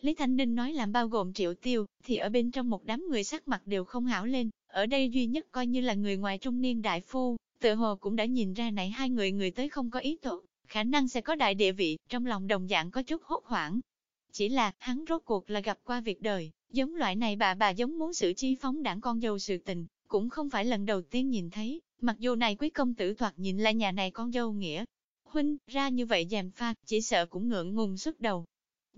Lý Thanh Ninh nói làm bao gồm triệu tiêu, thì ở bên trong một đám người sắc mặt đều không hảo lên, ở đây duy nhất coi như là người ngoài trung niên đại phu, tự hồ cũng đã nhìn ra nãy hai người người tới không có ý tốt, khả năng sẽ có đại địa vị, trong lòng đồng dạng có chút hốt hoảng. Chỉ là, hắn rốt cuộc là gặp qua việc đời, giống loại này bà bà giống muốn xử chi phóng đảng con dâu sự tình, cũng không phải lần đầu tiên nhìn thấy, mặc dù này quý công tử thoạt nhìn là nhà này con dâu nghĩa. Huynh, ra như vậy dèm pha, chỉ sợ cũng ngượng ngùng xuất đầu.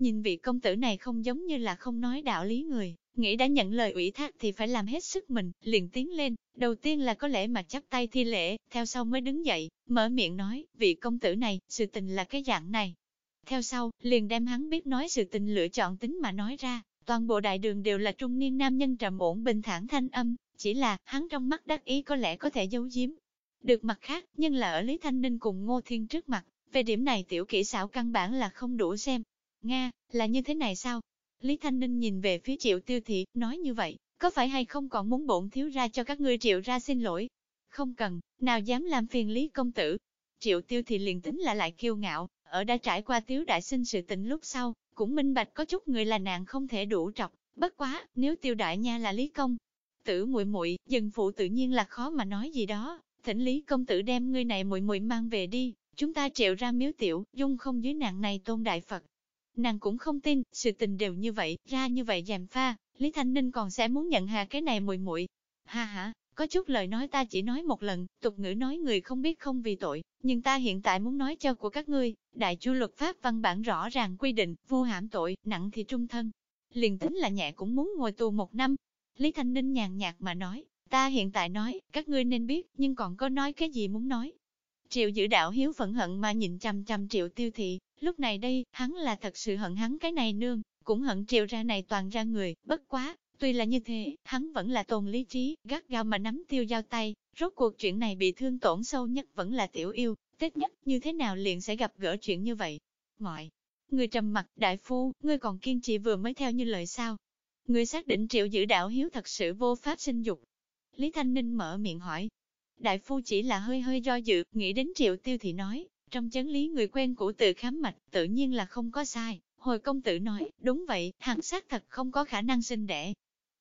Nhìn vị công tử này không giống như là không nói đạo lý người, nghĩ đã nhận lời ủy thác thì phải làm hết sức mình, liền tiến lên, đầu tiên là có lẽ mà chắp tay thi lễ, theo sau mới đứng dậy, mở miệng nói, vị công tử này, sự tình là cái dạng này. Theo sau, liền đem hắn biết nói sự tình lựa chọn tính mà nói ra, toàn bộ đại đường đều là trung niên nam nhân trầm ổn bình thản thanh âm, chỉ là, hắn trong mắt đắc ý có lẽ có thể giấu giếm. Được mặt khác, nhưng là ở Lý Thanh Ninh cùng Ngô Thiên trước mặt, về điểm này tiểu kỹ xảo căn bản là không đủ xem. Nga, là như thế này sao? Lý Thanh Ninh nhìn về phía triệu tiêu thị, nói như vậy, có phải hay không còn muốn bổn thiếu ra cho các ngươi triệu ra xin lỗi? Không cần, nào dám làm phiền Lý công tử. Triệu tiêu thị liền tính là lại kiêu ngạo, ở đã trải qua tiếu đại sinh sự tình lúc sau, cũng minh bạch có chút người là nạn không thể đủ trọc, bất quá, nếu tiêu đại nha là Lý công, tử muội muội, dân phụ tự nhiên là khó mà nói gì đó, thỉnh Lý công tử đem ngươi này muội muội mang về đi, chúng ta triệu ra miếu tiểu, dung không dưới nạn này tôn đại Phật. Nàng cũng không tin, sự tình đều như vậy, ra như vậy dèm pha, Lý Thanh Ninh còn sẽ muốn nhận hạ cái này muội muội. Ha ha, có chút lời nói ta chỉ nói một lần, tục ngữ nói người không biết không vì tội, nhưng ta hiện tại muốn nói cho của các ngươi, đại chu luật pháp văn bản rõ ràng quy định, vô hãm tội, nặng thì trung thân. Liền tính là nhẹ cũng muốn ngồi tù một năm. Lý Thanh Ninh nhàn nhạt mà nói, ta hiện tại nói, các ngươi nên biết, nhưng còn có nói cái gì muốn nói. Triệu giữ đạo hiếu phẫn hận mà nhìn chằm chằm triệu tiêu thị, lúc này đây, hắn là thật sự hận hắn cái này nương, cũng hận triệu ra này toàn ra người, bất quá, tuy là như thế, hắn vẫn là tồn lý trí, gắt gao mà nắm tiêu giao tay, rốt cuộc chuyện này bị thương tổn sâu nhất vẫn là tiểu yêu, tết nhất như thế nào liền sẽ gặp gỡ chuyện như vậy. Mọi người trầm mặt, đại phu, ngươi còn kiên trì vừa mới theo như lời sao? Ngươi xác định triệu giữ đạo hiếu thật sự vô pháp sinh dục. Lý Thanh Ninh mở miệng hỏi. Đại phu chỉ là hơi hơi do dự, nghĩ đến triệu tiêu thì nói, trong chấn lý người quen cũ tự khám mạch, tự nhiên là không có sai. Hồi công tử nói, đúng vậy, hắn xác thật không có khả năng sinh đẻ.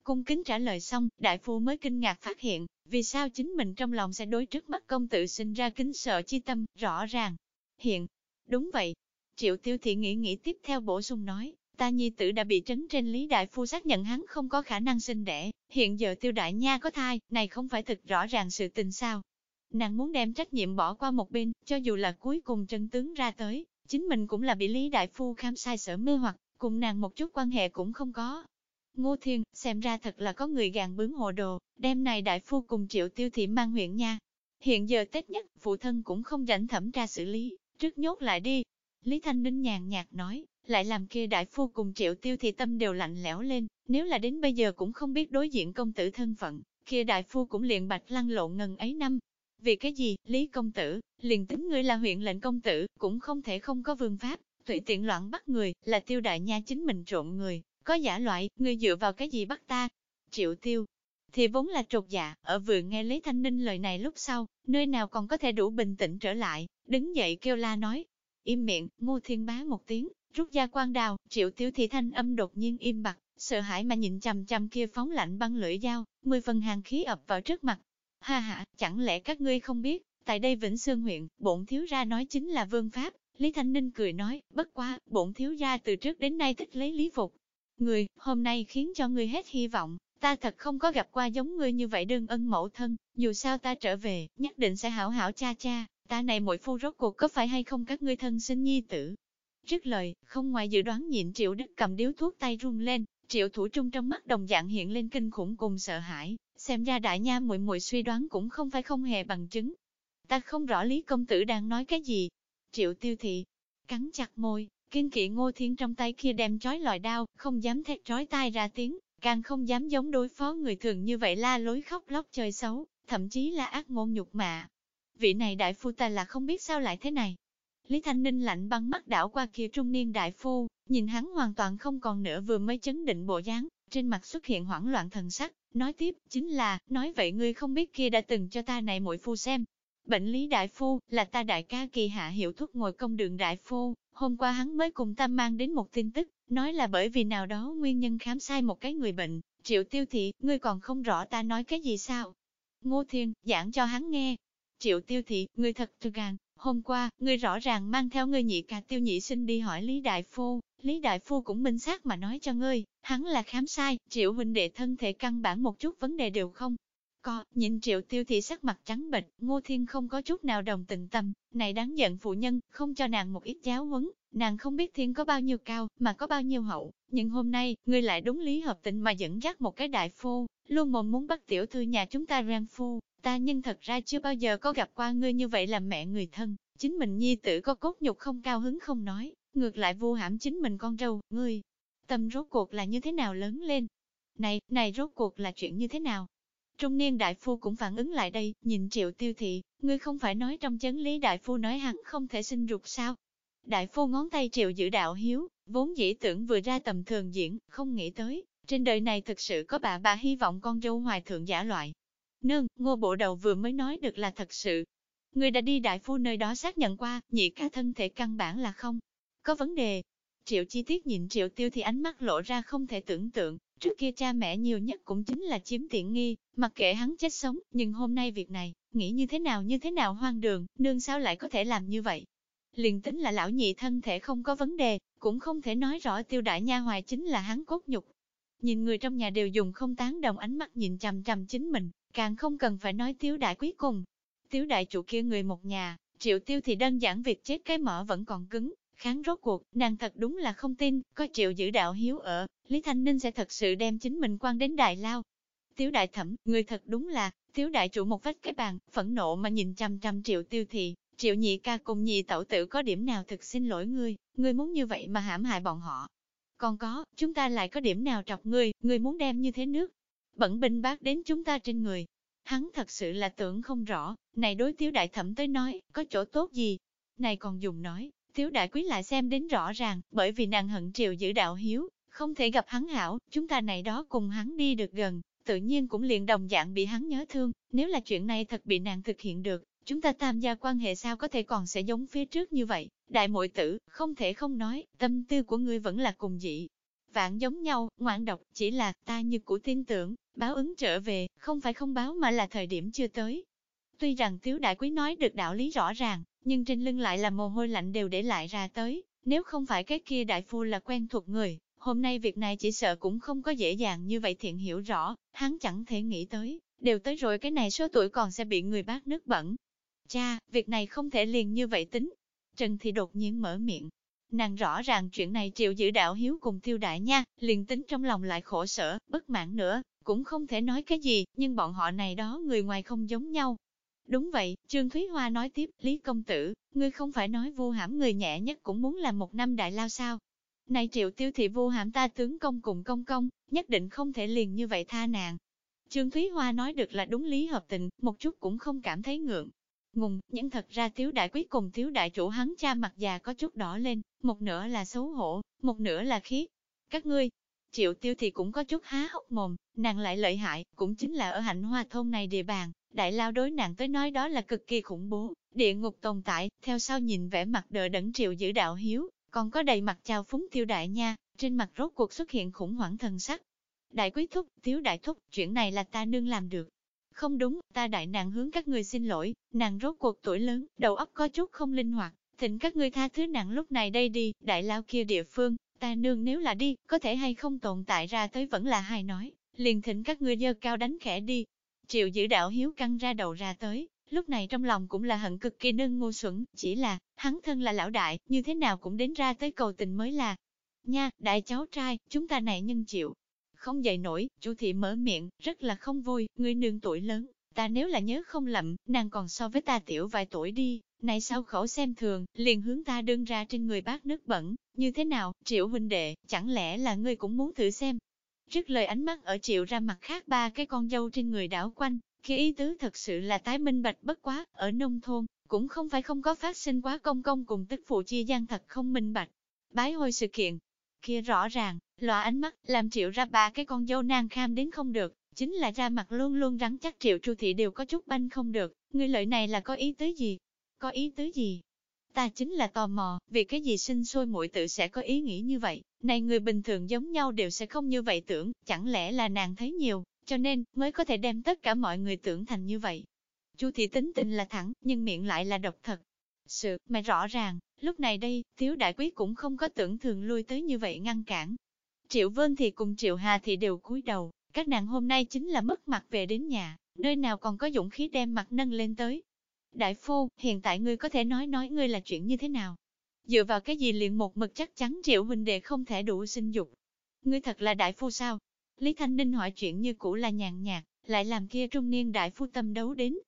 Cung kính trả lời xong, đại phu mới kinh ngạc phát hiện, vì sao chính mình trong lòng sẽ đối trước mắt công tử sinh ra kính sợ chi tâm, rõ ràng. Hiện, đúng vậy. Triệu tiêu thị nghĩ nghĩ tiếp theo bổ sung nói, ta nhi tử đã bị trấn trên lý đại phu xác nhận hắn không có khả năng sinh đẻ, hiện giờ tiêu đại nha có thai, này không phải thực rõ ràng sự tình sao. Nàng muốn đem trách nhiệm bỏ qua một bên, cho dù là cuối cùng chân tướng ra tới, chính mình cũng là bị lý đại phu khám sai sở mê hoặc, cùng nàng một chút quan hệ cũng không có. Ngô Thiên, xem ra thật là có người gàn bướng hồ đồ, đêm này đại phu cùng triệu tiêu thị mang huyện nha. Hiện giờ Tết nhất, phụ thân cũng không rảnh thẩm tra xử lý, trước nhốt lại đi. Lý Thanh Ninh nhàn nhạt nói, lại làm kia đại phu cùng triệu tiêu thị tâm đều lạnh lẽo lên, nếu là đến bây giờ cũng không biết đối diện công tử thân phận, kia đại phu cũng liền bạch lăn lộn ngần ấy năm. Vì cái gì, Lý công tử, liền tính ngươi là huyện lệnh công tử, cũng không thể không có vương pháp, tùy tiện loạn bắt người, là tiêu đại nha chính mình trộm người, có giả loại, ngươi dựa vào cái gì bắt ta? Triệu tiêu, thì vốn là trột dạ, ở vừa nghe Lý Thanh Ninh lời này lúc sau, nơi nào còn có thể đủ bình tĩnh trở lại, đứng dậy kêu la nói. Im miệng, ngô thiên bá một tiếng, rút ra quan đào, triệu tiêu thì thanh âm đột nhiên im bặt, sợ hãi mà nhìn chằm chằm kia phóng lạnh băng lưỡi dao, mười phần hàng khí ập vào trước mặt. Ha ha, chẳng lẽ các ngươi không biết, tại đây Vĩnh Sương huyện, bổn thiếu ra nói chính là vương pháp. Lý Thanh Ninh cười nói, bất quá, bổn thiếu gia từ trước đến nay thích lấy lý phục, Người, hôm nay khiến cho người hết hy vọng, ta thật không có gặp qua giống ngươi như vậy đương ân mẫu thân, dù sao ta trở về, nhất định sẽ hảo hảo cha cha, ta này mỗi phu rốt cuộc có phải hay không các ngươi thân sinh nhi tử. Trước lời, không ngoài dự đoán nhịn triệu đức cầm điếu thuốc tay run lên, triệu thủ trung trong mắt đồng dạng hiện lên kinh khủng cùng sợ hãi, xem ra đại nha muội muội suy đoán cũng không phải không hề bằng chứng. Ta không rõ lý công tử đang nói cái gì. Triệu tiêu thị, cắn chặt môi, Kiên kỵ ngô thiên trong tay kia đem chói lòi đao, không dám thét trói tai ra tiếng, càng không dám giống đối phó người thường như vậy la lối khóc lóc chơi xấu, thậm chí là ác ngôn nhục mạ. Vị này đại phu ta là không biết sao lại thế này. Lý Thanh Ninh lạnh băng mắt đảo qua kia trung niên đại phu, nhìn hắn hoàn toàn không còn nữa vừa mới chấn định bộ dáng, trên mặt xuất hiện hoảng loạn thần sắc, nói tiếp, chính là, nói vậy ngươi không biết kia đã từng cho ta này mỗi phu xem. Bệnh lý đại phu, là ta đại ca kỳ hạ hiệu thuốc ngồi công đường đại phu, Hôm qua hắn mới cùng ta mang đến một tin tức, nói là bởi vì nào đó nguyên nhân khám sai một cái người bệnh, triệu tiêu thị, ngươi còn không rõ ta nói cái gì sao? Ngô Thiên, giảng cho hắn nghe. Triệu tiêu thị, ngươi thật thư gàn, hôm qua, ngươi rõ ràng mang theo ngươi nhị ca tiêu nhị sinh đi hỏi Lý Đại Phu, Lý Đại Phu cũng minh xác mà nói cho ngươi, hắn là khám sai, triệu huynh đệ thân thể căn bản một chút vấn đề đều không. Có, nhìn triệu tiêu thị sắc mặt trắng bệch, Ngô Thiên không có chút nào đồng tình tâm, này đáng giận phụ nhân, không cho nàng một ít giáo huấn, nàng không biết thiên có bao nhiêu cao, mà có bao nhiêu hậu, nhưng hôm nay, ngươi lại đúng lý hợp tình mà dẫn dắt một cái đại phu, luôn mồm muốn bắt tiểu thư nhà chúng ta ran phu, ta nhưng thật ra chưa bao giờ có gặp qua ngươi như vậy làm mẹ người thân, chính mình nhi tử có cốt nhục không cao hứng không nói, ngược lại vu hãm chính mình con râu, ngươi, tâm rốt cuộc là như thế nào lớn lên? Này, này rốt cuộc là chuyện như thế nào? Trung niên đại phu cũng phản ứng lại đây, nhìn triệu tiêu thị, ngươi không phải nói trong chấn lý đại phu nói hắn không thể sinh dục sao? Đại phu ngón tay triệu giữ đạo hiếu, vốn dĩ tưởng vừa ra tầm thường diễn, không nghĩ tới, trên đời này thực sự có bà bà hy vọng con dâu hoài thượng giả loại. Nương, ngô bộ đầu vừa mới nói được là thật sự. Người đã đi đại phu nơi đó xác nhận qua, nhị ca thân thể căn bản là không. Có vấn đề. Triệu chi tiết nhìn triệu tiêu thì ánh mắt lộ ra không thể tưởng tượng, trước kia cha mẹ nhiều nhất cũng chính là chiếm tiện nghi, mặc kệ hắn chết sống, nhưng hôm nay việc này, nghĩ như thế nào như thế nào hoang đường, nương sao lại có thể làm như vậy liền tính là lão nhị thân thể không có vấn đề, cũng không thể nói rõ tiêu đại nha hoài chính là hắn cốt nhục. Nhìn người trong nhà đều dùng không tán đồng ánh mắt nhìn chằm chằm chính mình, càng không cần phải nói tiếu đại cuối cùng. Tiếu đại chủ kia người một nhà, triệu tiêu thì đơn giản việc chết cái mỡ vẫn còn cứng, kháng rốt cuộc, nàng thật đúng là không tin, có triệu giữ đạo hiếu ở, Lý Thanh Ninh sẽ thật sự đem chính mình quan đến đại lao. Tiếu đại thẩm, người thật đúng là, tiếu đại chủ một vách cái bàn, phẫn nộ mà nhìn chằm chằm triệu tiêu thị, Triệu nhị ca cùng nhị tẩu tử có điểm nào thực xin lỗi ngươi, ngươi muốn như vậy mà hãm hại bọn họ. Còn có, chúng ta lại có điểm nào trọc người người muốn đem như thế nước. Bẩn binh bác đến chúng ta trên người. Hắn thật sự là tưởng không rõ, này đối tiếu đại thẩm tới nói, có chỗ tốt gì. Này còn dùng nói, tiếu đại quý lại xem đến rõ ràng, bởi vì nàng hận triều giữ đạo hiếu, không thể gặp hắn hảo, chúng ta này đó cùng hắn đi được gần, tự nhiên cũng liền đồng dạng bị hắn nhớ thương, nếu là chuyện này thật bị nàng thực hiện được, Chúng ta tam gia quan hệ sao có thể còn sẽ giống phía trước như vậy, đại muội tử, không thể không nói, tâm tư của ngươi vẫn là cùng dị. Vạn giống nhau, ngoạn độc, chỉ là ta như của tin tưởng, báo ứng trở về, không phải không báo mà là thời điểm chưa tới. Tuy rằng tiếu đại quý nói được đạo lý rõ ràng, nhưng trên lưng lại là mồ hôi lạnh đều để lại ra tới, nếu không phải cái kia đại phu là quen thuộc người, hôm nay việc này chỉ sợ cũng không có dễ dàng như vậy thiện hiểu rõ, hắn chẳng thể nghĩ tới, đều tới rồi cái này số tuổi còn sẽ bị người bác nước bẩn, Cha, việc này không thể liền như vậy tính. Trần Thị đột nhiên mở miệng. Nàng rõ ràng chuyện này triệu giữ đạo hiếu cùng tiêu đại nha, liền tính trong lòng lại khổ sở, bất mãn nữa, cũng không thể nói cái gì, nhưng bọn họ này đó người ngoài không giống nhau. Đúng vậy, Trương Thúy Hoa nói tiếp, Lý Công Tử, ngươi không phải nói vô hãm người nhẹ nhất cũng muốn làm một năm đại lao sao. Này triệu tiêu thị vô hãm ta tướng công cùng công công, nhất định không thể liền như vậy tha nàng. Trương Thúy Hoa nói được là đúng lý hợp tình, một chút cũng không cảm thấy ngượng, ngùng, nhưng thật ra thiếu đại quý cùng thiếu đại chủ hắn cha mặt già có chút đỏ lên, một nửa là xấu hổ, một nửa là khí. Các ngươi, triệu tiêu thì cũng có chút há hốc mồm, nàng lại lợi hại, cũng chính là ở hạnh hoa thôn này địa bàn, đại lao đối nàng tới nói đó là cực kỳ khủng bố, địa ngục tồn tại, theo sau nhìn vẻ mặt đỡ đẫn triệu giữ đạo hiếu, còn có đầy mặt chào phúng tiêu đại nha, trên mặt rốt cuộc xuất hiện khủng hoảng thần sắc. Đại quý thúc, thiếu đại thúc, chuyện này là ta nương làm được, không đúng, ta đại nàng hướng các người xin lỗi, nàng rốt cuộc tuổi lớn, đầu óc có chút không linh hoạt, thỉnh các ngươi tha thứ nàng lúc này đây đi, đại lao kia địa phương, ta nương nếu là đi, có thể hay không tồn tại ra tới vẫn là hài nói, liền thỉnh các ngươi dơ cao đánh khẽ đi. Triệu giữ đạo hiếu căng ra đầu ra tới, lúc này trong lòng cũng là hận cực kỳ nâng ngu xuẩn, chỉ là, hắn thân là lão đại, như thế nào cũng đến ra tới cầu tình mới là. Nha, đại cháu trai, chúng ta này nhân chịu, không dậy nổi, chủ thị mở miệng, rất là không vui, người nương tuổi lớn, ta nếu là nhớ không lầm, nàng còn so với ta tiểu vài tuổi đi, này sao khẩu xem thường, liền hướng ta đương ra trên người bác nước bẩn, như thế nào, triệu huynh đệ, chẳng lẽ là ngươi cũng muốn thử xem. Trước lời ánh mắt ở triệu ra mặt khác ba cái con dâu trên người đảo quanh, khi ý tứ thật sự là tái minh bạch bất quá, ở nông thôn, cũng không phải không có phát sinh quá công công cùng tức phụ chia gian thật không minh bạch. Bái hôi sự kiện, kia rõ ràng, lòa ánh mắt, làm triệu ra ba cái con dâu nàng kham đến không được, chính là ra mặt luôn luôn rắn chắc triệu chu thị đều có chút banh không được, người lợi này là có ý tứ gì? Có ý tứ gì? Ta chính là tò mò, vì cái gì sinh sôi muội tự sẽ có ý nghĩ như vậy, này người bình thường giống nhau đều sẽ không như vậy tưởng, chẳng lẽ là nàng thấy nhiều, cho nên, mới có thể đem tất cả mọi người tưởng thành như vậy. Chu thị tính tình là thẳng, nhưng miệng lại là độc thật. Sự, mà rõ ràng, lúc này đây, thiếu đại quý cũng không có tưởng thường lui tới như vậy ngăn cản. Triệu Vân thì cùng Triệu Hà thì đều cúi đầu, các nàng hôm nay chính là mất mặt về đến nhà, nơi nào còn có dũng khí đem mặt nâng lên tới. Đại phu, hiện tại ngươi có thể nói nói ngươi là chuyện như thế nào? Dựa vào cái gì liền một mực chắc chắn Triệu huynh đệ không thể đủ sinh dục? Ngươi thật là đại phu sao? Lý Thanh Ninh hỏi chuyện như cũ là nhàn nhạt, lại làm kia trung niên đại phu tâm đấu đến.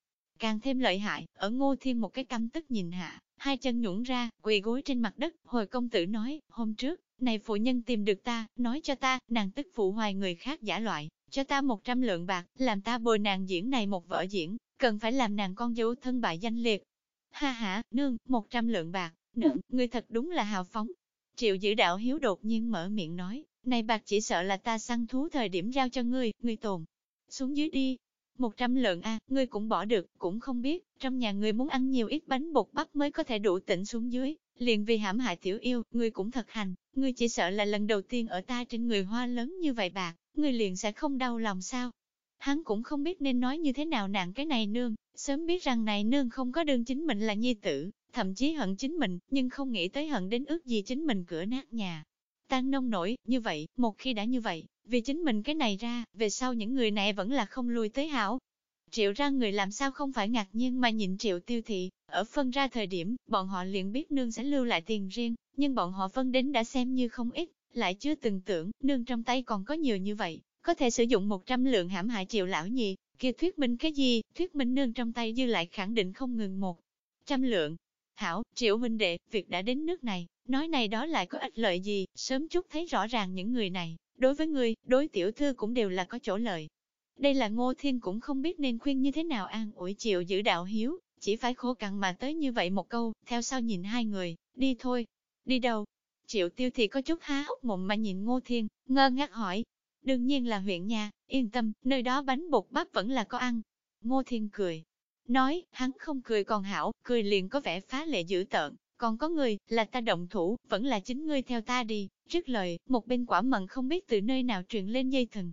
Càng thêm lợi hại, ở ngô thiên một cái căm tức nhìn hạ, hai chân nhũn ra, quỳ gối trên mặt đất, hồi công tử nói, hôm trước, này phụ nhân tìm được ta, nói cho ta, nàng tức phụ hoài người khác giả loại, cho ta một trăm lượng bạc, làm ta bồi nàng diễn này một vở diễn, cần phải làm nàng con dấu thân bại danh liệt. Ha ha, nương, một trăm lượng bạc, nương, ngươi thật đúng là hào phóng. Triệu giữ đạo hiếu đột nhiên mở miệng nói, này bạc chỉ sợ là ta săn thú thời điểm giao cho ngươi, ngươi tồn. Xuống dưới đi, một trăm lượng a, ngươi cũng bỏ được, cũng không biết, trong nhà ngươi muốn ăn nhiều ít bánh bột bắp mới có thể đủ tỉnh xuống dưới, liền vì hãm hại tiểu yêu, ngươi cũng thật hành, ngươi chỉ sợ là lần đầu tiên ở ta trên người hoa lớn như vậy bạc, ngươi liền sẽ không đau lòng sao. Hắn cũng không biết nên nói như thế nào nặng cái này nương, sớm biết rằng này nương không có đương chính mình là nhi tử, thậm chí hận chính mình, nhưng không nghĩ tới hận đến ước gì chính mình cửa nát nhà. Tan nông nổi, như vậy, một khi đã như vậy, vì chính mình cái này ra, về sau những người này vẫn là không lui tới hảo. Triệu ra người làm sao không phải ngạc nhiên mà nhìn triệu tiêu thị, ở phân ra thời điểm, bọn họ liền biết nương sẽ lưu lại tiền riêng, nhưng bọn họ phân đến đã xem như không ít, lại chưa từng tưởng, nương trong tay còn có nhiều như vậy, có thể sử dụng 100 lượng hãm hại triệu lão nhị, kia thuyết minh cái gì, thuyết minh nương trong tay dư lại khẳng định không ngừng một trăm lượng. Hảo, triệu huynh đệ, việc đã đến nước này, nói này đó lại có ích lợi gì, sớm chút thấy rõ ràng những người này, đối với người, đối tiểu thư cũng đều là có chỗ lợi. Đây là ngô thiên cũng không biết nên khuyên như thế nào an ủi chịu giữ đạo hiếu, chỉ phải khổ cằn mà tới như vậy một câu, theo sau nhìn hai người, đi thôi, đi đâu? Triệu tiêu thì có chút há hốc mộng mà nhìn ngô thiên, ngơ ngác hỏi. Đương nhiên là huyện nhà, yên tâm, nơi đó bánh bột bắp vẫn là có ăn. Ngô thiên cười, nói, hắn không cười còn hảo, cười liền có vẻ phá lệ dữ tợn, còn có người, là ta động thủ, vẫn là chính ngươi theo ta đi, rứt lời, một bên quả mận không biết từ nơi nào truyền lên dây thừng.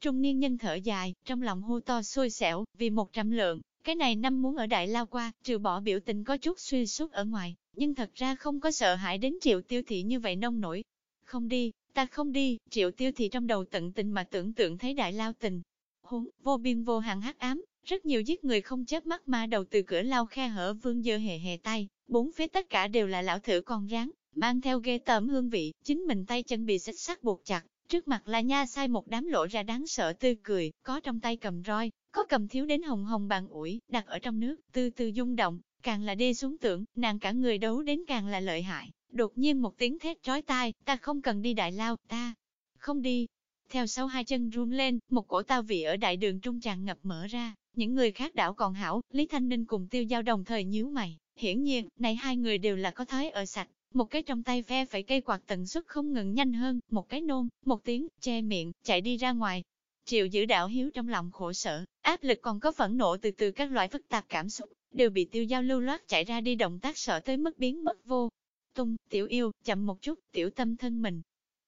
Trung niên nhân thở dài, trong lòng hô to xôi xẻo, vì một trăm lượng, cái này năm muốn ở đại lao qua, trừ bỏ biểu tình có chút suy suốt ở ngoài, nhưng thật ra không có sợ hãi đến triệu tiêu thị như vậy nông nổi. Không đi, ta không đi, triệu tiêu thị trong đầu tận tình mà tưởng tượng thấy đại lao tình. Hốn, vô biên vô hạn hắc ám, rất nhiều giết người không chớp mắt ma đầu từ cửa lao khe hở vương dơ hề hề tay, bốn phía tất cả đều là lão thử con rắn, mang theo ghê tởm hương vị, chính mình tay chân bị xích sắt buộc chặt, trước mặt là nha sai một đám lộ ra đáng sợ tươi cười, có trong tay cầm roi, có cầm thiếu đến hồng hồng bàn ủi, đặt ở trong nước, từ từ rung động, càng là đi xuống tưởng, nàng cả người đấu đến càng là lợi hại. Đột nhiên một tiếng thét trói tai, ta không cần đi đại lao, ta không đi. Theo sau hai chân run lên, một cổ tao vị ở đại đường trung tràn ngập mở ra, những người khác đảo còn hảo, Lý Thanh Ninh cùng tiêu giao đồng thời nhíu mày. Hiển nhiên, này hai người đều là có thái ở sạch, một cái trong tay phe phải cây quạt tần suất không ngừng nhanh hơn, một cái nôn, một tiếng, che miệng, chạy đi ra ngoài. Triệu giữ đạo hiếu trong lòng khổ sở, áp lực còn có phẫn nộ từ từ các loại phức tạp cảm xúc, đều bị tiêu giao lưu loát chạy ra đi động tác sợ tới mức biến mất vô. Tung, tiểu yêu, chậm một chút, tiểu tâm thân mình.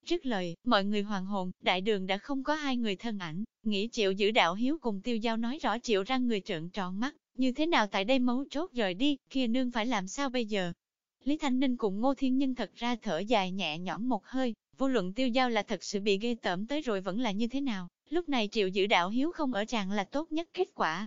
Trước lời, mọi người hoàng hồn, đại đường đã không có hai người thân ảnh, nghĩ triệu giữ đạo hiếu cùng tiêu giao nói rõ triệu ra người trợn tròn mắt, như thế nào tại đây mấu chốt rời đi, kia nương phải làm sao bây giờ? Lý Thanh Ninh cùng Ngô Thiên Nhân thật ra thở dài nhẹ nhõm một hơi, vô luận tiêu giao là thật sự bị ghê tởm tới rồi vẫn là như thế nào, lúc này triệu giữ đạo hiếu không ở chàng là tốt nhất kết quả.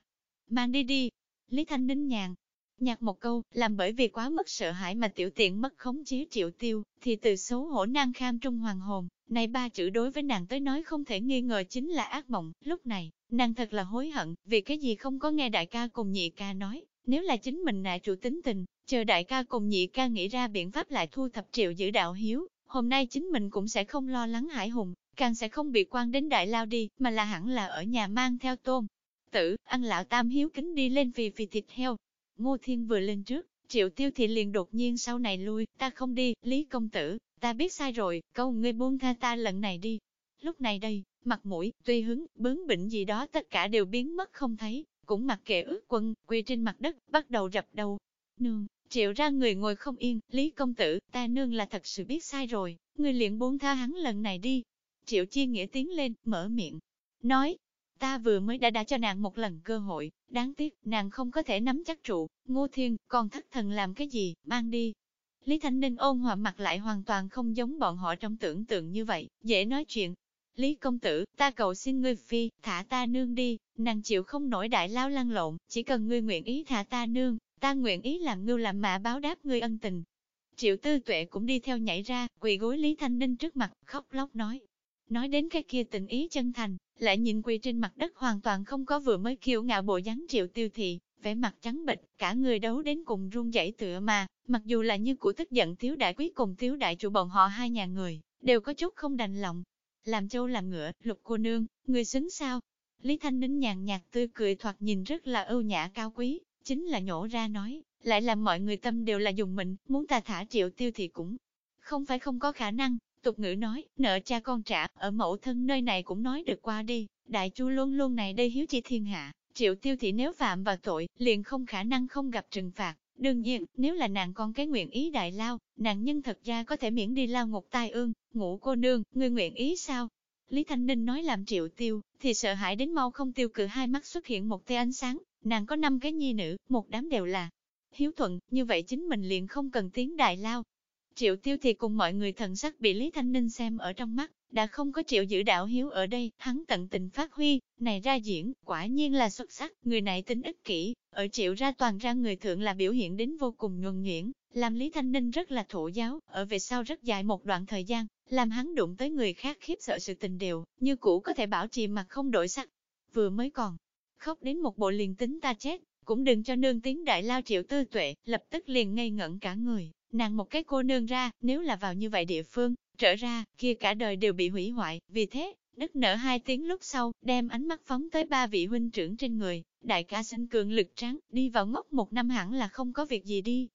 Mang đi đi, Lý Thanh Ninh nhàn, nhạc một câu, làm bởi vì quá mất sợ hãi mà tiểu tiện mất khống chế triệu tiêu, thì từ xấu hổ nang kham trung hoàng hồn, này ba chữ đối với nàng tới nói không thể nghi ngờ chính là ác mộng, lúc này, nàng thật là hối hận, vì cái gì không có nghe đại ca cùng nhị ca nói, nếu là chính mình nại trụ tính tình, chờ đại ca cùng nhị ca nghĩ ra biện pháp lại thu thập triệu giữ đạo hiếu, hôm nay chính mình cũng sẽ không lo lắng hải hùng, càng sẽ không bị quan đến đại lao đi, mà là hẳn là ở nhà mang theo tôm. Tử, ăn lão tam hiếu kính đi lên vì vì thịt heo. Ngô Thiên vừa lên trước, triệu tiêu thị liền đột nhiên sau này lui, ta không đi, Lý công tử, ta biết sai rồi, câu ngươi buông tha ta lần này đi. Lúc này đây, mặt mũi, tuy hứng, bướng bỉnh gì đó tất cả đều biến mất không thấy, cũng mặc kệ ướt quân, quỳ trên mặt đất, bắt đầu rập đầu. Nương, Triệu ra người ngồi không yên, Lý công tử, ta nương là thật sự biết sai rồi, người liền buông tha hắn lần này đi. Triệu chi nghĩa tiến lên, mở miệng, nói, ta vừa mới đã đã cho nàng một lần cơ hội, đáng tiếc, nàng không có thể nắm chắc trụ, ngô thiên, còn thất thần làm cái gì, mang đi. Lý Thanh Ninh ôn hòa mặt lại hoàn toàn không giống bọn họ trong tưởng tượng như vậy, dễ nói chuyện. Lý công tử, ta cầu xin ngươi phi, thả ta nương đi, nàng chịu không nổi đại lao lăn lộn, chỉ cần ngươi nguyện ý thả ta nương, ta nguyện ý làm ngưu làm mạ báo đáp ngươi ân tình. Triệu tư tuệ cũng đi theo nhảy ra, quỳ gối Lý Thanh Ninh trước mặt, khóc lóc nói. Nói đến cái kia tình ý chân thành, lại nhìn quỳ trên mặt đất hoàn toàn không có vừa mới kiêu ngạo bộ dáng triệu tiêu thị, vẻ mặt trắng bệch, cả người đấu đến cùng run rẩy tựa mà, mặc dù là như của tức giận thiếu đại quý cùng thiếu đại chủ bọn họ hai nhà người, đều có chút không đành lòng. Làm châu làm ngựa, lục cô nương, người xứng sao? Lý Thanh Ninh nhàn nhạt tươi cười thoạt nhìn rất là ưu nhã cao quý, chính là nhổ ra nói, lại làm mọi người tâm đều là dùng mình, muốn ta thả triệu tiêu thì cũng không phải không có khả năng. Tục ngữ nói, nợ cha con trả, ở mẫu thân nơi này cũng nói được qua đi, đại chu luôn luôn này đây hiếu chỉ thiên hạ, triệu tiêu thị nếu phạm vào tội, liền không khả năng không gặp trừng phạt. Đương nhiên, nếu là nàng con cái nguyện ý đại lao, nàng nhân thật ra có thể miễn đi lao ngục tai ương, ngủ cô nương, ngươi nguyện ý sao? Lý Thanh Ninh nói làm triệu tiêu, thì sợ hãi đến mau không tiêu cử hai mắt xuất hiện một tia ánh sáng, nàng có năm cái nhi nữ, một đám đều là hiếu thuận, như vậy chính mình liền không cần tiếng đại lao. Triệu tiêu thì cùng mọi người thần sắc bị Lý Thanh Ninh xem ở trong mắt, đã không có triệu giữ đạo hiếu ở đây, hắn tận tình phát huy, này ra diễn, quả nhiên là xuất sắc, người này tính ích kỷ, ở triệu ra toàn ra người thượng là biểu hiện đến vô cùng nhuần nhuyễn, làm Lý Thanh Ninh rất là thổ giáo, ở về sau rất dài một đoạn thời gian, làm hắn đụng tới người khác khiếp sợ sự tình đều, như cũ có thể bảo trì mặt không đổi sắc. Vừa mới còn, khóc đến một bộ liền tính ta chết, cũng đừng cho nương tiếng đại lao triệu tư tuệ, lập tức liền ngây ngẩn cả người, nàng một cái cô nương ra, nếu là vào như vậy địa phương, trở ra, kia cả đời đều bị hủy hoại, vì thế, nức nở hai tiếng lúc sau, đem ánh mắt phóng tới ba vị huynh trưởng trên người, đại ca sinh cường lực trắng, đi vào ngốc một năm hẳn là không có việc gì đi.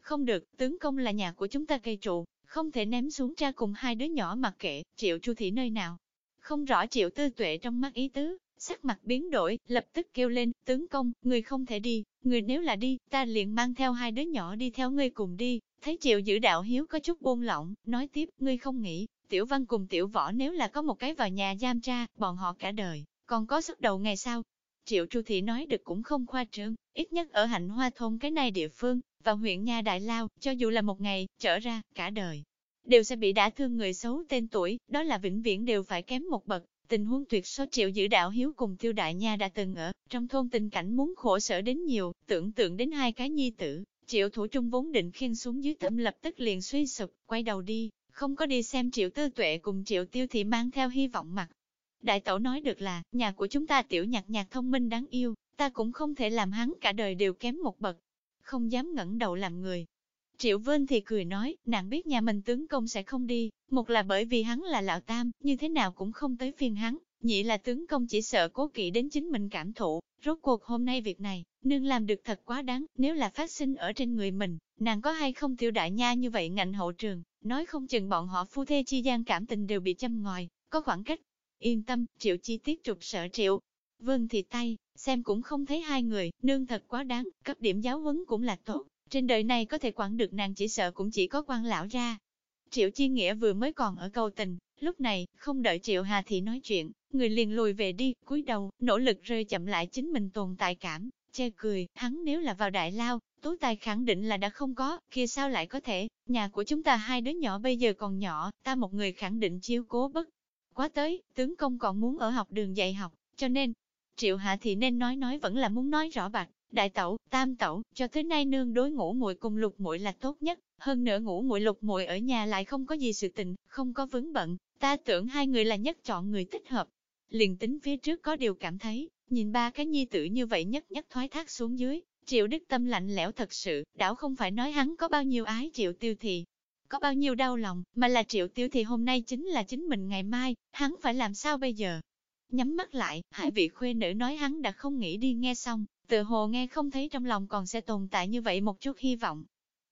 Không được, tướng công là nhà của chúng ta cây trụ, không thể ném xuống cha cùng hai đứa nhỏ mặc kệ, triệu chu thị nơi nào. Không rõ triệu tư tuệ trong mắt ý tứ, sắc mặt biến đổi, lập tức kêu lên, tướng công, người không thể đi, người nếu là đi, ta liền mang theo hai đứa nhỏ đi theo ngươi cùng đi, thấy triệu giữ đạo hiếu có chút buông lỏng, nói tiếp, ngươi không nghĩ, tiểu văn cùng tiểu võ nếu là có một cái vào nhà giam tra, bọn họ cả đời, còn có sức đầu ngày sau. Triệu Chu Thị nói được cũng không khoa trương, ít nhất ở hạnh hoa thôn cái này địa phương, và huyện nhà Đại Lao, cho dù là một ngày, trở ra, cả đời, đều sẽ bị đả thương người xấu tên tuổi, đó là vĩnh viễn đều phải kém một bậc, Tình huống tuyệt số triệu giữ đạo hiếu cùng tiêu đại nha đã từng ở, trong thôn tình cảnh muốn khổ sở đến nhiều, tưởng tượng đến hai cái nhi tử, triệu thủ trung vốn định khiên xuống dưới tâm lập tức liền suy sụp, quay đầu đi, không có đi xem triệu tư tuệ cùng triệu tiêu thị mang theo hy vọng mặt. Đại tẩu nói được là, nhà của chúng ta tiểu nhạc nhạc thông minh đáng yêu, ta cũng không thể làm hắn cả đời đều kém một bậc, không dám ngẩng đầu làm người, Triệu Vân thì cười nói, nàng biết nhà mình tướng công sẽ không đi, một là bởi vì hắn là lão tam, như thế nào cũng không tới phiên hắn, nhị là tướng công chỉ sợ cố kỵ đến chính mình cảm thụ, rốt cuộc hôm nay việc này, nương làm được thật quá đáng, nếu là phát sinh ở trên người mình, nàng có hay không tiêu đại nha như vậy ngạnh hậu trường, nói không chừng bọn họ phu thê chi gian cảm tình đều bị châm ngòi, có khoảng cách. Yên tâm, triệu chi tiết trục sợ triệu. Vân thì tay, xem cũng không thấy hai người, nương thật quá đáng, cấp điểm giáo huấn cũng là tốt, trên đời này có thể quản được nàng chỉ sợ cũng chỉ có quan lão ra. Triệu Chi Nghĩa vừa mới còn ở câu tình, lúc này, không đợi Triệu Hà Thị nói chuyện, người liền lùi về đi, cúi đầu, nỗ lực rơi chậm lại chính mình tồn tại cảm, che cười, hắn nếu là vào đại lao, tố tài khẳng định là đã không có, kia sao lại có thể, nhà của chúng ta hai đứa nhỏ bây giờ còn nhỏ, ta một người khẳng định chiêu cố bất. Quá tới, tướng công còn muốn ở học đường dạy học, cho nên, Triệu Hạ Thị nên nói nói vẫn là muốn nói rõ bạc, Đại tẩu, tam tẩu, cho tới nay nương đối ngủ muội cùng lục muội là tốt nhất, hơn nữa ngủ muội lục muội ở nhà lại không có gì sự tình, không có vướng bận, ta tưởng hai người là nhất chọn người thích hợp. Liền tính phía trước có điều cảm thấy, nhìn ba cái nhi tử như vậy nhất nhất thoái thác xuống dưới, triệu đức tâm lạnh lẽo thật sự, đảo không phải nói hắn có bao nhiêu ái triệu tiêu thì, có bao nhiêu đau lòng, mà là triệu tiêu thì hôm nay chính là chính mình ngày mai, hắn phải làm sao bây giờ? Nhắm mắt lại, hai vị khuê nữ nói hắn đã không nghĩ đi nghe xong, tự hồ nghe không thấy trong lòng còn sẽ tồn tại như vậy một chút hy vọng.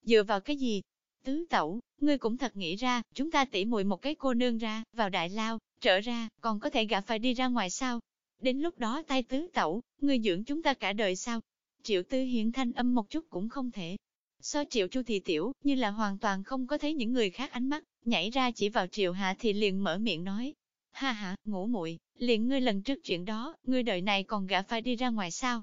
Dựa vào cái gì? Tứ tẩu, ngươi cũng thật nghĩ ra, chúng ta tỉ muội một cái cô nương ra, vào đại lao, trở ra, còn có thể gặp phải đi ra ngoài sao? Đến lúc đó tay tứ tẩu, ngươi dưỡng chúng ta cả đời sao? Triệu tư hiện thanh âm một chút cũng không thể. So triệu chu thị tiểu, như là hoàn toàn không có thấy những người khác ánh mắt, nhảy ra chỉ vào triệu hạ thì liền mở miệng nói. Ha ha, ngủ muội liền ngươi lần trước chuyện đó, ngươi đợi này còn gã phải đi ra ngoài sao?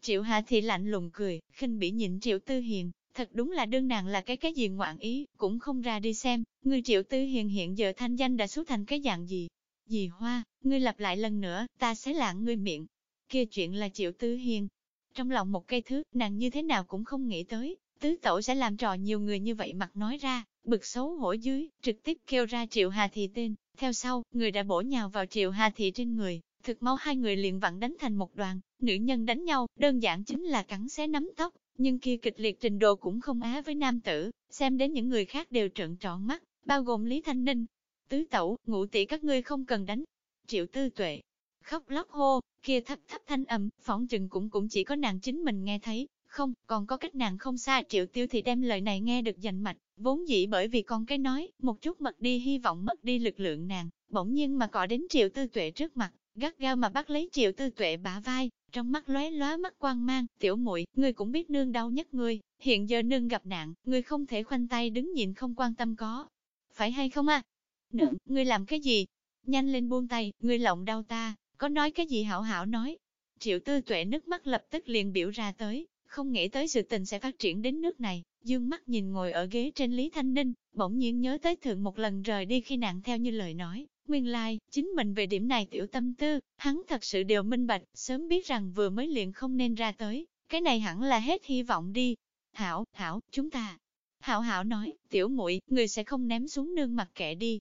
Triệu hạ Thị lạnh lùng cười, khinh bỉ nhìn triệu tư hiền, thật đúng là đương nàng là cái cái gì ngoạn ý, cũng không ra đi xem, ngươi triệu tư hiền hiện giờ thanh danh đã xuất thành cái dạng gì. Dì hoa, ngươi lặp lại lần nữa, ta sẽ lạng ngươi miệng. Kia chuyện là triệu tư hiền. Trong lòng một cây thước, nàng như thế nào cũng không nghĩ tới, tứ tẩu sẽ làm trò nhiều người như vậy mặt nói ra, bực xấu hổ dưới, trực tiếp kêu ra triệu hà thị tên. Theo sau, người đã bổ nhào vào triệu hà thị trên người, thực mau hai người liền vặn đánh thành một đoàn, nữ nhân đánh nhau, đơn giản chính là cắn xé nắm tóc, nhưng kia kịch liệt trình độ cũng không á với nam tử, xem đến những người khác đều trợn tròn mắt, bao gồm Lý Thanh Ninh. Tứ tẩu, ngũ tỷ các ngươi không cần đánh. Triệu tư tuệ, khóc lóc hô, kia thấp thấp thanh âm, phỏng chừng cũng cũng chỉ có nàng chính mình nghe thấy, không, còn có cách nàng không xa triệu tiêu thì đem lời này nghe được dành mạch, vốn dĩ bởi vì con cái nói, một chút mất đi hy vọng mất đi lực lượng nàng, bỗng nhiên mà cọ đến triệu tư tuệ trước mặt, gắt gao mà bắt lấy triệu tư tuệ bả vai, trong mắt lóe lóa mắt quang mang, tiểu muội, ngươi cũng biết nương đau nhất ngươi, hiện giờ nương gặp nạn, ngươi không thể khoanh tay đứng nhìn không quan tâm có. Phải hay không à? Nương, ngươi làm cái gì? Nhanh lên buông tay, ngươi lộng đau ta, có nói cái gì hảo hảo nói. Triệu tư tuệ nước mắt lập tức liền biểu ra tới, không nghĩ tới sự tình sẽ phát triển đến nước này, dương mắt nhìn ngồi ở ghế trên Lý Thanh Ninh, bỗng nhiên nhớ tới thượng một lần rời đi khi nạn theo như lời nói, nguyên lai, like, chính mình về điểm này tiểu tâm tư, hắn thật sự đều minh bạch, sớm biết rằng vừa mới luyện không nên ra tới, cái này hẳn là hết hy vọng đi. Hảo, Hảo, chúng ta. Hảo Hảo nói, tiểu muội người sẽ không ném xuống nương mặt kệ đi.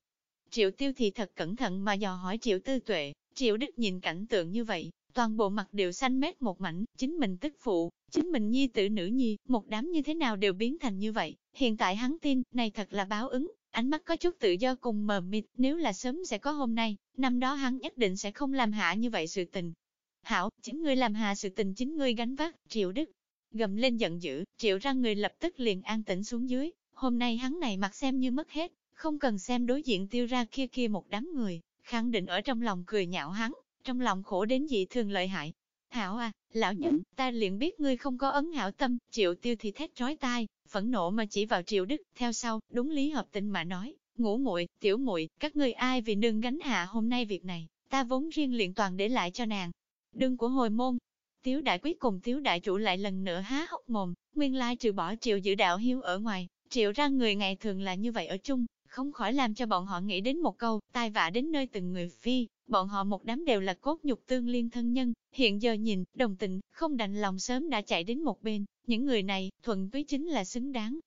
Triệu tiêu thì thật cẩn thận mà dò hỏi triệu tư tuệ, triệu đức nhìn cảnh tượng như vậy, toàn bộ mặt đều xanh mét một mảnh, chính mình tức phụ, chính mình nhi tử nữ nhi, một đám như thế nào đều biến thành như vậy. Hiện tại hắn tin, này thật là báo ứng, ánh mắt có chút tự do cùng mờ mịt, nếu là sớm sẽ có hôm nay, năm đó hắn nhất định sẽ không làm hạ như vậy sự tình. Hảo, chính ngươi làm hạ sự tình chính ngươi gánh vác, triệu đức. Gầm lên giận dữ, triệu ra người lập tức liền an tĩnh xuống dưới, hôm nay hắn này mặt xem như mất hết, không cần xem đối diện tiêu ra kia kia một đám người, khẳng định ở trong lòng cười nhạo hắn, trong lòng khổ đến dị thường lợi hại. Hảo à, lão nhẫn, ta liền biết ngươi không có ấn hảo tâm, triệu tiêu thì thét trói tai, phẫn nộ mà chỉ vào triệu đức, theo sau, đúng lý hợp tình mà nói, ngủ muội, tiểu muội, các ngươi ai vì nương gánh hạ hôm nay việc này, ta vốn riêng liền toàn để lại cho nàng. Đương của hồi môn, tiếu đại quyết cùng tiếu đại chủ lại lần nữa há hốc mồm, nguyên lai trừ bỏ triệu giữ đạo hiếu ở ngoài, triệu ra người ngày thường là như vậy ở chung, không khỏi làm cho bọn họ nghĩ đến một câu, tai vạ đến nơi từng người phi, bọn họ một đám đều là cốt nhục tương liên thân nhân, hiện giờ nhìn, đồng tình, không đành lòng sớm đã chạy đến một bên, những người này, thuận với chính là xứng đáng.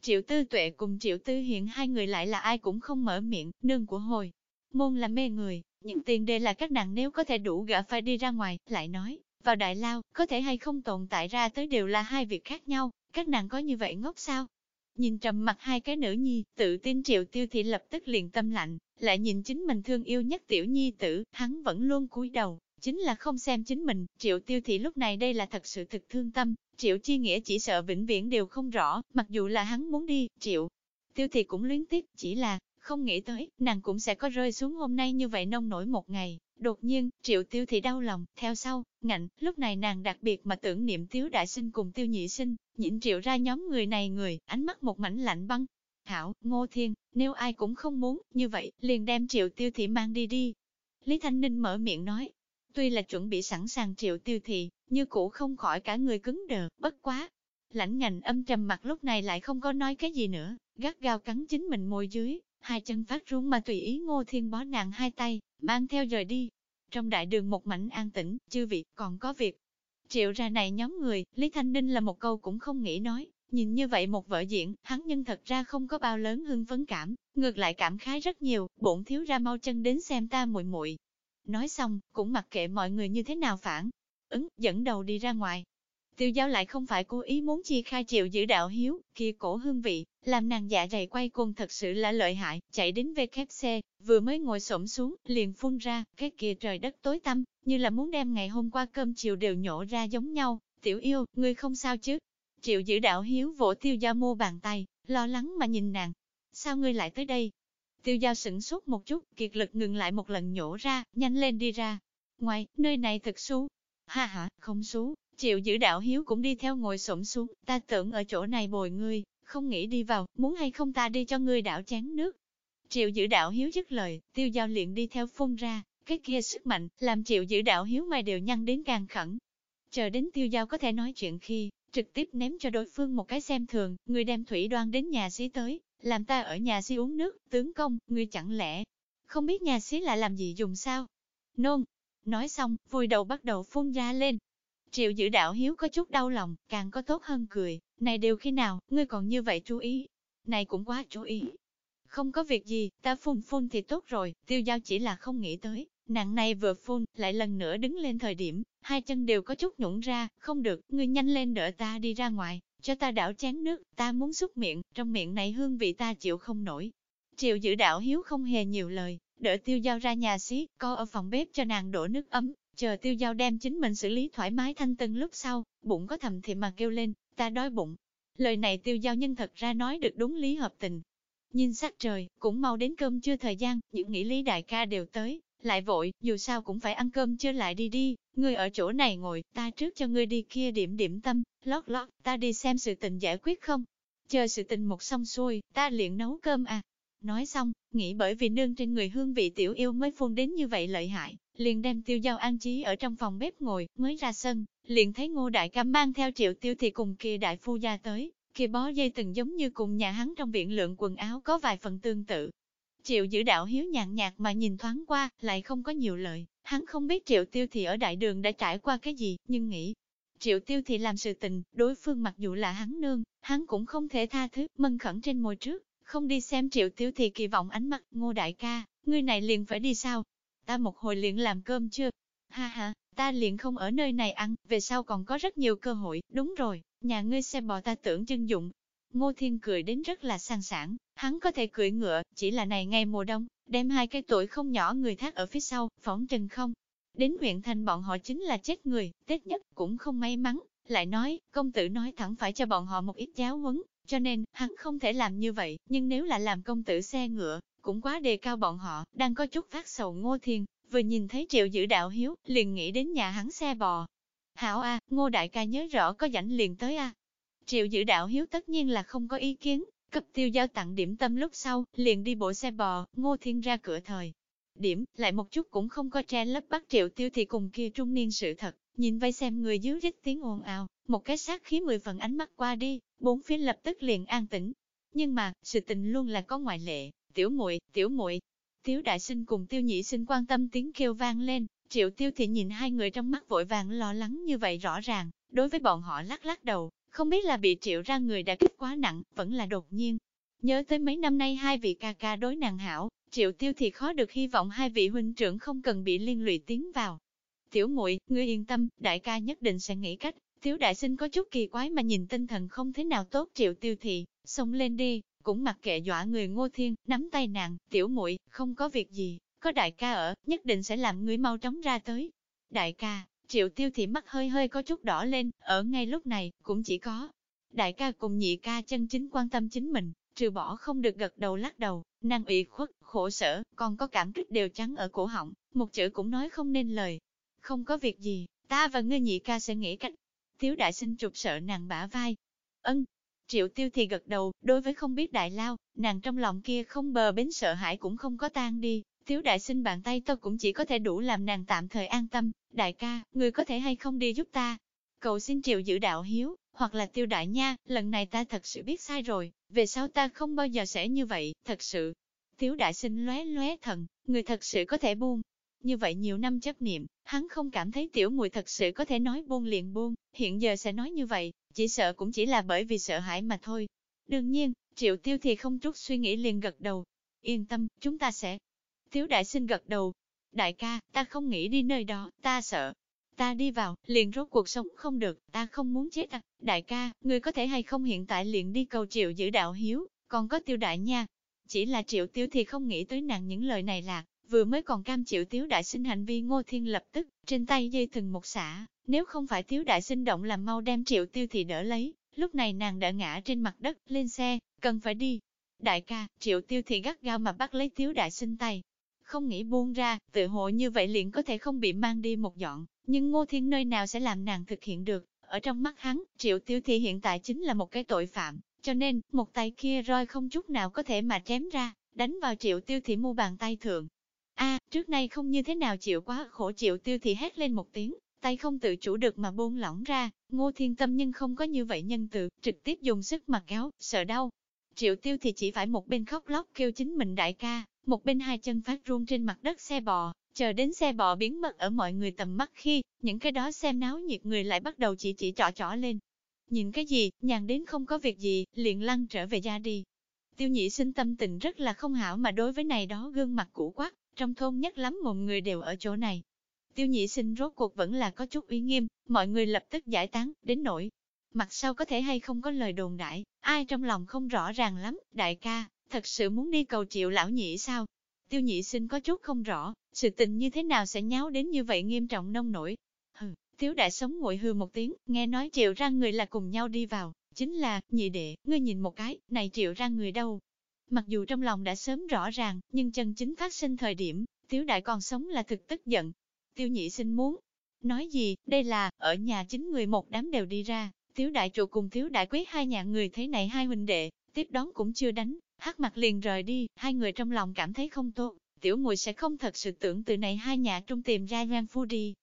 Triệu Tư Tuệ cùng Triệu Tư Hiện hai người lại là ai cũng không mở miệng, nương của hồi. Môn là mê người, những tiền đề là các nàng nếu có thể đủ gã phải đi ra ngoài, lại nói, vào đại lao, có thể hay không tồn tại ra tới đều là hai việc khác nhau, các nàng có như vậy ngốc sao? Nhìn trầm mặt hai cái nữ nhi, tự tin triệu tiêu thì lập tức liền tâm lạnh, lại nhìn chính mình thương yêu nhất tiểu nhi tử, hắn vẫn luôn cúi đầu, chính là không xem chính mình, triệu tiêu thị lúc này đây là thật sự thực thương tâm, triệu chi nghĩa chỉ sợ vĩnh viễn đều không rõ, mặc dù là hắn muốn đi, triệu tiêu thị cũng luyến tiếc, chỉ là, không nghĩ tới, nàng cũng sẽ có rơi xuống hôm nay như vậy nông nổi một ngày. Đột nhiên, triệu tiêu thị đau lòng, theo sau, ngạnh, lúc này nàng đặc biệt mà tưởng niệm tiếu đại sinh cùng tiêu nhị sinh, nhịn triệu ra nhóm người này người, ánh mắt một mảnh lạnh băng. Hảo, ngô thiên, nếu ai cũng không muốn, như vậy, liền đem triệu tiêu thị mang đi đi. Lý Thanh Ninh mở miệng nói, tuy là chuẩn bị sẵn sàng triệu tiêu thị, như cũ không khỏi cả người cứng đờ, bất quá. Lãnh ngành âm trầm mặt lúc này lại không có nói cái gì nữa, gắt gao cắn chính mình môi dưới, hai chân phát run mà tùy ý ngô thiên bó nàng hai tay, mang theo rời đi. Trong đại đường một mảnh an tĩnh, chư vị, còn có việc. Triệu ra này nhóm người, Lý Thanh Ninh là một câu cũng không nghĩ nói, nhìn như vậy một vợ diễn, hắn nhân thật ra không có bao lớn hưng phấn cảm, ngược lại cảm khái rất nhiều, bổn thiếu ra mau chân đến xem ta muội muội. Nói xong, cũng mặc kệ mọi người như thế nào phản, ứng, dẫn đầu đi ra ngoài. Tiêu giao lại không phải cố ý muốn chia khai triệu giữ đạo hiếu, kia cổ hương vị, làm nàng dạ dày quay cuồng thật sự là lợi hại, chạy đến VKC, vừa mới ngồi xổm xuống, liền phun ra, cái kia trời đất tối tăm, như là muốn đem ngày hôm qua cơm chiều đều nhổ ra giống nhau, tiểu yêu, ngươi không sao chứ? Triệu giữ đạo hiếu vỗ tiêu giao mua bàn tay, lo lắng mà nhìn nàng, sao ngươi lại tới đây? Tiêu giao sửng sốt một chút, kiệt lực ngừng lại một lần nhổ ra, nhanh lên đi ra. Ngoài, nơi này thật xú. Ha ha, không xú, Triệu giữ đạo hiếu cũng đi theo ngồi xổm xuống, ta tưởng ở chỗ này bồi ngươi, không nghĩ đi vào, muốn hay không ta đi cho ngươi đảo chén nước. Triệu giữ đạo hiếu dứt lời, tiêu giao liền đi theo phun ra, cái kia sức mạnh, làm triệu giữ đạo hiếu mày đều nhăn đến càng khẩn. Chờ đến tiêu giao có thể nói chuyện khi, trực tiếp ném cho đối phương một cái xem thường, người đem thủy đoan đến nhà xí tới, làm ta ở nhà xí uống nước, tướng công, người chẳng lẽ không biết nhà xí là làm gì dùng sao? Nôn! Nói xong, vùi đầu bắt đầu phun ra lên. Triệu giữ đạo hiếu có chút đau lòng, càng có tốt hơn cười, này đều khi nào, ngươi còn như vậy chú ý. Này cũng quá chú ý. Không có việc gì, ta phun phun thì tốt rồi, tiêu giao chỉ là không nghĩ tới, nặng này vừa phun, lại lần nữa đứng lên thời điểm, hai chân đều có chút nhũng ra, không được, ngươi nhanh lên đỡ ta đi ra ngoài, cho ta đảo chén nước, ta muốn xúc miệng, trong miệng này hương vị ta chịu không nổi. Triệu giữ đạo hiếu không hề nhiều lời, đỡ tiêu giao ra nhà xí, co ở phòng bếp cho nàng đổ nước ấm, chờ tiêu giao đem chính mình xử lý thoải mái thanh tân lúc sau, bụng có thầm thì mà kêu lên, ta đói bụng. Lời này tiêu giao nhân thật ra nói được đúng lý hợp tình. Nhìn sắc trời, cũng mau đến cơm chưa thời gian, những nghĩ lý đại ca đều tới, lại vội, dù sao cũng phải ăn cơm chưa lại đi đi, ngươi ở chỗ này ngồi, ta trước cho ngươi đi kia điểm điểm tâm, lót lót, ta đi xem sự tình giải quyết không. Chờ sự tình một xong xuôi, ta liền nấu cơm à. Nói xong, nghĩ bởi vì nương trên người hương vị tiểu yêu mới phun đến như vậy lợi hại, liền đem tiêu giao an trí ở trong phòng bếp ngồi, mới ra sân, liền thấy ngô đại ca mang theo triệu tiêu thì cùng kia đại phu gia tới, kia bó dây từng giống như cùng nhà hắn trong viện lượng quần áo có vài phần tương tự. Triệu giữ đạo hiếu nhàn nhạt mà nhìn thoáng qua, lại không có nhiều lời, hắn không biết triệu tiêu thì ở đại đường đã trải qua cái gì, nhưng nghĩ, triệu tiêu thì làm sự tình, đối phương mặc dù là hắn nương, hắn cũng không thể tha thứ, mân khẩn trên môi trước, không đi xem triệu tiêu thì kỳ vọng ánh mắt, ngô đại ca, ngươi này liền phải đi sao? Ta một hồi liền làm cơm chưa? Ha ha, ta liền không ở nơi này ăn, về sau còn có rất nhiều cơ hội, đúng rồi, nhà ngươi xem bò ta tưởng chân dụng. Ngô Thiên cười đến rất là sang sảng, hắn có thể cưỡi ngựa, chỉ là này ngay mùa đông, đem hai cái tuổi không nhỏ người thác ở phía sau, phóng trần không. Đến huyện thành bọn họ chính là chết người, tết nhất cũng không may mắn, lại nói, công tử nói thẳng phải cho bọn họ một ít giáo huấn, cho nên, hắn không thể làm như vậy, nhưng nếu là làm công tử xe ngựa, cũng quá đề cao bọn họ, đang có chút phát sầu ngô thiên, vừa nhìn thấy triệu giữ đạo hiếu, liền nghĩ đến nhà hắn xe bò. Hảo a, ngô đại ca nhớ rõ có rảnh liền tới a. Triệu giữ đạo hiếu tất nhiên là không có ý kiến, cấp tiêu giao tặng điểm tâm lúc sau, liền đi bộ xe bò, ngô thiên ra cửa thời. Điểm, lại một chút cũng không có che lấp bắt triệu tiêu thì cùng kia trung niên sự thật, nhìn vây xem người dưới rít tiếng ồn ào, một cái sát khí mười phần ánh mắt qua đi, bốn phía lập tức liền an tĩnh. Nhưng mà, sự tình luôn là có ngoại lệ, tiểu muội, tiểu muội. Tiếu đại sinh cùng tiêu nhị sinh quan tâm tiếng kêu vang lên, triệu tiêu Thị nhìn hai người trong mắt vội vàng lo lắng như vậy rõ ràng, đối với bọn họ lắc lắc đầu, không biết là bị triệu ra người đã kích quá nặng, vẫn là đột nhiên. Nhớ tới mấy năm nay hai vị ca ca đối nàng hảo, triệu tiêu thì khó được hy vọng hai vị huynh trưởng không cần bị liên lụy tiến vào. Tiểu muội, ngươi yên tâm, đại ca nhất định sẽ nghĩ cách, Tiếu đại sinh có chút kỳ quái mà nhìn tinh thần không thế nào tốt triệu tiêu thị, xông lên đi, cũng mặc kệ dọa người ngô thiên, nắm tay nàng, tiểu muội không có việc gì, có đại ca ở, nhất định sẽ làm người mau chóng ra tới. Đại ca, triệu tiêu thì mắt hơi hơi có chút đỏ lên, ở ngay lúc này, cũng chỉ có. Đại ca cùng nhị ca chân chính quan tâm chính mình, trừ bỏ không được gật đầu lắc đầu, năng ủy khuất, khổ sở, còn có cảm kích đều trắng ở cổ họng, một chữ cũng nói không nên lời. Không có việc gì, ta và ngươi nhị ca sẽ nghĩ cách Thiếu đại sinh chụp sợ nàng bả vai. Ân, triệu tiêu thì gật đầu, đối với không biết đại lao, nàng trong lòng kia không bờ bến sợ hãi cũng không có tan đi. thiếu đại sinh bàn tay tôi cũng chỉ có thể đủ làm nàng tạm thời an tâm. Đại ca, người có thể hay không đi giúp ta? Cầu xin triệu giữ đạo hiếu, hoặc là tiêu đại nha, lần này ta thật sự biết sai rồi, về sau ta không bao giờ sẽ như vậy, thật sự. Thiếu đại sinh lóe lóe thần, người thật sự có thể buông, như vậy nhiều năm chấp niệm, hắn không cảm thấy tiểu mùi thật sự có thể nói buông liền buông, hiện giờ sẽ nói như vậy, chỉ sợ cũng chỉ là bởi vì sợ hãi mà thôi. Đương nhiên, triệu tiêu thì không chút suy nghĩ liền gật đầu. Yên tâm, chúng ta sẽ. Tiếu đại sinh gật đầu. Đại ca, ta không nghĩ đi nơi đó, ta sợ. Ta đi vào, liền rốt cuộc sống không được, ta không muốn chết à. Đại ca, người có thể hay không hiện tại liền đi cầu triệu giữ đạo hiếu, còn có tiêu đại nha. Chỉ là triệu tiêu thì không nghĩ tới nàng những lời này lạc, vừa mới còn cam chịu Tiếu Đại Sinh hành vi Ngô Thiên lập tức, trên tay dây thừng một xả, nếu không phải Tiếu Đại Sinh động làm mau đem triệu tiêu thì đỡ lấy, lúc này nàng đã ngã trên mặt đất, lên xe, cần phải đi. Đại ca, triệu tiêu thì gắt gao mà bắt lấy Tiếu Đại Sinh tay, không nghĩ buông ra, tự hộ như vậy liền có thể không bị mang đi một dọn, nhưng Ngô Thiên nơi nào sẽ làm nàng thực hiện được, ở trong mắt hắn, triệu tiêu thị hiện tại chính là một cái tội phạm, cho nên, một tay kia roi không chút nào có thể mà chém ra, đánh vào triệu tiêu thị mu bàn tay thượng a trước nay không như thế nào chịu quá khổ chịu tiêu thì hét lên một tiếng, tay không tự chủ được mà buông lỏng ra, ngô thiên tâm nhưng không có như vậy nhân từ, trực tiếp dùng sức mà kéo, sợ đau. Triệu tiêu thì chỉ phải một bên khóc lóc kêu chính mình đại ca, một bên hai chân phát run trên mặt đất xe bò, chờ đến xe bò biến mất ở mọi người tầm mắt khi, những cái đó xem náo nhiệt người lại bắt đầu chỉ chỉ trỏ trỏ lên. Nhìn cái gì, nhàn đến không có việc gì, liền lăn trở về gia đi. Tiêu nhị sinh tâm tình rất là không hảo mà đối với này đó gương mặt cũ quắc, trong thôn nhất lắm một người đều ở chỗ này. Tiêu nhị sinh rốt cuộc vẫn là có chút uy nghiêm, mọi người lập tức giải tán, đến nỗi. Mặt sau có thể hay không có lời đồn đại, ai trong lòng không rõ ràng lắm, đại ca, thật sự muốn đi cầu triệu lão nhị sao? Tiêu nhị sinh có chút không rõ, sự tình như thế nào sẽ nháo đến như vậy nghiêm trọng nông nổi. Hừ, tiếu đại sống nguội hư một tiếng, nghe nói triệu ra người là cùng nhau đi vào, chính là, nhị đệ, ngươi nhìn một cái, này triệu ra người đâu. Mặc dù trong lòng đã sớm rõ ràng, nhưng chân chính phát sinh thời điểm, tiếu đại còn sống là thực tức giận. Tiêu nhị sinh muốn, nói gì, đây là, ở nhà chính người một đám đều đi ra, tiếu đại trụ cùng tiếu đại quyết hai nhà người thấy này hai huynh đệ, tiếp đón cũng chưa đánh, hắc mặt liền rời đi, hai người trong lòng cảm thấy không tốt, tiểu mùi sẽ không thật sự tưởng từ này hai nhà trung tìm ra Loan Phu đi.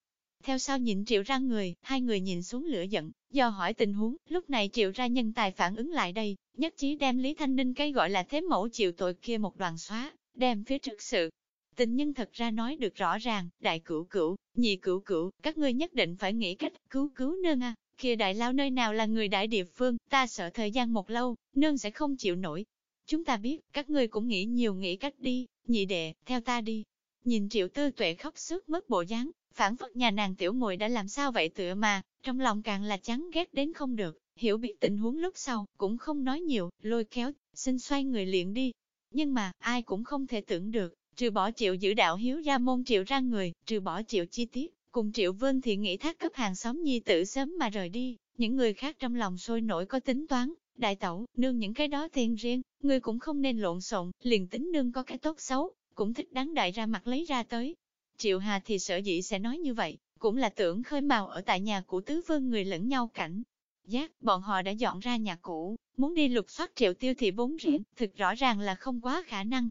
Theo sau nhịn triệu ra người, hai người nhìn xuống lửa giận, do hỏi tình huống, lúc này triệu ra nhân tài phản ứng lại đây, nhất trí đem Lý Thanh Ninh cái gọi là thế mẫu chịu tội kia một đoàn xóa, đem phía trước sự. Tình nhân thật ra nói được rõ ràng, đại cửu cửu, nhị cửu cửu, các ngươi nhất định phải nghĩ cách cứu cứu nương à, kia đại lao nơi nào là người đại địa phương, ta sợ thời gian một lâu, nương sẽ không chịu nổi, Chúng ta biết, các ngươi cũng nghĩ nhiều nghĩ cách đi, nhị đệ, theo ta đi. Nhìn triệu tư tuệ khóc sức mất bộ dáng, phản phất nhà nàng tiểu muội đã làm sao vậy tựa mà, trong lòng càng là chán ghét đến không được, hiểu biết tình huống lúc sau, cũng không nói nhiều, lôi kéo, xin xoay người liền đi. Nhưng mà, ai cũng không thể tưởng được, trừ bỏ triệu giữ đạo hiếu ra môn triệu ra người, trừ bỏ triệu chi tiết, cùng triệu vân thì nghĩ thác cấp hàng xóm nhi tử sớm mà rời đi, những người khác trong lòng sôi nổi có tính toán, Đại tẩu, nương những cái đó thiên riêng, ngươi cũng không nên lộn xộn, liền tính nương có cái tốt xấu, cũng thích đáng đại ra mặt lấy ra tới. Triệu Hà thì sợ dĩ sẽ nói như vậy, cũng là tưởng khơi mào ở tại nhà của tứ vương người lẫn nhau cảnh. Giác, bọn họ đã dọn ra nhà cũ, muốn đi lục soát triệu tiêu thì vốn riêng, thực rõ ràng là không quá khả năng.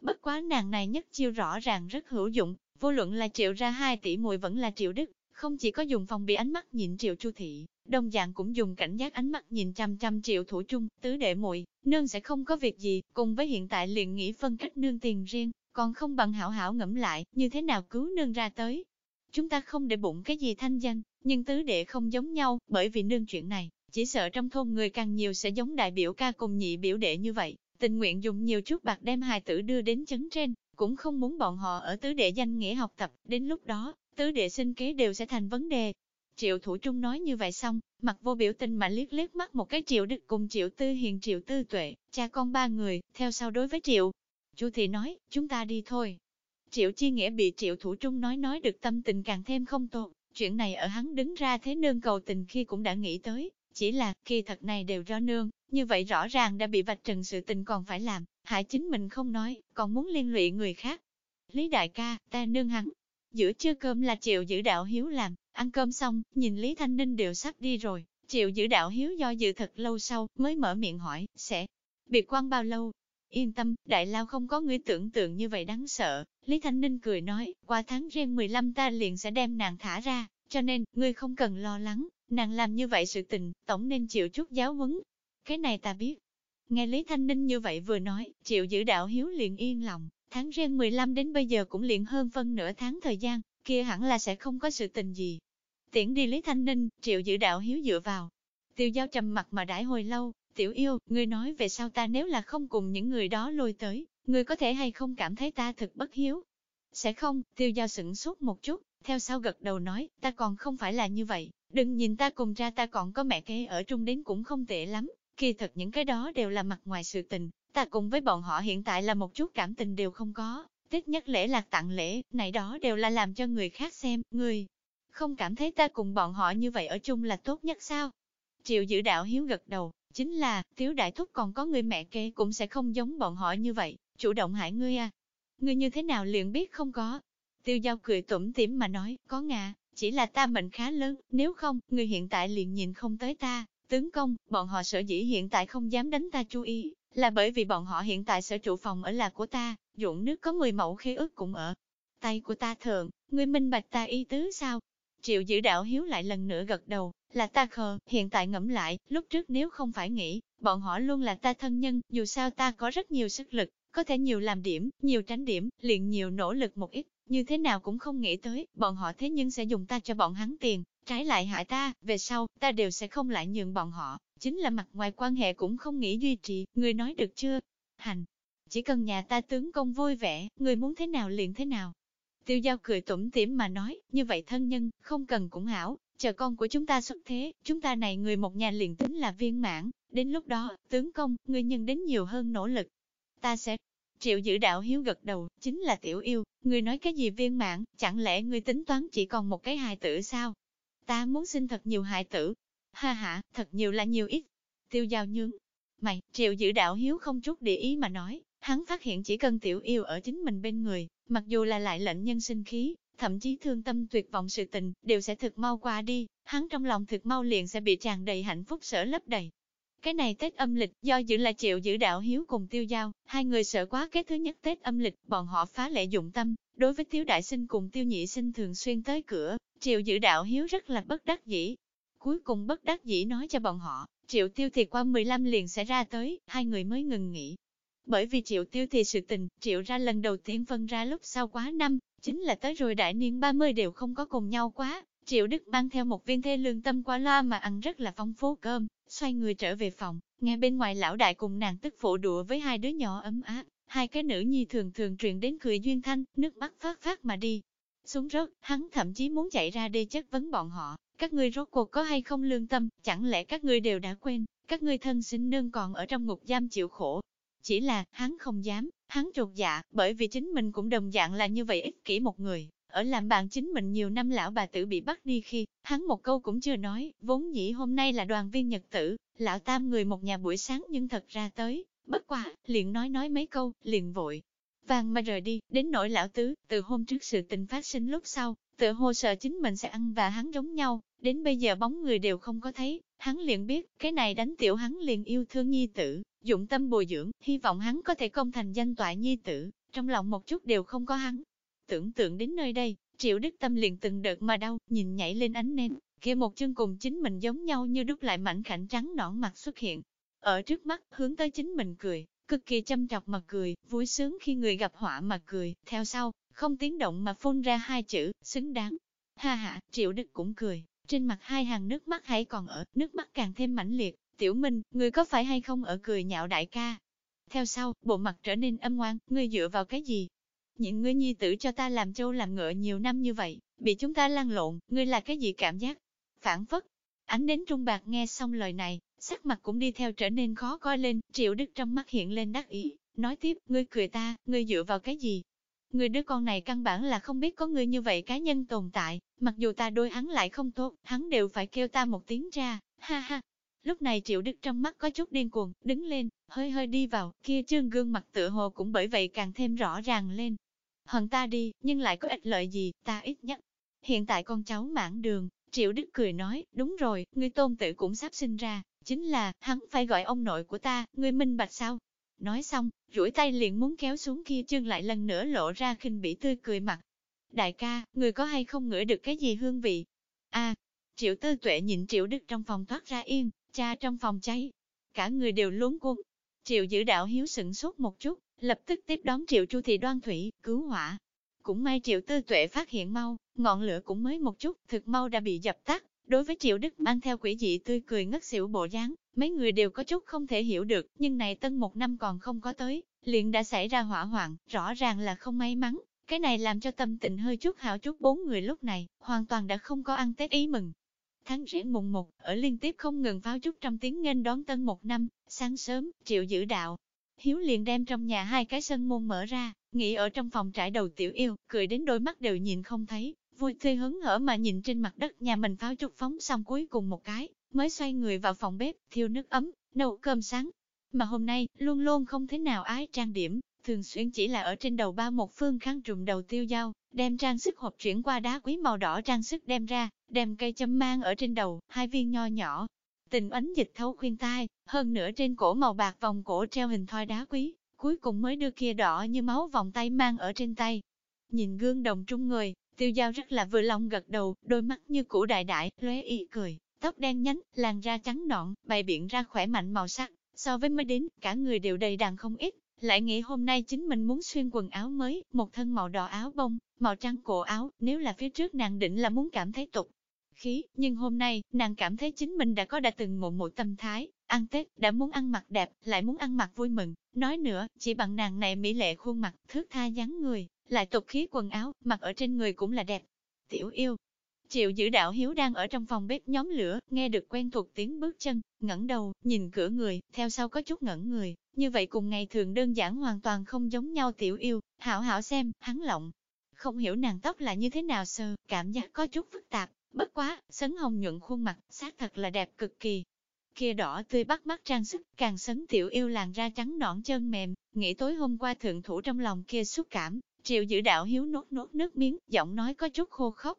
Bất quá nàng này nhất chiêu rõ ràng rất hữu dụng, vô luận là triệu ra 2 tỷ mùi vẫn là triệu đức, không chỉ có dùng phòng bị ánh mắt nhìn triệu chu thị, đồng dạng cũng dùng cảnh giác ánh mắt nhìn chăm chăm triệu thủ trung, tứ đệ muội nương sẽ không có việc gì, cùng với hiện tại liền nghĩ phân cách nương tiền riêng, còn không bằng hảo hảo ngẫm lại, như thế nào cứu nương ra tới. Chúng ta không để bụng cái gì thanh danh, nhưng tứ đệ không giống nhau, bởi vì nương chuyện này, chỉ sợ trong thôn người càng nhiều sẽ giống đại biểu ca cùng nhị biểu đệ như vậy, tình nguyện dùng nhiều chút bạc đem hài tử đưa đến chấn trên, cũng không muốn bọn họ ở tứ đệ danh nghĩa học tập, đến lúc đó, tứ đệ sinh kế đều sẽ thành vấn đề, Triệu Thủ Trung nói như vậy xong, mặt vô biểu tình mà liếc liếc mắt một cái Triệu Đức cùng Triệu Tư Hiền Triệu Tư Tuệ, cha con ba người, theo sau đối với Triệu. Chu Thị nói, chúng ta đi thôi. Triệu Chi Nghĩa bị Triệu Thủ Trung nói nói được tâm tình càng thêm không tốt, chuyện này ở hắn đứng ra thế nương cầu tình khi cũng đã nghĩ tới, chỉ là, khi thật này đều do nương, như vậy rõ ràng đã bị vạch trần sự tình còn phải làm, hại chính mình không nói, còn muốn liên lụy người khác. Lý đại ca, ta nương hắn, giữa trưa cơm là Triệu giữ đạo hiếu làm, Ăn cơm xong, nhìn Lý Thanh Ninh đều sắp đi rồi, Triệu giữ đạo hiếu do dự thật lâu sau, mới mở miệng hỏi, sẽ biệt quan bao lâu? Yên tâm, đại lao không có người tưởng tượng như vậy đáng sợ. Lý Thanh Ninh cười nói, qua tháng riêng 15 ta liền sẽ đem nàng thả ra, cho nên, ngươi không cần lo lắng, nàng làm như vậy sự tình, tổng nên chịu chút giáo huấn. Cái này ta biết. Nghe Lý Thanh Ninh như vậy vừa nói, chịu giữ đạo hiếu liền yên lòng, tháng riêng 15 đến bây giờ cũng liền hơn phân nửa tháng thời gian, kia hẳn là sẽ không có sự tình gì. Tiễn đi Lý Thanh Ninh, triệu giữ đạo hiếu dựa vào. Tiêu giao trầm mặt mà đãi hồi lâu, tiểu yêu, ngươi nói về sao ta nếu là không cùng những người đó lôi tới, ngươi có thể hay không cảm thấy ta thật bất hiếu? Sẽ không, tiêu giao sửng sốt một chút, theo sau gật đầu nói, ta còn không phải là như vậy, đừng nhìn ta cùng ra ta còn có mẹ kế ở trung đến cũng không tệ lắm, kỳ thật những cái đó đều là mặt ngoài sự tình, ta cùng với bọn họ hiện tại là một chút cảm tình đều không có, tết nhất lễ lạc tặng lễ, này đó đều là làm cho người khác xem, người, không cảm thấy ta cùng bọn họ như vậy ở chung là tốt nhất sao? Triệu giữ đạo hiếu gật đầu, chính là, tiếu đại thúc còn có người mẹ kế cũng sẽ không giống bọn họ như vậy, chủ động hại ngươi à. Ngươi như thế nào liền biết không có? Tiêu giao cười tủm tỉm mà nói, có ngà, chỉ là ta mệnh khá lớn, nếu không, ngươi hiện tại liền nhìn không tới ta, tướng công, bọn họ sở dĩ hiện tại không dám đánh ta chú ý, là bởi vì bọn họ hiện tại sở trụ phòng ở là của ta, ruộng nước có 10 mẫu khí ức cũng ở. Tay của ta thượng, ngươi minh bạch ta y tứ sao? Triệu giữ đạo hiếu lại lần nữa gật đầu, là ta khờ, hiện tại ngẫm lại, lúc trước nếu không phải nghĩ, bọn họ luôn là ta thân nhân, dù sao ta có rất nhiều sức lực, có thể nhiều làm điểm, nhiều tránh điểm, liền nhiều nỗ lực một ít, như thế nào cũng không nghĩ tới, bọn họ thế nhưng sẽ dùng ta cho bọn hắn tiền, trái lại hại ta, về sau, ta đều sẽ không lại nhường bọn họ, chính là mặt ngoài quan hệ cũng không nghĩ duy trì, người nói được chưa? Hành, chỉ cần nhà ta tướng công vui vẻ, người muốn thế nào liền thế nào. Tiêu giao cười tủm tỉm mà nói, như vậy thân nhân, không cần cũng hảo, chờ con của chúng ta xuất thế, chúng ta này người một nhà liền tính là viên mãn, đến lúc đó, tướng công, người nhân đến nhiều hơn nỗ lực. Ta sẽ, triệu giữ đạo hiếu gật đầu, chính là tiểu yêu, người nói cái gì viên mãn, chẳng lẽ người tính toán chỉ còn một cái hài tử sao? Ta muốn sinh thật nhiều hài tử. Ha ha, thật nhiều là nhiều ít. Tiêu giao nhướng. Mày, triệu giữ đạo hiếu không chút để ý mà nói, hắn phát hiện chỉ cần tiểu yêu ở chính mình bên người, mặc dù là lại lệnh nhân sinh khí, thậm chí thương tâm tuyệt vọng sự tình, đều sẽ thực mau qua đi, hắn trong lòng thực mau liền sẽ bị tràn đầy hạnh phúc sở lấp đầy. Cái này Tết âm lịch, do giữ là chịu giữ đạo hiếu cùng tiêu giao, hai người sợ quá cái thứ nhất Tết âm lịch, bọn họ phá lệ dụng tâm, đối với tiêu đại sinh cùng tiêu nhị sinh thường xuyên tới cửa, triệu giữ đạo hiếu rất là bất đắc dĩ. Cuối cùng bất đắc dĩ nói cho bọn họ, triệu tiêu thì qua 15 liền sẽ ra tới, hai người mới ngừng nghỉ. Bởi vì triệu tiêu thì sự tình, triệu ra lần đầu tiên phân ra lúc sau quá năm, chính là tới rồi đại niên 30 đều không có cùng nhau quá. Triệu Đức mang theo một viên thê lương tâm qua loa mà ăn rất là phong phú cơm, xoay người trở về phòng, nghe bên ngoài lão đại cùng nàng tức phụ đùa với hai đứa nhỏ ấm áp, hai cái nữ nhi thường thường truyền đến cười duyên thanh, nước mắt phát phát mà đi. Xuống rớt, hắn thậm chí muốn chạy ra đi chất vấn bọn họ, các ngươi rốt cuộc có hay không lương tâm, chẳng lẽ các ngươi đều đã quên, các ngươi thân sinh nương còn ở trong ngục giam chịu khổ. Chỉ là, hắn không dám, hắn trột dạ, bởi vì chính mình cũng đồng dạng là như vậy ích kỷ một người. Ở làm bạn chính mình nhiều năm lão bà tử bị bắt đi khi, hắn một câu cũng chưa nói, vốn dĩ hôm nay là đoàn viên nhật tử, lão tam người một nhà buổi sáng nhưng thật ra tới, bất quả, liền nói nói mấy câu, liền vội. Vàng mà rời đi, đến nỗi lão tứ, từ hôm trước sự tình phát sinh lúc sau, tự hồ sợ chính mình sẽ ăn và hắn giống nhau, đến bây giờ bóng người đều không có thấy, hắn liền biết, cái này đánh tiểu hắn liền yêu thương nhi tử, dụng tâm bồi dưỡng, hy vọng hắn có thể công thành danh toại nhi tử, trong lòng một chút đều không có hắn. Tưởng tượng đến nơi đây, triệu đức tâm liền từng đợt mà đau, nhìn nhảy lên ánh nến, kia một chân cùng chính mình giống nhau như đúc lại mảnh khảnh trắng nõn mặt xuất hiện. Ở trước mắt, hướng tới chính mình cười, cực kỳ châm chọc mà cười, vui sướng khi người gặp họa mà cười, theo sau, không tiếng động mà phun ra hai chữ, xứng đáng. Ha ha, triệu đức cũng cười, trên mặt hai hàng nước mắt hãy còn ở, nước mắt càng thêm mãnh liệt, tiểu minh, người có phải hay không ở cười nhạo đại ca? Theo sau, bộ mặt trở nên âm ngoan, ngươi dựa vào cái gì? Những ngươi nhi tử cho ta làm trâu làm ngựa nhiều năm như vậy, bị chúng ta lăn lộn, ngươi là cái gì cảm giác? Phản phất, ánh đến trung bạc nghe xong lời này, sắc mặt cũng đi theo trở nên khó coi lên, triệu đức trong mắt hiện lên đắc ý, nói tiếp, ngươi cười ta, ngươi dựa vào cái gì? Người đứa con này căn bản là không biết có người như vậy cá nhân tồn tại, mặc dù ta đôi hắn lại không tốt, hắn đều phải kêu ta một tiếng ra, ha ha. Lúc này Triệu Đức trong mắt có chút điên cuồng, đứng lên, hơi hơi đi vào, kia trương gương mặt tựa hồ cũng bởi vậy càng thêm rõ ràng lên. Hận ta đi, nhưng lại có ích lợi gì, ta ít nhất. Hiện tại con cháu mãn đường, Triệu Đức cười nói, đúng rồi, người tôn tử cũng sắp sinh ra, chính là, hắn phải gọi ông nội của ta, người minh bạch sao? Nói xong, duỗi tay liền muốn kéo xuống kia chân lại lần nữa lộ ra khinh bỉ tươi cười mặt. Đại ca, người có hay không ngửi được cái gì hương vị? a triệu tư tuệ nhìn triệu đức trong phòng thoát ra yên, cha trong phòng cháy. Cả người đều luống cuống. Triệu giữ đạo hiếu sửng sốt một chút, lập tức tiếp đón triệu chu thị đoan thủy, cứu hỏa. Cũng may triệu tư tuệ phát hiện mau, ngọn lửa cũng mới một chút, thực mau đã bị dập tắt. Đối với triệu đức mang theo quỷ dị tươi cười ngất xỉu bộ dáng, mấy người đều có chút không thể hiểu được, nhưng này tân một năm còn không có tới, liền đã xảy ra hỏa hoạn, rõ ràng là không may mắn. Cái này làm cho tâm tình hơi chút hảo chút bốn người lúc này, hoàn toàn đã không có ăn Tết ý mừng. Tháng rẽ mùng một, ở liên tiếp không ngừng pháo chút trong tiếng nghênh đón tân một năm, sáng sớm, triệu giữ đạo. Hiếu liền đem trong nhà hai cái sân môn mở ra, nghỉ ở trong phòng trải đầu tiểu yêu, cười đến đôi mắt đều nhìn không thấy, vui tươi hứng hở mà nhìn trên mặt đất nhà mình pháo trục phóng xong cuối cùng một cái, mới xoay người vào phòng bếp, thiêu nước ấm, nấu cơm sáng. Mà hôm nay, luôn luôn không thế nào ái trang điểm, thường xuyên chỉ là ở trên đầu ba một phương khăn trùm đầu tiêu dao, đem trang sức hộp chuyển qua đá quý màu đỏ trang sức đem ra, đem cây châm mang ở trên đầu, hai viên nho nhỏ. Tình ánh dịch thấu khuyên tai, hơn nữa trên cổ màu bạc vòng cổ treo hình thoi đá quý, cuối cùng mới đưa kia đỏ như máu vòng tay mang ở trên tay. Nhìn gương đồng trung người, tiêu dao rất là vừa lòng gật đầu, đôi mắt như củ đại đại, lóe y cười, tóc đen nhánh, làn da trắng nõn, bày biện ra khỏe mạnh màu sắc, so với mới đến, cả người đều đầy đàn không ít, lại nghĩ hôm nay chính mình muốn xuyên quần áo mới, một thân màu đỏ áo bông, màu trắng cổ áo, nếu là phía trước nàng định là muốn cảm thấy tục. Khí, nhưng hôm nay, nàng cảm thấy chính mình đã có đã từng một một tâm thái, ăn Tết, đã muốn ăn mặc đẹp, lại muốn ăn mặc vui mừng, nói nữa, chỉ bằng nàng này mỹ lệ khuôn mặt, thước tha dáng người, lại tục khí quần áo, mặc ở trên người cũng là đẹp. Tiểu yêu, Triệu giữ đạo hiếu đang ở trong phòng bếp nhóm lửa, nghe được quen thuộc tiếng bước chân, ngẩng đầu, nhìn cửa người, theo sau có chút ngẩn người, như vậy cùng ngày thường đơn giản hoàn toàn không giống nhau tiểu yêu, hảo hảo xem, hắn lộng. Không hiểu nàng tóc là như thế nào sơ, cảm giác có chút phức tạp, bất quá, sấn hồng nhuận khuôn mặt, xác thật là đẹp cực kỳ. Kia đỏ tươi bắt mắt trang sức, càng sấn tiểu yêu làn da trắng nõn chân mềm, nghĩ tối hôm qua thượng thủ trong lòng kia xúc cảm, triệu giữ đạo hiếu nốt nốt nước miếng, giọng nói có chút khô khốc,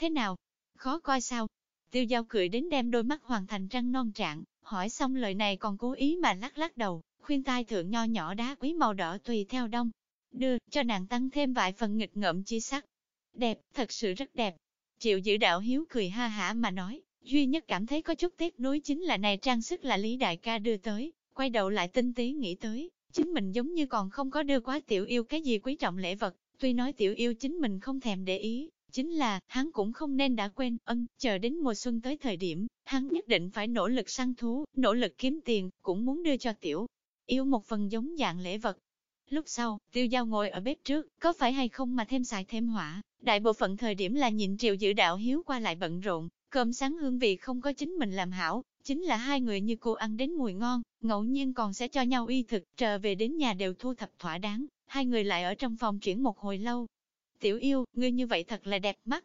Thế nào? Khó coi sao? Tiêu giao cười đến đem đôi mắt hoàn thành răng non trạng, hỏi xong lời này còn cố ý mà lắc lắc đầu, khuyên tai thượng nho nhỏ đá quý màu đỏ tùy theo đông. Đưa, cho nàng tăng thêm vài phần nghịch ngợm chi sắc. Đẹp, thật sự rất đẹp. Triệu giữ đạo hiếu cười ha hả mà nói, duy nhất cảm thấy có chút tiếc nuối chính là này trang sức là Lý Đại ca đưa tới, quay đầu lại tinh tế nghĩ tới, chính mình giống như còn không có đưa quá tiểu yêu cái gì quý trọng lễ vật, tuy nói tiểu yêu chính mình không thèm để ý, Chính là, hắn cũng không nên đã quên, ân, chờ đến mùa xuân tới thời điểm, hắn nhất định phải nỗ lực săn thú, nỗ lực kiếm tiền, cũng muốn đưa cho tiểu yêu một phần giống dạng lễ vật. Lúc sau, tiêu giao ngồi ở bếp trước, có phải hay không mà thêm xài thêm hỏa, đại bộ phận thời điểm là nhịn triệu giữ đạo hiếu qua lại bận rộn, cơm sáng hương vị không có chính mình làm hảo, chính là hai người như cô ăn đến mùi ngon, ngẫu nhiên còn sẽ cho nhau y thực, trở về đến nhà đều thu thập thỏa đáng, hai người lại ở trong phòng chuyển một hồi lâu, Tiểu yêu, ngươi như vậy thật là đẹp mắt.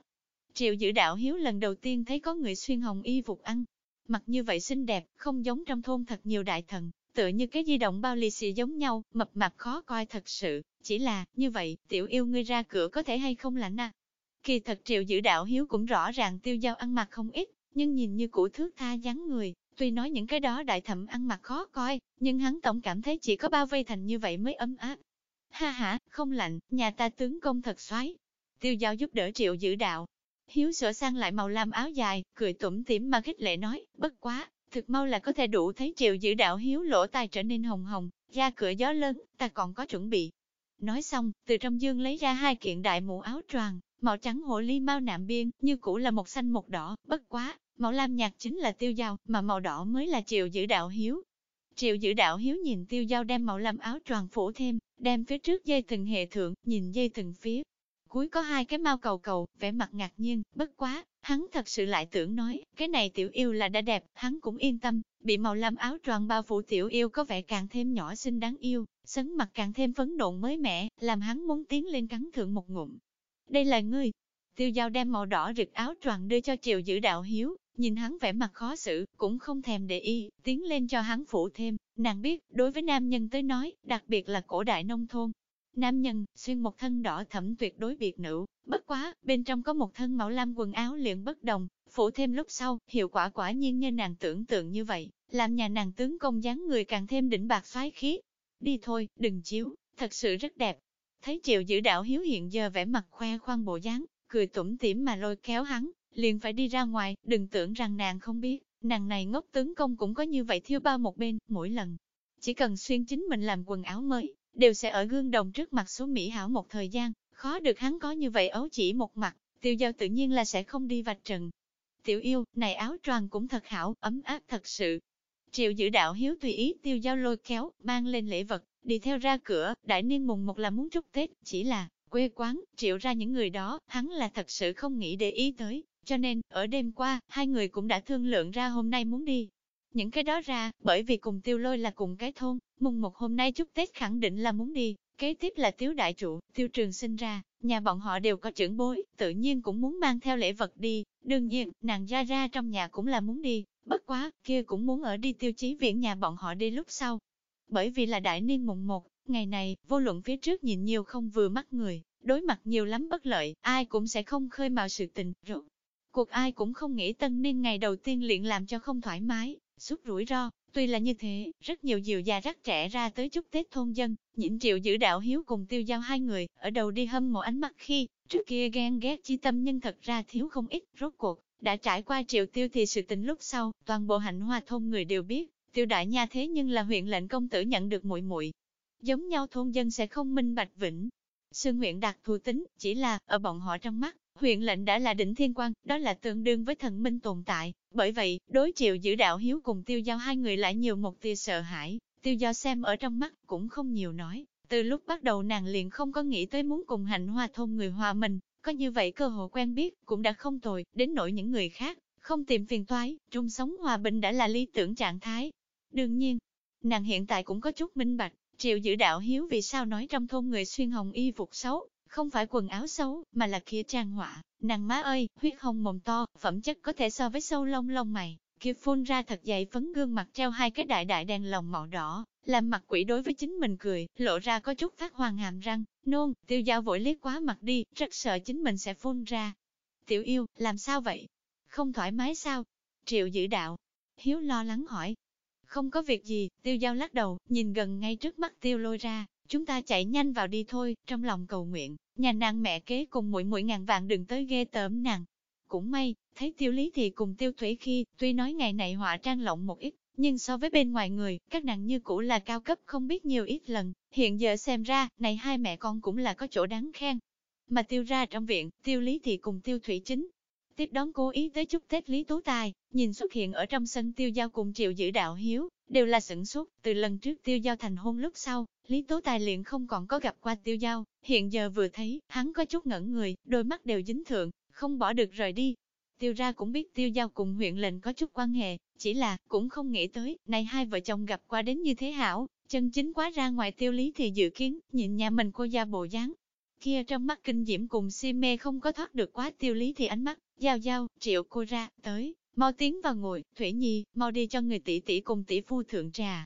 Triệu giữ đạo hiếu lần đầu tiên thấy có người xuyên hồng y phục ăn. Mặc như vậy xinh đẹp, không giống trong thôn thật nhiều đại thần, tựa như cái di động bao lì xì giống nhau, mập mạp khó coi thật sự, chỉ là, như vậy, tiểu yêu ngươi ra cửa có thể hay không lạnh à? Kỳ thật triệu giữ đạo hiếu cũng rõ ràng tiêu giao ăn mặc không ít, nhưng nhìn như củ thước tha dáng người, tuy nói những cái đó đại thẩm ăn mặc khó coi, nhưng hắn tổng cảm thấy chỉ có bao vây thành như vậy mới ấm áp, Ha ha, không lạnh, nhà ta tướng công thật xoái. Tiêu giao giúp đỡ triệu giữ đạo. Hiếu sửa sang lại màu lam áo dài, cười tủm tỉm mà khích lệ nói, bất quá, thực mau là có thể đủ thấy triệu giữ đạo hiếu lỗ tai trở nên hồng hồng, ra cửa gió lớn, ta còn có chuẩn bị. Nói xong, từ trong dương lấy ra hai kiện đại mũ áo choàng, màu trắng hộ ly mau nạm biên, như cũ là một xanh một đỏ, bất quá, màu lam nhạt chính là tiêu dao, mà màu đỏ mới là triệu giữ đạo hiếu. Triệu giữ đạo hiếu nhìn tiêu dao đem màu lam áo choàng phủ thêm, đem phía trước dây thừng hệ thượng, nhìn dây thừng phía. Cuối có hai cái mau cầu cầu, vẻ mặt ngạc nhiên, bất quá, hắn thật sự lại tưởng nói, cái này tiểu yêu là đã đẹp, hắn cũng yên tâm, bị màu lam áo tròn bao phủ tiểu yêu có vẻ càng thêm nhỏ xinh đáng yêu, sấn mặt càng thêm phấn nộn mới mẻ, làm hắn muốn tiến lên cắn thượng một ngụm. Đây là ngươi. Tiêu dao đem màu đỏ rực áo tròn đưa cho triệu giữ đạo hiếu, nhìn hắn vẻ mặt khó xử, cũng không thèm để ý, tiến lên cho hắn phụ thêm, nàng biết, đối với nam nhân tới nói, đặc biệt là cổ đại nông thôn. Nam nhân, xuyên một thân đỏ thẫm tuyệt đối biệt nữ, bất quá, bên trong có một thân màu lam quần áo liền bất đồng, phụ thêm lúc sau, hiệu quả quả nhiên như nàng tưởng tượng như vậy, làm nhà nàng tướng công dáng người càng thêm đỉnh bạc xoái khí. Đi thôi, đừng chiếu, thật sự rất đẹp. Thấy triệu giữ đạo hiếu hiện giờ vẻ mặt khoe khoang bộ dáng, cười tủm tỉm mà lôi kéo hắn, liền phải đi ra ngoài, đừng tưởng rằng nàng không biết, nàng này ngốc tướng công cũng có như vậy thiêu ba một bên, mỗi lần. Chỉ cần xuyên chính mình làm quần áo mới, đều sẽ ở gương đồng trước mặt số Mỹ hảo một thời gian, khó được hắn có như vậy ấu chỉ một mặt, tiêu giao tự nhiên là sẽ không đi vạch trần. Tiểu yêu, này áo tròn cũng thật hảo, ấm áp thật sự. Triệu giữ đạo hiếu tùy ý tiêu giao lôi kéo, mang lên lễ vật, đi theo ra cửa, đại niên mùng một là muốn chúc Tết, chỉ là, quê quán, triệu ra những người đó, hắn là thật sự không nghĩ để ý tới, cho nên, ở đêm qua, hai người cũng đã thương lượng ra hôm nay muốn đi. Những cái đó ra, bởi vì cùng tiêu lôi là cùng cái thôn, mùng một hôm nay chúc Tết khẳng định là muốn đi. Kế tiếp là tiếu đại trụ, tiêu trường sinh ra, nhà bọn họ đều có trưởng bối, tự nhiên cũng muốn mang theo lễ vật đi. Đương nhiên, nàng ra ra trong nhà cũng là muốn đi, bất quá, kia cũng muốn ở đi tiêu chí viện nhà bọn họ đi lúc sau. Bởi vì là đại niên mùng một, Ngày này, vô luận phía trước nhìn nhiều không vừa mắt người, đối mặt nhiều lắm bất lợi, ai cũng sẽ không khơi mào sự tình, rồi. Cuộc ai cũng không nghĩ tân niên ngày đầu tiên liền làm cho không thoải mái, suốt rủi ro. Tuy là như thế, rất nhiều diều già rắc trẻ ra tới chúc Tết thôn dân, nhịn triệu giữ đạo hiếu cùng tiêu giao hai người, ở đầu đi hâm mộ ánh mắt khi, trước kia ghen ghét chi tâm nhưng thật ra thiếu không ít, rốt cuộc, đã trải qua triệu tiêu thì sự tình lúc sau, toàn bộ hạnh hoa thôn người đều biết, tiêu đại nha thế nhưng là huyện lệnh công tử nhận được muội muội Giống nhau thôn dân sẽ không minh bạch vĩnh. Sương huyện đạt thù tính, chỉ là, ở bọn họ trong mắt, huyện lệnh đã là đỉnh thiên quan, đó là tương đương với thần minh tồn tại. Bởi vậy, đối triệu giữ đạo hiếu cùng tiêu giao hai người lại nhiều một tia sợ hãi, tiêu giao xem ở trong mắt, cũng không nhiều nói. Từ lúc bắt đầu nàng liền không có nghĩ tới muốn cùng hạnh hoa thôn người hòa mình, có như vậy cơ hội quen biết, cũng đã không tồi, đến nỗi những người khác, không tìm phiền toái, trung sống hòa bình đã là lý tưởng trạng thái. Đương nhiên, nàng hiện tại cũng có chút minh bạch, triệu giữ đạo hiếu vì sao nói trong thôn người xuyên hồng y phục xấu, không phải quần áo xấu, mà là kia trang họa, nàng má ơi, huyết hồng mồm to, phẩm chất có thể so với sâu lông lông mày, kia phun ra thật dày phấn gương mặt treo hai cái đại đại đèn lồng màu đỏ, làm mặt quỷ đối với chính mình cười, lộ ra có chút phát hoàng hàm răng, nôn, tiêu giao vội liếc quá mặt đi, rất sợ chính mình sẽ phun ra. Tiểu yêu, làm sao vậy? Không thoải mái sao? Triệu giữ đạo. Hiếu lo lắng hỏi. Không có việc gì, tiêu giao lắc đầu, nhìn gần ngay trước mắt tiêu lôi ra, chúng ta chạy nhanh vào đi thôi, trong lòng cầu nguyện, nhà nàng mẹ kế cùng mũi mũi ngàn vạn đừng tới ghê tởm nàng. Cũng may, thấy tiêu lý thì cùng tiêu thủy khi, tuy nói ngày này họa trang lộng một ít, nhưng so với bên ngoài người, các nàng như cũ là cao cấp không biết nhiều ít lần, hiện giờ xem ra, này hai mẹ con cũng là có chỗ đáng khen. Mà tiêu ra trong viện, tiêu lý thì cùng tiêu thủy chính. Tiếp đón cố ý tới chúc Tết Lý Tố Tài, nhìn xuất hiện ở trong sân tiêu giao cùng triệu giữ đạo hiếu, đều là sửng sốt, từ lần trước tiêu giao thành hôn lúc sau, Lý Tố Tài liền không còn có gặp qua tiêu giao, hiện giờ vừa thấy, hắn có chút ngẩn người, đôi mắt đều dính thượng, không bỏ được rời đi. Tiêu ra cũng biết tiêu giao cùng huyện lệnh có chút quan hệ, chỉ là, cũng không nghĩ tới, này hai vợ chồng gặp qua đến như thế hảo, chân chính quá ra ngoài tiêu lý thì dự kiến, nhìn nhà mình cô gia bộ dáng. Kia trong mắt kinh diễm cùng si mê không có thoát được quá tiêu lý thì ánh mắt, giao giao, triệu cô ra, tới, mau tiến vào ngồi, Thủy Nhi, mau đi cho người tỷ tỷ cùng tỷ phu thượng trà.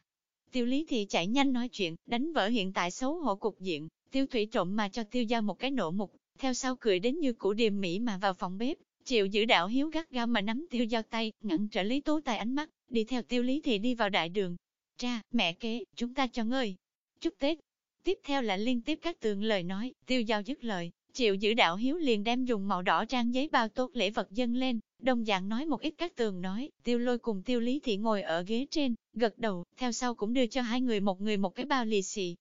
Tiêu lý Thị chạy nhanh nói chuyện, đánh vỡ hiện tại xấu hổ cục diện, tiêu thủy trộm mà cho tiêu giao một cái nổ mục, theo sau cười đến như củ điềm mỹ mà vào phòng bếp, Triệu giữ đạo hiếu gắt gao mà nắm tiêu giao tay, ngăn trở lý tố tài ánh mắt, đi theo tiêu lý Thị đi vào đại đường. Cha, mẹ kế, chúng ta cho ngơi. Chúc Tết. Tiếp theo là liên tiếp các tường lời nói, tiêu giao dứt lời, chịu giữ đạo hiếu liền đem dùng màu đỏ trang giấy bao tốt lễ vật dâng lên, đồng dạng nói một ít các tường nói, tiêu lôi cùng tiêu lý thị ngồi ở ghế trên, gật đầu, theo sau cũng đưa cho hai người một người một cái bao lì xì.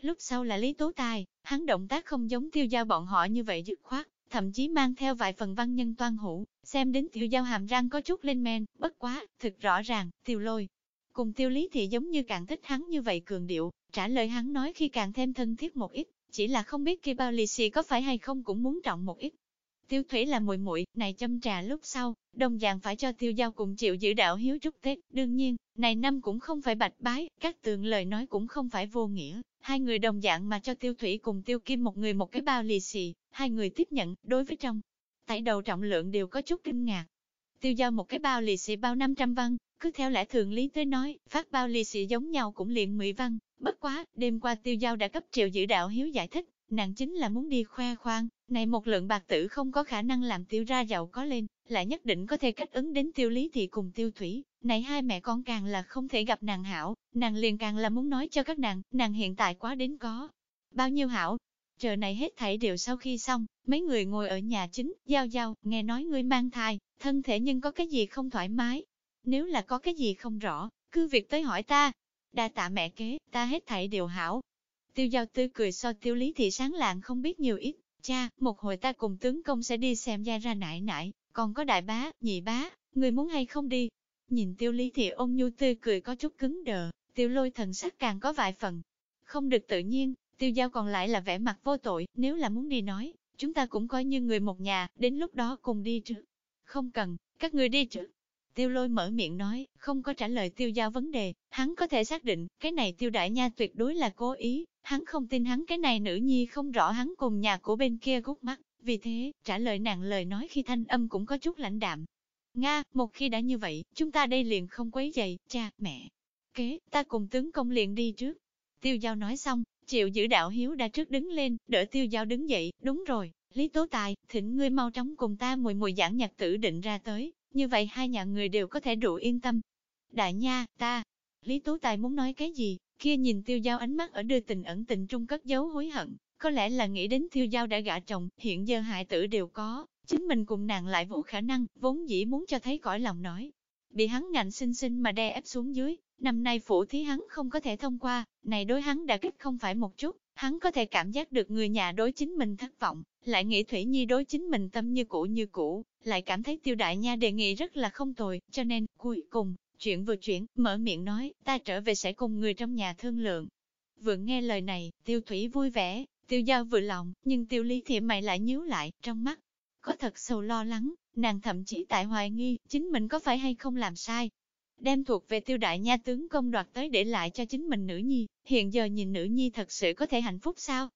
Lúc sau là Lý Tố Tài, hắn động tác không giống tiêu giao bọn họ như vậy dứt khoát, thậm chí mang theo vài phần văn nhân toan hữu, xem đến tiêu giao hàm răng có chút lên men, bất quá, thực rõ ràng, tiêu lôi. Cùng tiêu lý thì giống như càng thích hắn như vậy cường điệu, trả lời hắn nói khi càng thêm thân thiết một ít, chỉ là không biết kia bao lì xì có phải hay không cũng muốn trọng một ít. Tiêu thủy là muội muội này châm trà lúc sau, đồng dạng phải cho tiêu giao cùng chịu giữ đạo hiếu chúc Tết, đương nhiên, này năm cũng không phải bạch bái, các tường lời nói cũng không phải vô nghĩa, hai người đồng dạng mà cho tiêu thủy cùng tiêu kim một người một cái bao lì xì, hai người tiếp nhận, đối với trong, tại đầu trọng lượng đều có chút kinh ngạc. Tiêu giao một cái bao lì xì bao 500 văn, cứ theo lẽ thường lý tới nói, phát bao lì xì giống nhau cũng liền 10 văn, bất quá, đêm qua tiêu giao đã cấp triệu giữ đạo hiếu giải thích, nàng chính là muốn đi khoe khoang, này một lượng bạc tử không có khả năng làm tiêu ra giàu có lên, lại nhất định có thể cách ứng đến tiêu lý thị cùng tiêu thủy, này hai mẹ con càng là không thể gặp nàng hảo, nàng liền càng là muốn nói cho các nàng, nàng hiện tại quá đến có. Bao nhiêu hảo, chờ này hết thảy đều sau khi xong, mấy người ngồi ở nhà chính, giao giao, nghe nói ngươi mang thai, thân thể nhưng có cái gì không thoải mái. Nếu là có cái gì không rõ, cứ việc tới hỏi ta. Đa tạ mẹ kế, ta hết thảy đều hảo, Tiêu giao tươi cười so tiêu lý thị sáng lạng không biết nhiều ít. Cha, một hồi ta cùng tướng công sẽ đi xem gia ra nải nải, còn có đại bá, nhị bá, người muốn hay không đi? Nhìn tiêu lý thị ôn nhu tươi cười có chút cứng đờ, tiêu lôi thần sắc càng có vài phần. Không được tự nhiên, tiêu giao còn lại là vẻ mặt vô tội, nếu là muốn đi nói, chúng ta cũng coi như người một nhà, đến lúc đó cùng đi trước. Không cần, các người đi trước. Tiêu lôi mở miệng nói, không có trả lời tiêu giao vấn đề, hắn có thể xác định, cái này tiêu đại nha tuyệt đối là cố ý, hắn không tin hắn cái này nữ nhi không rõ hắn cùng nhà của bên kia gút mắt, vì thế, trả lời nàng lời nói khi thanh âm cũng có chút lãnh đạm. Nga, một khi đã như vậy, chúng ta đây liền không quấy dậy, cha, mẹ. Kế, ta cùng tướng công liền đi trước. Tiêu giao nói xong, Triệu giữ đạo hiếu đã trước đứng lên, đỡ tiêu giao đứng dậy, đúng rồi, Lý Tố Tài, thỉnh ngươi mau chóng cùng ta mùi mùi giảng nhạc tử định ra tới, như vậy hai nhà người đều có thể đủ yên tâm. Đại nha, ta, Lý tú Tài muốn nói cái gì, kia nhìn tiêu giao ánh mắt ở đưa tình ẩn tình trung cất dấu hối hận, có lẽ là nghĩ đến tiêu giao đã gả chồng, hiện giờ hại tử đều có, chính mình cùng nàng lại vụ khả năng, vốn dĩ muốn cho thấy cõi lòng nói. Bị hắn ngạnh xinh xinh mà đe ép xuống dưới, năm nay phủ thí hắn không có thể thông qua, này đối hắn đã kích không phải một chút, hắn có thể cảm giác được người nhà đối chính mình thất vọng, lại nghĩ Thủy Nhi đối chính mình tâm như cũ như cũ, lại cảm thấy tiêu đại nha đề nghị rất là không tồi, cho nên, cuối cùng, chuyện vừa chuyển, mở miệng nói, ta trở về sẽ cùng người trong nhà thương lượng. Vừa nghe lời này, tiêu thủy vui vẻ, tiêu giao vừa lòng, nhưng tiêu ly thì mày lại nhíu lại, trong mắt, có thật sâu lo lắng, nàng thậm chí tại hoài nghi, chính mình có phải hay không làm sai. Đem thuộc về tiêu đại nha tướng công đoạt tới để lại cho chính mình nữ nhi, hiện giờ nhìn nữ nhi thật sự có thể hạnh phúc sao?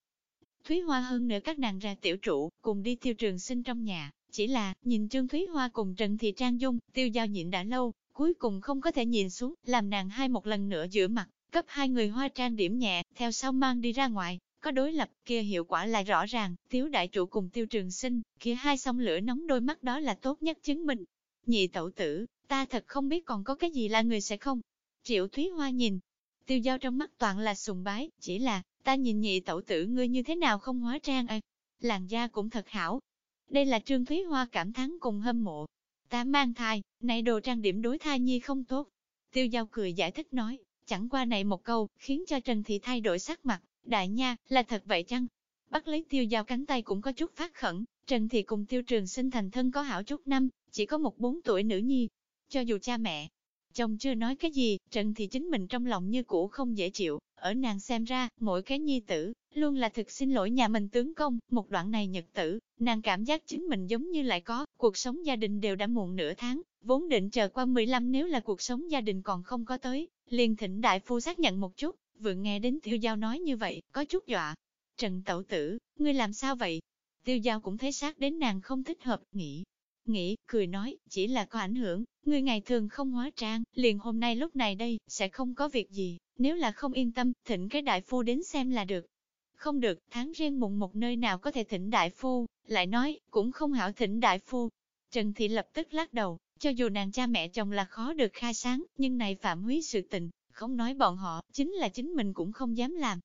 Thúy Hoa hơn nữa các nàng ra tiểu trụ, cùng đi tiêu trường sinh trong nhà, chỉ là, nhìn Trương Thúy Hoa cùng Trần Thị Trang Dung, tiêu giao nhịn đã lâu, cuối cùng không có thể nhìn xuống, làm nàng hai một lần nữa giữa mặt, cấp hai người hoa trang điểm nhẹ, theo sau mang đi ra ngoài, có đối lập kia hiệu quả lại rõ ràng, tiếu đại trụ cùng tiêu trường sinh, kia hai sông lửa nóng đôi mắt đó là tốt nhất chứng minh. Nhị tẩu tử, ta thật không biết còn có cái gì là người sẽ không. Triệu Thúy Hoa nhìn, tiêu giao trong mắt toàn là sùng bái, chỉ là, ta nhìn nhị tẩu tử ngươi như thế nào không hóa trang à. làn da cũng thật hảo. Đây là Trương Thúy Hoa cảm thán cùng hâm mộ, Ta mang thai, này đồ trang điểm đối thai nhi không tốt. Tiêu giao cười giải thích nói, chẳng qua này một câu, khiến cho Trần Thị thay đổi sắc mặt, đại nha, là thật vậy chăng? Bắt lấy tiêu giao cánh tay cũng có chút phát khẩn, Trần Thị cùng tiêu trường sinh thành thân có hảo chút năm, chỉ có một bốn tuổi nữ nhi. Cho dù cha mẹ, chồng chưa nói cái gì, Trần thì chính mình trong lòng như cũ không dễ chịu, ở nàng xem ra, mỗi cái nhi tử, luôn là thực xin lỗi nhà mình tướng công, một đoạn này nhật tử, nàng cảm giác chính mình giống như lại có, cuộc sống gia đình đều đã muộn nửa tháng, vốn định chờ qua 15 nếu là cuộc sống gia đình còn không có tới, liền thỉnh đại phu xác nhận một chút, vừa nghe đến tiêu giao nói như vậy, có chút dọa. Trần tẩu tử, ngươi làm sao vậy? Tiêu giao cũng thấy sát đến nàng không thích hợp, nghĩ, nghĩ, cười nói, chỉ là có ảnh hưởng, ngươi ngày thường không hóa trang, liền hôm nay lúc này đây, sẽ không có việc gì, nếu là không yên tâm, thỉnh cái đại phu đến xem là được. Không được, tháng riêng mùng một nơi nào có thể thỉnh đại phu, lại nói, cũng không hảo thỉnh đại phu. Trần Thị lập tức lắc đầu, cho dù nàng cha mẹ chồng là khó được khai sáng, nhưng này phạm húy sự tình, không nói bọn họ, chính là chính mình cũng không dám làm.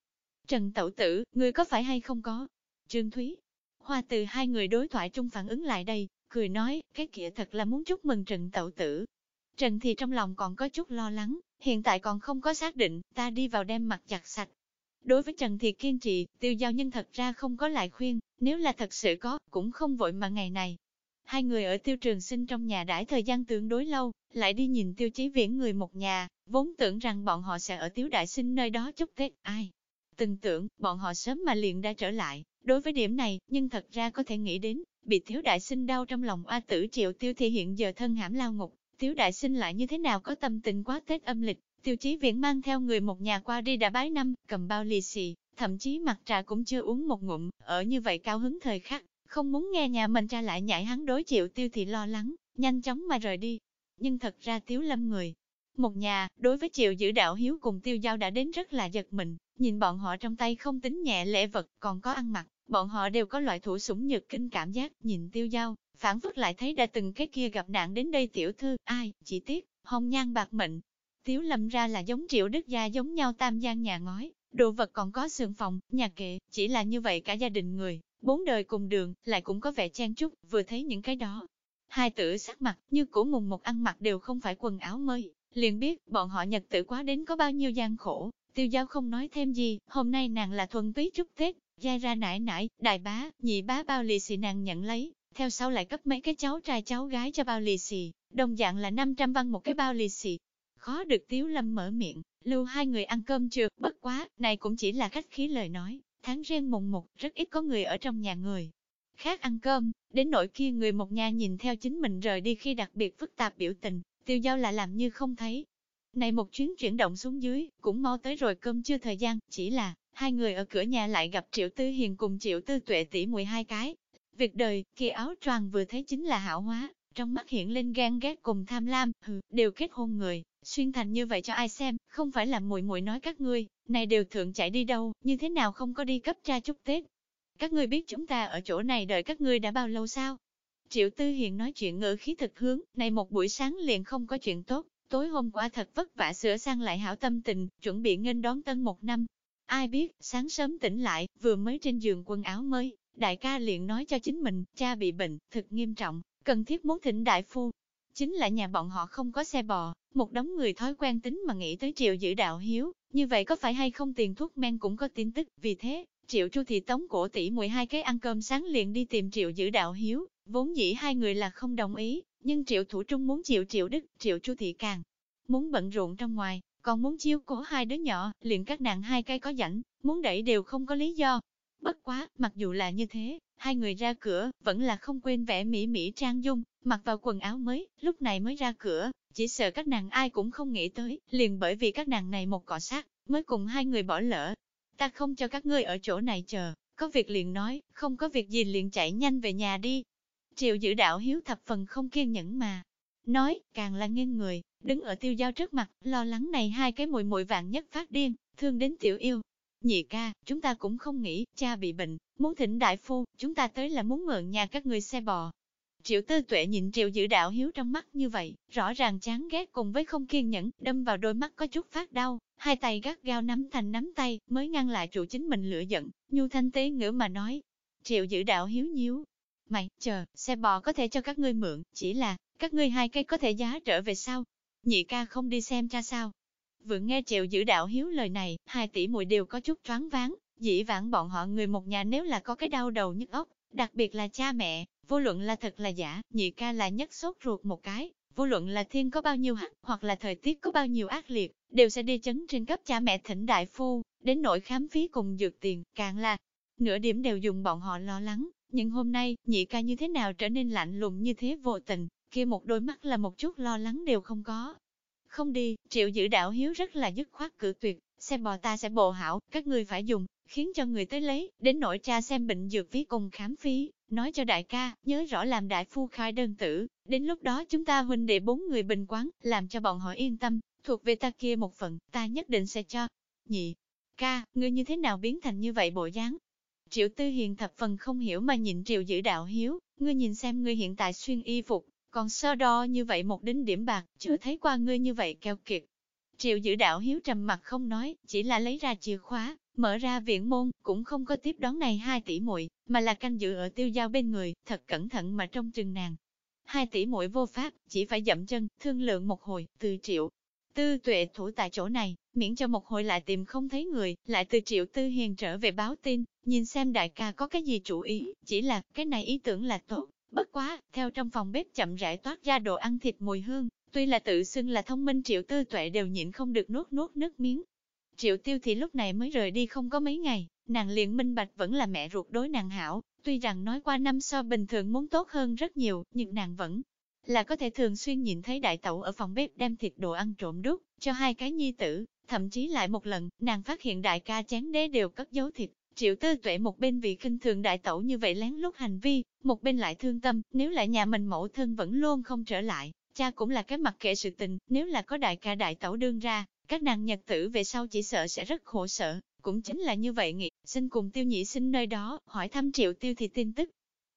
Trần Tẩu Tử, người có phải hay không có? Trương Thúy, Hoa từ hai người đối thoại trung phản ứng lại đây, cười nói, cái kia thật là muốn chúc mừng Trần Tẩu Tử. Trần thì trong lòng còn có chút lo lắng, hiện tại còn không có xác định, ta đi vào đem mặt chặt sạch. Đối với Trần thì kiên trì, tiêu giao nhân thật ra không có lại khuyên, nếu là thật sự có, cũng không vội mà ngày này. Hai người ở tiêu trường sinh trong nhà đãi thời gian tương đối lâu, lại đi nhìn tiêu chí viễn người một nhà, vốn tưởng rằng bọn họ sẽ ở tiêu đại sinh nơi đó chúc Tết, ai. Từng tưởng, bọn họ sớm mà liền đã trở lại, đối với điểm này, nhưng thật ra có thể nghĩ đến, bị thiếu đại sinh đau trong lòng A tử triệu tiêu thì hiện giờ thân hãm lao ngục, thiếu đại sinh lại như thế nào có tâm tình quá Tết âm lịch, tiêu chí viễn mang theo người một nhà qua đi đã bái năm, cầm bao lì xì, thậm chí mặt trà cũng chưa uống một ngụm, ở như vậy cao hứng thời khắc, không muốn nghe nhà mình ra lại nhảy hắn đối chịu tiêu thì lo lắng, nhanh chóng mà rời đi. Nhưng thật ra tiếu lâm người, một nhà, đối với triệu giữ đạo hiếu cùng tiêu giao đã đến rất là giật mình, nhìn bọn họ trong tay không tính nhẹ lễ vật, còn có ăn mặc, bọn họ đều có loại thủ sủng nhược kinh cảm giác, nhìn tiêu giao, phản phất lại thấy đã từng cái kia gặp nạn đến đây tiểu thư, ai, chỉ tiếc, hồng nhan bạc mệnh. Tiếu lâm ra là giống triệu đức gia giống nhau tam gian nhà ngói, đồ vật còn có sườn phòng, nhà kệ, chỉ là như vậy cả gia đình người, bốn đời cùng đường, lại cũng có vẻ chen chút, vừa thấy những cái đó. Hai tử sắc mặt, như củ mùng một ăn mặc đều không phải quần áo mới, liền biết, bọn họ nhật tử quá đến có bao nhiêu gian khổ, tiêu giao không nói thêm gì, hôm nay nàng là thuần túy chúc Tết, Giai ra nải nải, đại bá, nhị bá bao lì xì nàng nhận lấy, theo sau lại cấp mấy cái cháu trai cháu gái cho bao lì xì, đồng dạng là 500 văn một cái bao lì xì. Khó được Tiếu Lâm mở miệng, lưu hai người ăn cơm chưa, bất quá, này cũng chỉ là khách khí lời nói, tháng riêng mùng một, rất ít có người ở trong nhà người. Khác ăn cơm, đến nỗi kia người một nhà nhìn theo chính mình rời đi khi đặc biệt phức tạp biểu tình, tiêu giao là làm như không thấy. Này một chuyến chuyển động xuống dưới, cũng mau tới rồi cơm chưa thời gian, chỉ là, Hai người ở cửa nhà lại gặp Triệu Tư Hiền cùng Triệu Tư Tuệ tỷ muội hai cái. Việc đời, kỳ áo choàng vừa thấy chính là hảo hóa, trong mắt hiện lên gan ghét cùng tham lam, hừ, đều kết hôn người, xuyên thành như vậy cho ai xem, không phải là muội muội nói các ngươi, này đều thượng chạy đi đâu, như thế nào không có đi cấp tra chúc Tết. Các ngươi biết chúng ta ở chỗ này đợi các ngươi đã bao lâu sao? Triệu Tư Hiền nói chuyện ngữ khí thực hướng, này một buổi sáng liền không có chuyện tốt, tối hôm qua thật vất vả sửa sang lại hảo tâm tình, chuẩn bị nghênh đón tân một năm. Ai biết, sáng sớm tỉnh lại, vừa mới trên giường quần áo mới, đại ca liền nói cho chính mình, cha bị bệnh, thật nghiêm trọng, cần thiết muốn thỉnh đại phu. Chính là nhà bọn họ không có xe bò, một đống người thói quen tính mà nghĩ tới triệu giữ đạo hiếu, như vậy có phải hay không tiền thuốc men cũng có tin tức, vì thế, triệu chu thị tống cổ tỷ 12 cái ăn cơm sáng liền đi tìm triệu giữ đạo hiếu, vốn dĩ hai người là không đồng ý, nhưng triệu thủ trung muốn chịu triệu đức, triệu chu thị càng muốn bận rộn trong ngoài, còn muốn chiêu cổ hai đứa nhỏ, liền các nàng hai cây có rảnh, muốn đẩy đều không có lý do. Bất quá, mặc dù là như thế, hai người ra cửa, vẫn là không quên vẽ mỹ mỹ trang dung, mặc vào quần áo mới, lúc này mới ra cửa, chỉ sợ các nàng ai cũng không nghĩ tới, liền bởi vì các nàng này một cọ sát, mới cùng hai người bỏ lỡ. Ta không cho các ngươi ở chỗ này chờ, có việc liền nói, không có việc gì liền chạy nhanh về nhà đi. Triệu giữ đạo hiếu thập phần không kiên nhẫn mà. Nói, càng là nghiêng người, đứng ở tiêu giao trước mặt, lo lắng này hai cái mùi mùi vạn nhất phát điên, thương đến tiểu yêu. Nhị ca, chúng ta cũng không nghĩ, cha bị bệnh, muốn thỉnh đại phu, chúng ta tới là muốn mượn nhà các người xe bò. Triệu tư tuệ nhìn triệu giữ đạo hiếu trong mắt như vậy, rõ ràng chán ghét cùng với không kiên nhẫn, đâm vào đôi mắt có chút phát đau, hai tay gắt gao nắm thành nắm tay, mới ngăn lại trụ chính mình lửa giận, nhu thanh tế ngữ mà nói. Triệu giữ đạo hiếu nhíu. Mày, chờ, xe bò có thể cho các ngươi mượn, chỉ là, các ngươi hai cây có thể giá trở về sau. Nhị ca không đi xem cha sao. Vừa nghe triệu giữ đạo hiếu lời này, hai tỷ muội đều có chút choáng váng, dĩ vãng bọn họ người một nhà nếu là có cái đau đầu nhức óc, đặc biệt là cha mẹ, vô luận là thật là giả, nhị ca là nhất sốt ruột một cái, vô luận là thiên có bao nhiêu hắc, hoặc là thời tiết có bao nhiêu ác liệt, đều sẽ đi chấn trên cấp cha mẹ thỉnh đại phu, đến nội khám phí cùng dược tiền, càng là, nửa điểm đều dùng bọn họ lo lắng, nhưng hôm nay, nhị ca như thế nào trở nên lạnh lùng như thế vô tình, kia một đôi mắt là một chút lo lắng đều không có. Không đi, triệu giữ đạo hiếu rất là dứt khoát cử tuyệt, xe bò ta sẽ bộ hảo, các ngươi phải dùng, khiến cho người tới lấy, đến nội cha xem bệnh dược phí cùng khám phí, nói cho đại ca, nhớ rõ làm đại phu khai đơn tử, đến lúc đó chúng ta huynh đệ bốn người bình quán, làm cho bọn họ yên tâm, thuộc về ta kia một phần, ta nhất định sẽ cho. Nhị, ca, ngươi như thế nào biến thành như vậy bộ dáng? Triệu Tư Hiền thập phần không hiểu mà nhìn Triệu Dữ đạo hiếu, ngươi nhìn xem ngươi hiện tại xuyên y phục, còn so đo như vậy một đính điểm bạc, chưa thấy qua ngươi như vậy keo kiệt. Triệu Dữ đạo hiếu trầm mặt không nói, chỉ là lấy ra chìa khóa, mở ra viện môn, cũng không có tiếp đón này hai tỷ muội, mà là canh giữ ở tiêu giao bên người, thật cẩn thận mà trong trừng nàng. Hai tỷ muội vô pháp, chỉ phải dậm chân, thương lượng một hồi, từ triệu. Tư tuệ thủ tại chỗ này, miễn cho một hồi lại tìm không thấy người, lại từ triệu tư hiền trở về báo tin, nhìn xem đại ca có cái gì chủ ý, chỉ là cái này ý tưởng là tốt, Bất quá, theo trong phòng bếp chậm rãi toát ra đồ ăn thịt mùi hương, tuy là tự xưng là thông minh triệu tư tuệ đều nhịn không được nuốt nuốt nước miếng. Triệu tiêu thì lúc này mới rời đi không có mấy ngày, nàng liền minh bạch vẫn là mẹ ruột đối nàng hảo, tuy rằng nói qua năm so bình thường muốn tốt hơn rất nhiều, nhưng nàng vẫn là có thể thường xuyên nhìn thấy đại tẩu ở phòng bếp đem thịt đồ ăn trộm đút cho hai cái nhi tử, thậm chí lại một lần, nàng phát hiện đại ca chén đế đều cất dấu thịt, Triệu tư tuệ một bên vì kinh thường đại tẩu như vậy lén lút hành vi, một bên lại thương tâm, nếu là nhà mình mẫu thân vẫn luôn không trở lại, cha cũng là cái mặt kệ sự tình, nếu là có đại ca đại tẩu đương ra, các nàng nhật tử về sau chỉ sợ sẽ rất khổ sở, cũng chính là như vậy nghĩ, xin cùng tiêu nhị sinh nơi đó, hỏi thăm triệu tiêu thì tin tức.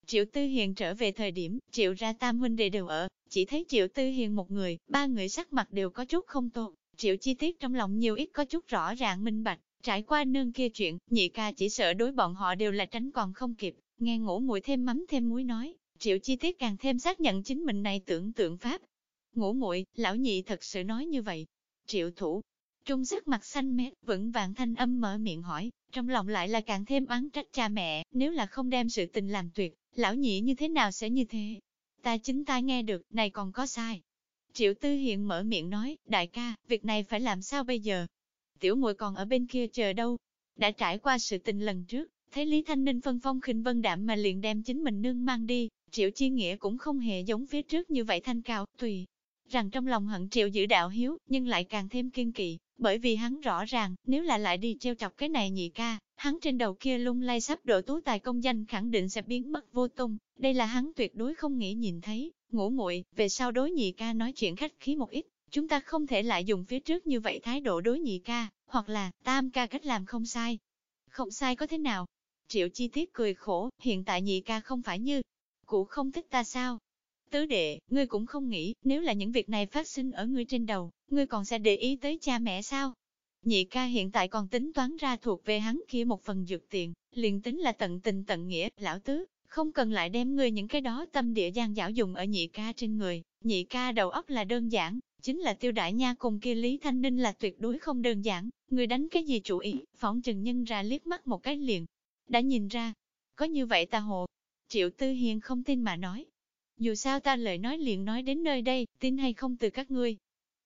Triệu Tư Hiền trở về thời điểm, Triệu ra tam huynh đệ đều ở, chỉ thấy Triệu Tư Hiền một người, ba người sắc mặt đều có chút không tốt, Triệu chi tiết trong lòng nhiều ít có chút rõ ràng minh bạch, Trải qua nương kia chuyện, nhị ca chỉ sợ đối bọn họ đều là tránh còn không kịp, nghe ngủ muội thêm mắm thêm muối nói, triệu chi tiết càng thêm xác nhận chính mình này tưởng tượng pháp. Ngủ muội lão nhị thật sự nói như vậy. Triệu thủ, trung sắc mặt xanh mét, vững vàng thanh âm mở miệng hỏi, trong lòng lại là càng thêm oán trách cha mẹ, nếu là không đem sự tình làm tuyệt, lão nhị như thế nào sẽ như thế? Ta chính ta nghe được, này còn có sai. Triệu Tư Hiện mở miệng nói, đại ca, việc này phải làm sao bây giờ? tiểu muội còn ở bên kia chờ đâu. Đã trải qua sự tình lần trước, thấy Lý Thanh Ninh phân phong khinh vân đạm mà liền đem chính mình nương mang đi, triệu chi nghĩa cũng không hề giống phía trước như vậy thanh cao, tùy. Rằng trong lòng hận triệu giữ đạo hiếu, nhưng lại càng thêm kiên kỵ, bởi vì hắn rõ ràng, nếu là lại đi treo chọc cái này nhị ca, hắn trên đầu kia lung lay sắp độ tú tài công danh khẳng định sẽ biến mất vô tung, đây là hắn tuyệt đối không nghĩ nhìn thấy, ngủ muội về sau đối nhị ca nói chuyện khách khí một ít, Chúng ta không thể lại dùng phía trước như vậy thái độ đối nhị ca, hoặc là tam ca cách làm không sai. Không sai có thế nào? Triệu chi tiết cười khổ, hiện tại nhị ca không phải như, cụ không thích ta sao? Tứ đệ, ngươi cũng không nghĩ, nếu là những việc này phát sinh ở ngươi trên đầu, ngươi còn sẽ để ý tới cha mẹ sao? Nhị ca hiện tại còn tính toán ra thuộc về hắn kia một phần dược tiền, liền tính là tận tình tận nghĩa, lão tứ, không cần lại đem ngươi những cái đó tâm địa gian dảo dùng ở nhị ca trên người, nhị ca đầu óc là đơn giản, chính là tiêu đại nha cùng kia Lý Thanh Ninh là tuyệt đối không đơn giản, người đánh cái gì chủ ý, phỏng trừng nhân ra liếc mắt một cái liền, đã nhìn ra, có như vậy ta hồ. Triệu Tư Hiền không tin mà nói, dù sao ta lời nói liền nói đến nơi đây, tin hay không từ các ngươi.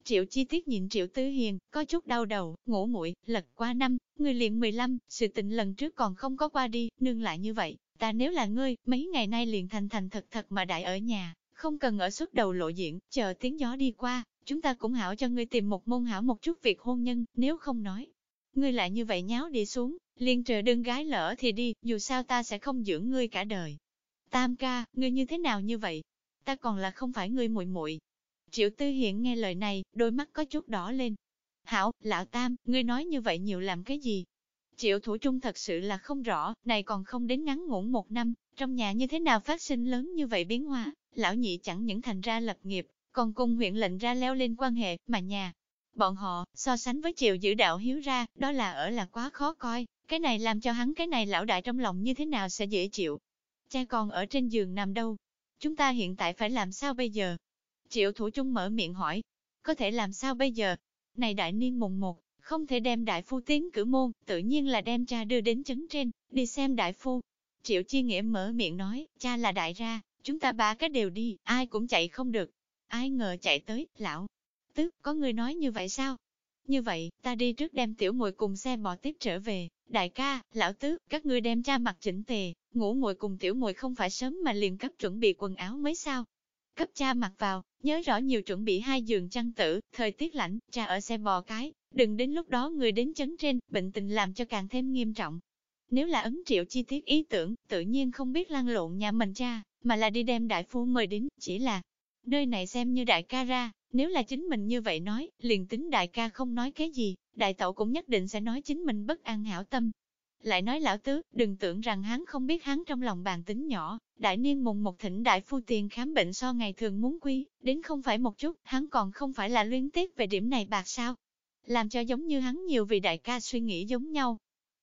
Triệu chi tiết nhìn Triệu tứ Hiền, có chút đau đầu, ngủ muội lật qua năm, người liền 15, sự tình lần trước còn không có qua đi, nương lại như vậy, ta nếu là ngươi, mấy ngày nay liền thành thành thật thật mà đại ở nhà, không cần ở suốt đầu lộ diện, chờ tiếng gió đi qua, chúng ta cũng hảo cho ngươi tìm một môn hảo một chút việc hôn nhân, nếu không nói. Ngươi lại như vậy nháo đi xuống, liền chờ đơn gái lỡ thì đi, dù sao ta sẽ không dưỡng ngươi cả đời. Tam ca, ngươi như thế nào như vậy? Ta còn là không phải ngươi muội muội. Triệu Tư Hiện nghe lời này, đôi mắt có chút đỏ lên. Hảo, lão Tam, ngươi nói như vậy nhiều làm cái gì? Triệu Thủ Trung thật sự là không rõ, này còn không đến ngắn ngủn một năm, trong nhà như thế nào phát sinh lớn như vậy biến hóa, lão nhị chẳng những thành ra lập nghiệp, còn cùng huyện lệnh ra leo lên quan hệ, mà nhà. Bọn họ, so sánh với triệu giữ đạo hiếu ra, đó là ở là quá khó coi, cái này làm cho hắn cái này lão đại trong lòng như thế nào sẽ dễ chịu. Cha còn ở trên giường nằm đâu? Chúng ta hiện tại phải làm sao bây giờ? Triệu thủ trung mở miệng hỏi, có thể làm sao bây giờ? Này đại niên mùng một, không thể đem đại phu tiến cử môn, tự nhiên là đem cha đưa đến chấn trên, đi xem đại phu. Triệu chi nghĩa mở miệng nói, cha là đại ra, chúng ta ba cái đều đi, ai cũng chạy không được. Ai ngờ chạy tới, lão, tức, có người nói như vậy sao? Như vậy, ta đi trước đem tiểu muội cùng xe bò tiếp trở về, đại ca, lão tứ, các ngươi đem cha mặc chỉnh tề, ngủ muội cùng tiểu muội không phải sớm mà liền cấp chuẩn bị quần áo mới sao? Cấp cha mặc vào, nhớ rõ nhiều chuẩn bị hai giường chăn tử, thời tiết lạnh, cha ở xe bò cái, đừng đến lúc đó người đến chấn trên, bệnh tình làm cho càng thêm nghiêm trọng. Nếu là ấn triệu chi tiết ý tưởng, tự nhiên không biết lăn lộn nhà mình cha, mà là đi đem đại phu mời đến, chỉ là nơi này xem như đại ca ra, nếu là chính mình như vậy nói, liền tính đại ca không nói cái gì, đại tẩu cũng nhất định sẽ nói chính mình bất an hảo tâm. Lại nói lão tứ, đừng tưởng rằng hắn không biết hắn trong lòng bàn tính nhỏ, đại niên mùng một thỉnh đại phu tiền khám bệnh so ngày thường muốn quý, đến không phải một chút, hắn còn không phải là luyến tiếc về điểm này bạc sao. Làm cho giống như hắn nhiều vị đại ca suy nghĩ giống nhau.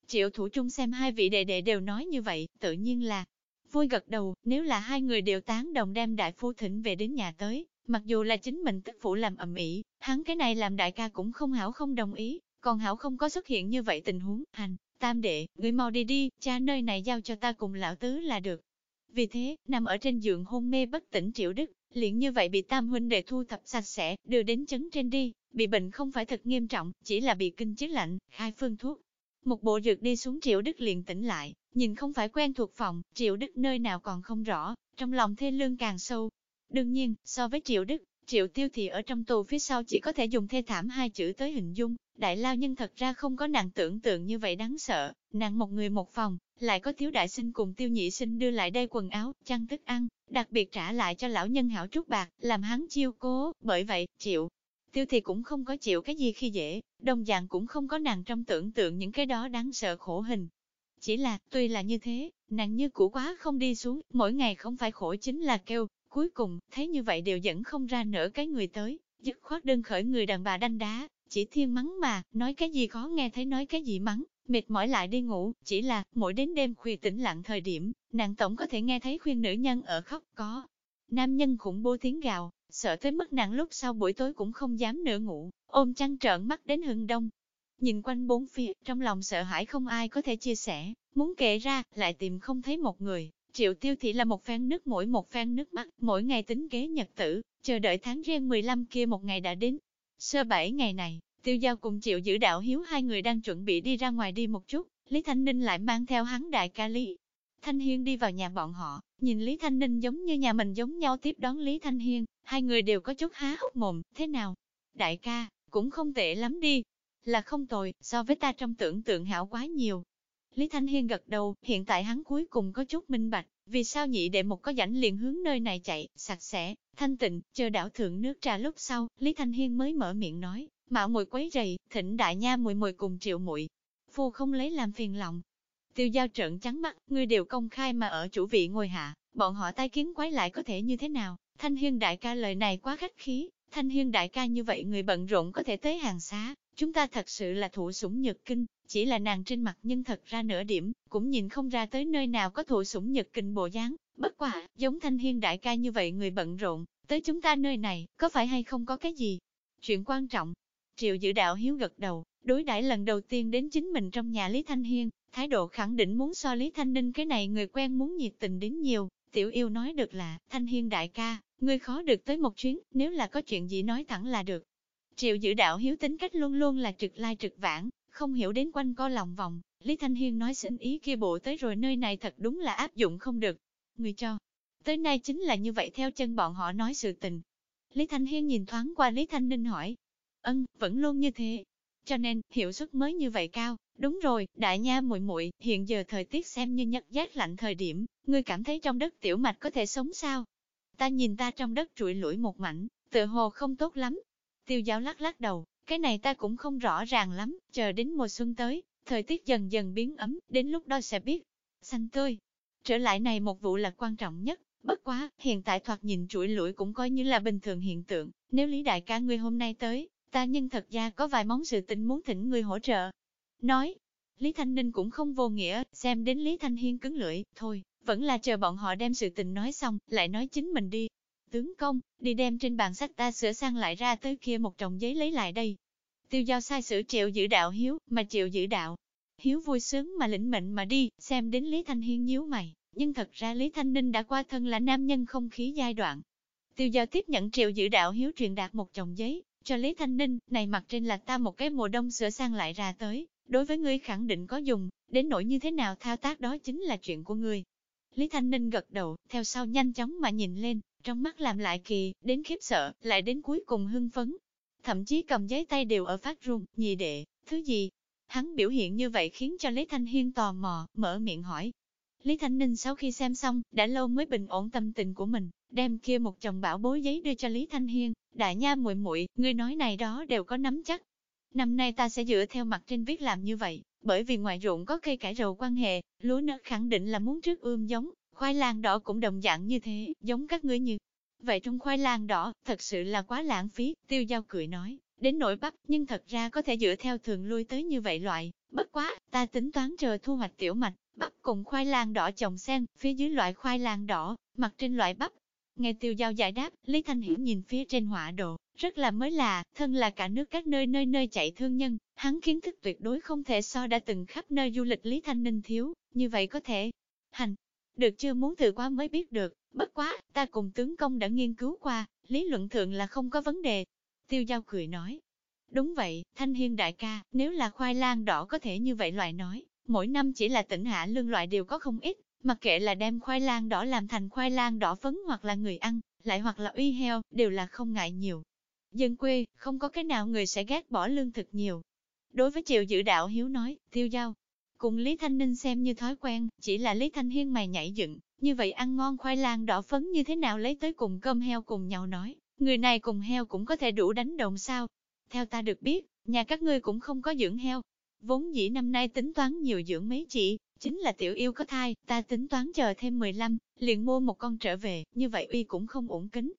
Triệu thủ trung xem hai vị đệ đệ đều nói như vậy, tự nhiên là vui gật đầu, nếu là hai người đều tán đồng đem đại phu thỉnh về đến nhà tới, mặc dù là chính mình tức phụ làm ầm ĩ, hắn cái này làm đại ca cũng không hảo không đồng ý, còn hảo không có xuất hiện như vậy tình huống, hành, tam đệ, người mau đi đi, cha nơi này giao cho ta cùng lão tứ là được. Vì thế, nằm ở trên giường hôn mê bất tỉnh triệu đức, liền như vậy bị tam huynh đệ thu thập sạch sẽ, đưa đến chấn trên đi, bị bệnh không phải thật nghiêm trọng, chỉ là bị kinh chế lạnh, khai phương thuốc. Một bộ dược đi xuống triệu đức liền tỉnh lại, nhìn không phải quen thuộc phòng, triệu đức nơi nào còn không rõ, trong lòng thê lương càng sâu. Đương nhiên, so với triệu đức, triệu tiêu thì ở trong tù phía sau chỉ có thể dùng thê thảm hai chữ tới hình dung, đại lao nhân thật ra không có nàng tưởng tượng như vậy đáng sợ, nàng một người một phòng, lại có thiếu đại sinh cùng tiêu nhị sinh đưa lại đây quần áo, chăn thức ăn, đặc biệt trả lại cho lão nhân hảo chút bạc, làm hắn chiêu cố, bởi vậy, triệu Tiêu thì cũng không có chịu cái gì khi dễ, đồng dạng cũng không có nàng trong tưởng tượng những cái đó đáng sợ khổ hình, chỉ là, tuy là như thế, nàng như cũ quá không đi xuống, mỗi ngày không phải khổ chính là kêu, cuối cùng, thấy như vậy đều dẫn không ra nửa cái người tới, dứt khoát đơn khởi người đàn bà đanh đá, chỉ thiên mắng mà, nói cái gì khó nghe thấy nói cái gì mắng, mệt mỏi lại đi ngủ, chỉ là, mỗi đến đêm khuya tĩnh lặng thời điểm, nàng tổng có thể nghe thấy khuyên nữ nhân ở khóc có. Nam nhân khủng bố tiếng gào, sợ tới mức nàng lúc sau buổi tối cũng không dám nửa ngủ, ôm chăn trợn mắt đến hừng đông, Nhìn quanh bốn phía, trong lòng sợ hãi không ai có thể chia sẻ, muốn kể ra, lại tìm không thấy một người. Triệu tiêu thị là một phen nước mỗi một phen nước mắt, mỗi ngày tính kế nhật tử, chờ đợi tháng riêng 15 kia một ngày đã đến. Sơ bảy ngày này, tiêu giao cùng triệu giữ đạo hiếu hai người đang chuẩn bị đi ra ngoài đi một chút, Lý Thanh Ninh lại mang theo hắn đại ca Lý. Thanh Hiên đi vào nhà bọn họ, nhìn Lý Thanh Ninh giống như nhà mình giống nhau tiếp đón Lý Thanh Hiên, hai người đều có chút há hốc mồm, thế nào? Đại ca, cũng không tệ lắm đi, là không tồi, so với ta trong tưởng tượng hảo quá nhiều. Lý Thanh Hiên gật đầu, hiện tại hắn cuối cùng có chút minh bạch, Vì sao nhị đệ một có rảnh liền hướng nơi này chạy, sạch sẽ, thanh tịnh, chờ đảo thượng nước trà lúc sau, Lý Thanh Hiên mới mở miệng nói, mạo muội quấy rầy, thỉnh đại nha muội muội cùng triệu muội Phu không lấy làm phiền lòng. Tiêu giao trợn trắng mắt, người đều công khai mà ở chủ vị ngồi hạ, bọn họ tai kiến quái lại có thể như thế nào? Thanh Hiên đại ca lời này quá khách khí, Thanh Hiên đại ca như vậy người bận rộn có thể tới hàng xá, chúng ta thật sự là thụ sủng nhật kinh, chỉ là nàng trên mặt nhưng thật ra nửa điểm, cũng nhìn không ra tới nơi nào có thụ sủng nhật kinh bộ dáng, bất quả, giống Thanh Hiên đại ca như vậy người bận rộn, tới chúng ta nơi này, có phải hay không có cái gì? Chuyện quan trọng, Triệu giữ đạo hiếu gật đầu, đối đãi lần đầu tiên đến chính mình trong nhà Lý Thanh Hiên, thái độ khẳng định muốn so Lý Thanh Ninh cái này người quen muốn nhiệt tình đến nhiều, tiểu yêu nói được là, Thanh Hiên đại ca, người khó được tới một chuyến, nếu là có chuyện gì nói thẳng là được. Triệu giữ đạo hiếu tính cách luôn luôn là trực lai trực vãng, không hiểu đến quanh co lòng vòng, Lý Thanh Hiên nói xin ý kia bộ tới rồi nơi này thật đúng là áp dụng không được. Người cho, tới nay chính là như vậy theo chân bọn họ nói sự tình. Lý Thanh Hiên nhìn thoáng qua Lý Thanh Ninh hỏi, ân, vẫn luôn như thế. Cho nên, hiệu suất mới như vậy cao. Đúng rồi, đại nha muội muội, hiện giờ thời tiết xem như nhất giác lạnh thời điểm, ngươi cảm thấy trong đất tiểu mạch có thể sống sao? Ta nhìn ta trong đất trụi lũi một mảnh, tựa hồ không tốt lắm. Tiêu giáo lắc lắc đầu, cái này ta cũng không rõ ràng lắm, chờ đến mùa xuân tới, thời tiết dần dần biến ấm, đến lúc đó sẽ biết. Xanh tươi. Trở lại này một vụ là quan trọng nhất, bất quá, hiện tại thoạt nhìn chuỗi lũi cũng coi như là bình thường hiện tượng, nếu Lý Đại ca ngươi hôm nay tới, ta nhân thật ra có vài món sự tình muốn thỉnh ngươi hỗ trợ. Nói, Lý Thanh Ninh cũng không vô nghĩa, xem đến Lý Thanh Hiên cứng lưỡi, thôi, vẫn là chờ bọn họ đem sự tình nói xong, lại nói chính mình đi. Tướng công, đi đem trên bàn sách ta sửa sang lại ra tới kia một chồng giấy lấy lại đây. Tiêu giao sai sử triệu giữ đạo hiếu, mà triệu giữ đạo. Hiếu vui sướng mà lĩnh mệnh mà đi, xem đến Lý Thanh Hiên nhíu mày, nhưng thật ra Lý Thanh Ninh đã qua thân là nam nhân không khí giai đoạn. Tiêu giao tiếp nhận triệu giữ đạo hiếu truyền đạt một chồng giấy, cho Lý Thanh Ninh, này mặt trên là ta một cái mùa đông sửa sang lại ra tới, đối với ngươi khẳng định có dùng, đến nỗi như thế nào thao tác đó chính là chuyện của ngươi. Lý Thanh Ninh gật đầu, theo sau nhanh chóng mà nhìn lên, trong mắt làm lại kỳ, đến khiếp sợ, lại đến cuối cùng hưng phấn. Thậm chí cầm giấy tay đều ở phát run, nhị đệ, thứ gì? Hắn biểu hiện như vậy khiến cho Lý Thanh Hiên tò mò, mở miệng hỏi. Lý Thanh Ninh sau khi xem xong, đã lâu mới bình ổn tâm tình của mình, đem kia một chồng bảo bối giấy đưa cho Lý Thanh Hiên, đại nha muội muội, ngươi nói này đó đều có nắm chắc. Năm nay ta sẽ dựa theo mặt trên viết làm như vậy, bởi vì ngoài ruộng có cây cải rầu quan hệ, lúa nước khẳng định là muốn trước ươm giống, khoai lang đỏ cũng đồng dạng như thế, giống các ngươi như. Vậy trong khoai lang đỏ, thật sự là quá lãng phí, tiêu giao cười nói, đến nỗi bắp, nhưng thật ra có thể dựa theo thường lui tới như vậy loại, bất quá, ta tính toán chờ thu hoạch tiểu mạch, bắp cùng khoai lang đỏ trồng xen, phía dưới loại khoai lang đỏ, mặt trên loại bắp, Nghe tiêu giao giải đáp, Lý Thanh Hiển nhìn phía trên họa đồ, rất là mới lạ, thân là cả nước các nơi nơi nơi chạy thương nhân, hắn kiến thức tuyệt đối không thể so đã từng khắp nơi du lịch Lý Thanh Ninh thiếu, như vậy có thể hành. Được chưa muốn thử qua mới biết được, bất quá, ta cùng tướng công đã nghiên cứu qua, lý luận thượng là không có vấn đề. Tiêu giao cười nói, đúng vậy, Thanh Hiên đại ca, nếu là khoai lang đỏ có thể như vậy loại nói, mỗi năm chỉ là tỉnh hạ lương loại đều có không ít, Mặc kệ là đem khoai lang đỏ làm thành khoai lang đỏ phấn hoặc là người ăn, lại hoặc là uy heo, đều là không ngại nhiều. Dân quê, không có cái nào người sẽ ghét bỏ lương thực nhiều. Đối với triệu dự đạo hiếu nói, tiêu giao, cùng Lý Thanh Ninh xem như thói quen, chỉ là Lý Thanh Hiên mày nhảy dựng, như vậy ăn ngon khoai lang đỏ phấn như thế nào lấy tới cùng cơm heo cùng nhau nói, người này cùng heo cũng có thể đủ đánh đồng sao. Theo ta được biết, nhà các ngươi cũng không có dưỡng heo, vốn dĩ năm nay tính toán nhiều dưỡng mấy chị, Chính là tiểu yêu có thai, ta tính toán chờ thêm 15, liền mua một con trở về, như vậy uy cũng không ổn kính.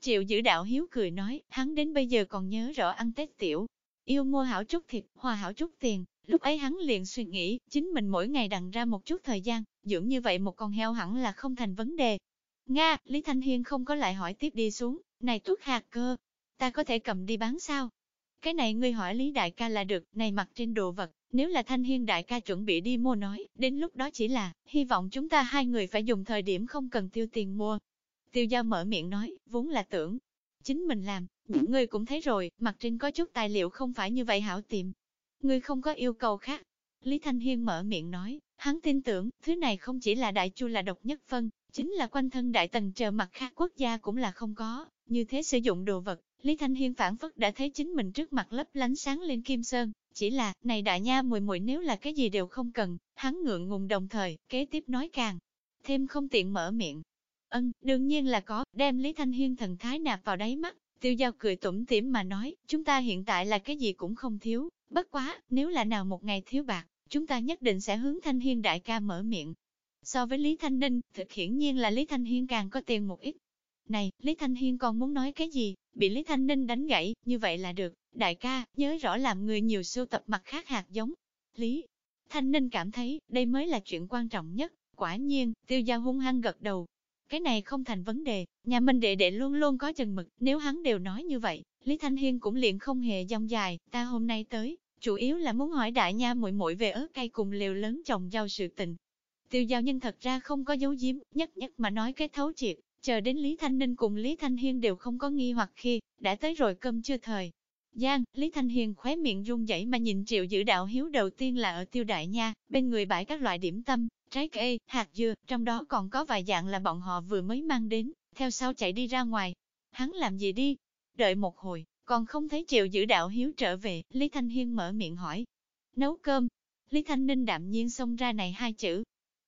Triệu giữ đạo hiếu cười nói, hắn đến bây giờ còn nhớ rõ ăn Tết tiểu. Yêu mua hảo chút thịt, hòa hảo chút tiền, lúc ấy hắn liền suy nghĩ, chính mình mỗi ngày đằng ra một chút thời gian, dưỡng như vậy một con heo hẳn là không thành vấn đề. Nga, Lý Thanh Hiên không có lại hỏi tiếp đi xuống, này tuốt hạt cơ, ta có thể cầm đi bán sao? Cái này ngươi hỏi Lý Đại ca là được, này mặc trên đồ vật, nếu là Thanh Hiên đại ca chuẩn bị đi mua nói, đến lúc đó chỉ là, hy vọng chúng ta hai người phải dùng thời điểm không cần tiêu tiền mua. Tiêu giao mở miệng nói, vốn là tưởng, chính mình làm, những người cũng thấy rồi, mặt trên có chút tài liệu không phải như vậy hảo tìm. Người không có yêu cầu khác. Lý Thanh Hiên mở miệng nói, hắn tin tưởng, thứ này không chỉ là đại chu là độc nhất phân, chính là quanh thân đại tần chờ mặt khác quốc gia cũng là không có, như thế sử dụng đồ vật, Lý Thanh Hiên phản phất đã thấy chính mình trước mặt lấp lánh sáng lên kim sơn, chỉ là, này đại nha mùi mùi nếu là cái gì đều không cần, hắn ngượng ngùng đồng thời, kế tiếp nói càng. Thêm không tiện mở miệng. Ân, đương nhiên là có, đem Lý Thanh Hiên thần thái nạp vào đáy mắt, tiêu giao cười tủm tỉm mà nói, chúng ta hiện tại là cái gì cũng không thiếu, bất quá, nếu là nào một ngày thiếu bạc, chúng ta nhất định sẽ hướng Thanh Hiên đại ca mở miệng. So với Lý Thanh Ninh, thực hiển nhiên là Lý Thanh Hiên càng có tiền một ít. Này, Lý Thanh Hiên còn muốn nói cái gì, bị Lý Thanh Ninh đánh gãy, như vậy là được, đại ca, nhớ rõ làm người nhiều sưu tập mặt khác hạt giống. Lý Thanh Ninh cảm thấy, đây mới là chuyện quan trọng nhất, quả nhiên, tiêu gia hung hăng gật đầu. Cái này không thành vấn đề, nhà mình đệ đệ luôn luôn có chừng mực, nếu hắn đều nói như vậy, Lý Thanh Hiên cũng liền không hề dông dài, ta hôm nay tới, chủ yếu là muốn hỏi đại nha muội muội về ớt cây cùng liều lớn trồng rau sự tình. Tiêu giao nhân thật ra không có dấu giếm, nhất nhất mà nói cái thấu triệt, chờ đến Lý Thanh Ninh cùng Lý Thanh Hiên đều không có nghi hoặc khi, đã tới rồi cơm chưa thời. Giang, Lý Thanh Hiên khóe miệng run rẩy mà nhìn triệu giữ đạo hiếu đầu tiên là ở tiêu đại nha, bên người bãi các loại điểm tâm, trái cây, hạt dưa, trong đó còn có vài dạng là bọn họ vừa mới mang đến, theo sau chạy đi ra ngoài. Hắn làm gì đi? Đợi một hồi, còn không thấy triệu giữ đạo hiếu trở về, Lý Thanh Hiên mở miệng hỏi. Nấu cơm. Lý Thanh Ninh đạm nhiên xông ra này hai chữ.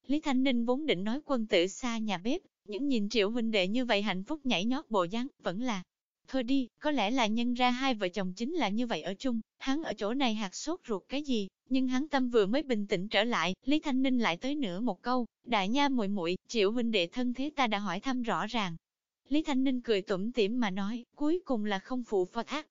Lý Thanh Ninh vốn định nói quân tử xa nhà bếp, những nhìn triệu huynh đệ như vậy hạnh phúc nhảy nhót bộ dáng, vẫn là. Thôi đi, có lẽ là nhân ra hai vợ chồng chính là như vậy ở chung, hắn ở chỗ này hạt sốt ruột cái gì, nhưng hắn tâm vừa mới bình tĩnh trở lại, Lý Thanh Ninh lại tới nữa một câu, đại nha muội muội, triệu huynh đệ thân thế ta đã hỏi thăm rõ ràng, Lý Thanh Ninh cười tủm tỉm mà nói, cuối cùng là không phụ phó thác.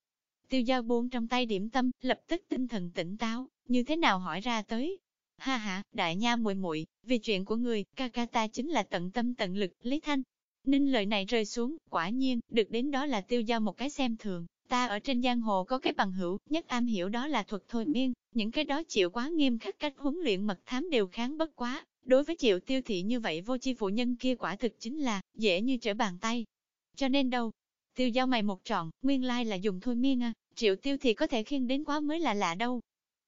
Tiêu giao buông trong tay điểm tâm, lập tức tinh thần tỉnh táo, như thế nào hỏi ra tới. Ha ha, đại nha muội muội, vì chuyện của người, ca ca ta chính là tận tâm tận lực, Lý Thanh. Ninh lời này rơi xuống, quả nhiên, được đến đó là tiêu giao một cái xem thường. Ta ở trên giang hồ có cái bằng hữu, nhất am hiểu đó là thuật thôi miên, những cái đó chịu quá nghiêm khắc cách huấn luyện mật thám đều kháng bất quá. Đối với triệu tiêu thị như vậy vô chi phụ nhân kia quả thực chính là, dễ như trở bàn tay. Cho nên đâu, tiêu giao mày một trọn, nguyên lai là dùng thôi miên à, triệu tiêu thị có thể khiên đến quá mới là lạ đâu.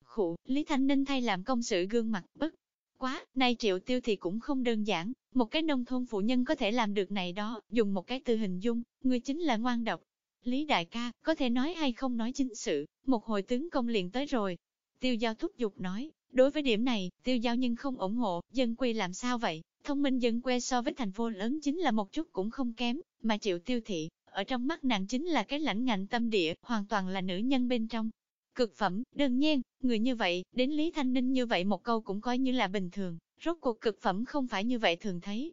Khụ, Lý Thanh Ninh thay làm công sự gương mặt bất. Quá, nay triệu tiêu thị cũng không đơn giản, một cái nông thôn phụ nhân có thể làm được này đó, dùng một cái từ hình dung, người chính là ngoan độc. Lý đại ca, có thể nói hay không nói chính sự, một hồi tướng công liền tới rồi. Tiêu giao thúc giục nói, đối với điểm này, tiêu giao nhưng không ủng hộ, dân quy làm sao vậy, Thông minh dân quê so với thành phố lớn chính là một chút cũng không kém, mà triệu tiêu thị, ở trong mắt nàng chính là cái lãnh ngạnh tâm địa, hoàn toàn là nữ nhân bên trong. Cực phẩm, đương nhiên, người như vậy, đến Lý Thanh Ninh như vậy một câu cũng coi như là bình thường, rốt cuộc cực phẩm không phải như vậy thường thấy.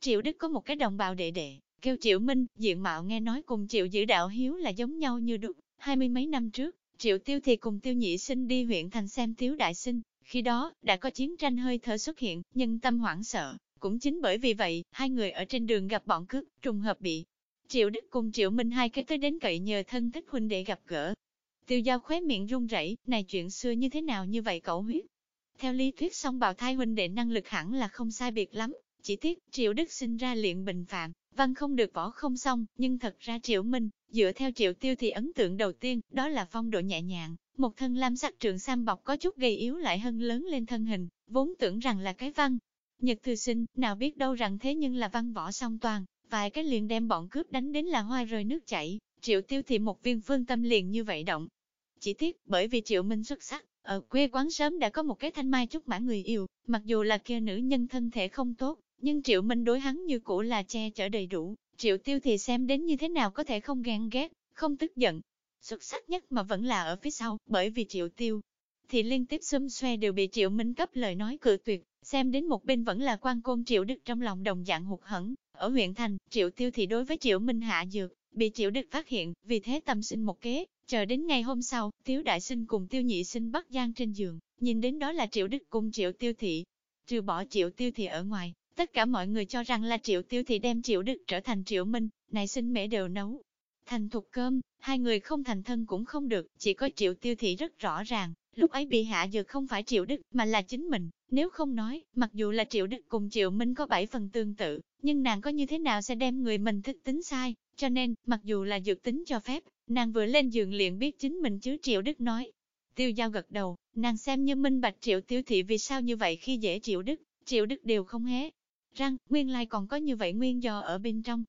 Triệu Đức có một cái đồng bào đệ đệ, kêu Triệu Minh, diện mạo nghe nói cùng Triệu Giữ Đạo Hiếu là giống nhau như đúc, hai mươi mấy năm trước, Triệu Tiêu thì cùng Tiêu Nhị Sinh đi huyện thành xem Tiếu Đại Sinh, khi đó, đã có chiến tranh hơi thở xuất hiện, nhân tâm hoảng sợ, cũng chính bởi vì vậy, hai người ở trên đường gặp bọn cướp, trùng hợp bị Triệu Đức cùng Triệu Minh hai cái tới đến cậy nhờ thân thích huynh để gặp gỡ. Tiêu giao khóe miệng run rẩy, này chuyện xưa như thế nào như vậy cậu huyết. Theo lý thuyết song bào thai huynh đệ năng lực hẳn là không sai biệt lắm, chỉ tiếc Triệu Đức sinh ra luyện bình phạm, văn không được võ không xong, nhưng thật ra Triệu Minh, dựa theo Triệu Tiêu thì ấn tượng đầu tiên, đó là phong độ nhẹ nhàng, một thân lam sắc trường sam bọc có chút gầy yếu lại hơn lớn lên thân hình, vốn tưởng rằng là cái văn, Nhật thư sinh, nào biết đâu rằng thế nhưng là văn võ song toàn, vài cái liền đem bọn cướp đánh đến là hoa rơi nước chảy, triệu tiêu thì một viên phương tâm liền như vậy động. Chỉ tiếc, bởi vì triệu minh xuất sắc, ở quê quán sớm đã có một cái thanh mai trúc mã người yêu, mặc dù là kia nữ nhân thân thể không tốt, nhưng triệu minh đối hắn như cũ là che chở đầy đủ, triệu tiêu thì xem đến như thế nào có thể không ghen ghét, không tức giận. Xuất sắc nhất mà vẫn là ở phía sau, bởi vì triệu tiêu thì liên tiếp xâm xoe đều bị triệu minh cấp lời nói cự tuyệt, Xem đến một bên vẫn là quan côn Triệu Đức trong lòng đồng dạng hụt hẫng ở huyện thành, Triệu Tiêu thì đối với Triệu Minh hạ dược, bị Triệu Đức phát hiện, vì thế tâm sinh một kế, chờ đến ngày hôm sau, Tiếu Đại Sinh cùng Tiêu Nhị Sinh bắt gian trên giường, nhìn đến đó là Triệu Đức cùng Triệu Tiêu Thị, trừ bỏ Triệu Tiêu Thị ở ngoài, tất cả mọi người cho rằng là Triệu Tiêu Thị đem Triệu Đức trở thành Triệu Minh, này sinh mẹ đều nấu. Thành thục cơm, hai người không thành thân cũng không được, chỉ có Triệu Tiêu Thị rất rõ ràng, lúc ấy bị hạ dược không phải Triệu Đức, mà là chính mình, nếu không nói, mặc dù là Triệu Đức cùng Triệu Minh có bảy phần tương tự, nhưng nàng có như thế nào sẽ đem người mình thích tính sai, cho nên, mặc dù là dược tính cho phép, nàng vừa lên giường liền biết chính mình chứ Triệu Đức nói. Tiêu giao gật đầu, nàng xem như minh bạch Triệu Tiêu Thị vì sao như vậy khi dễ Triệu Đức, Triệu Đức đều không hé. Răng, nguyên lai còn có như vậy nguyên do ở bên trong.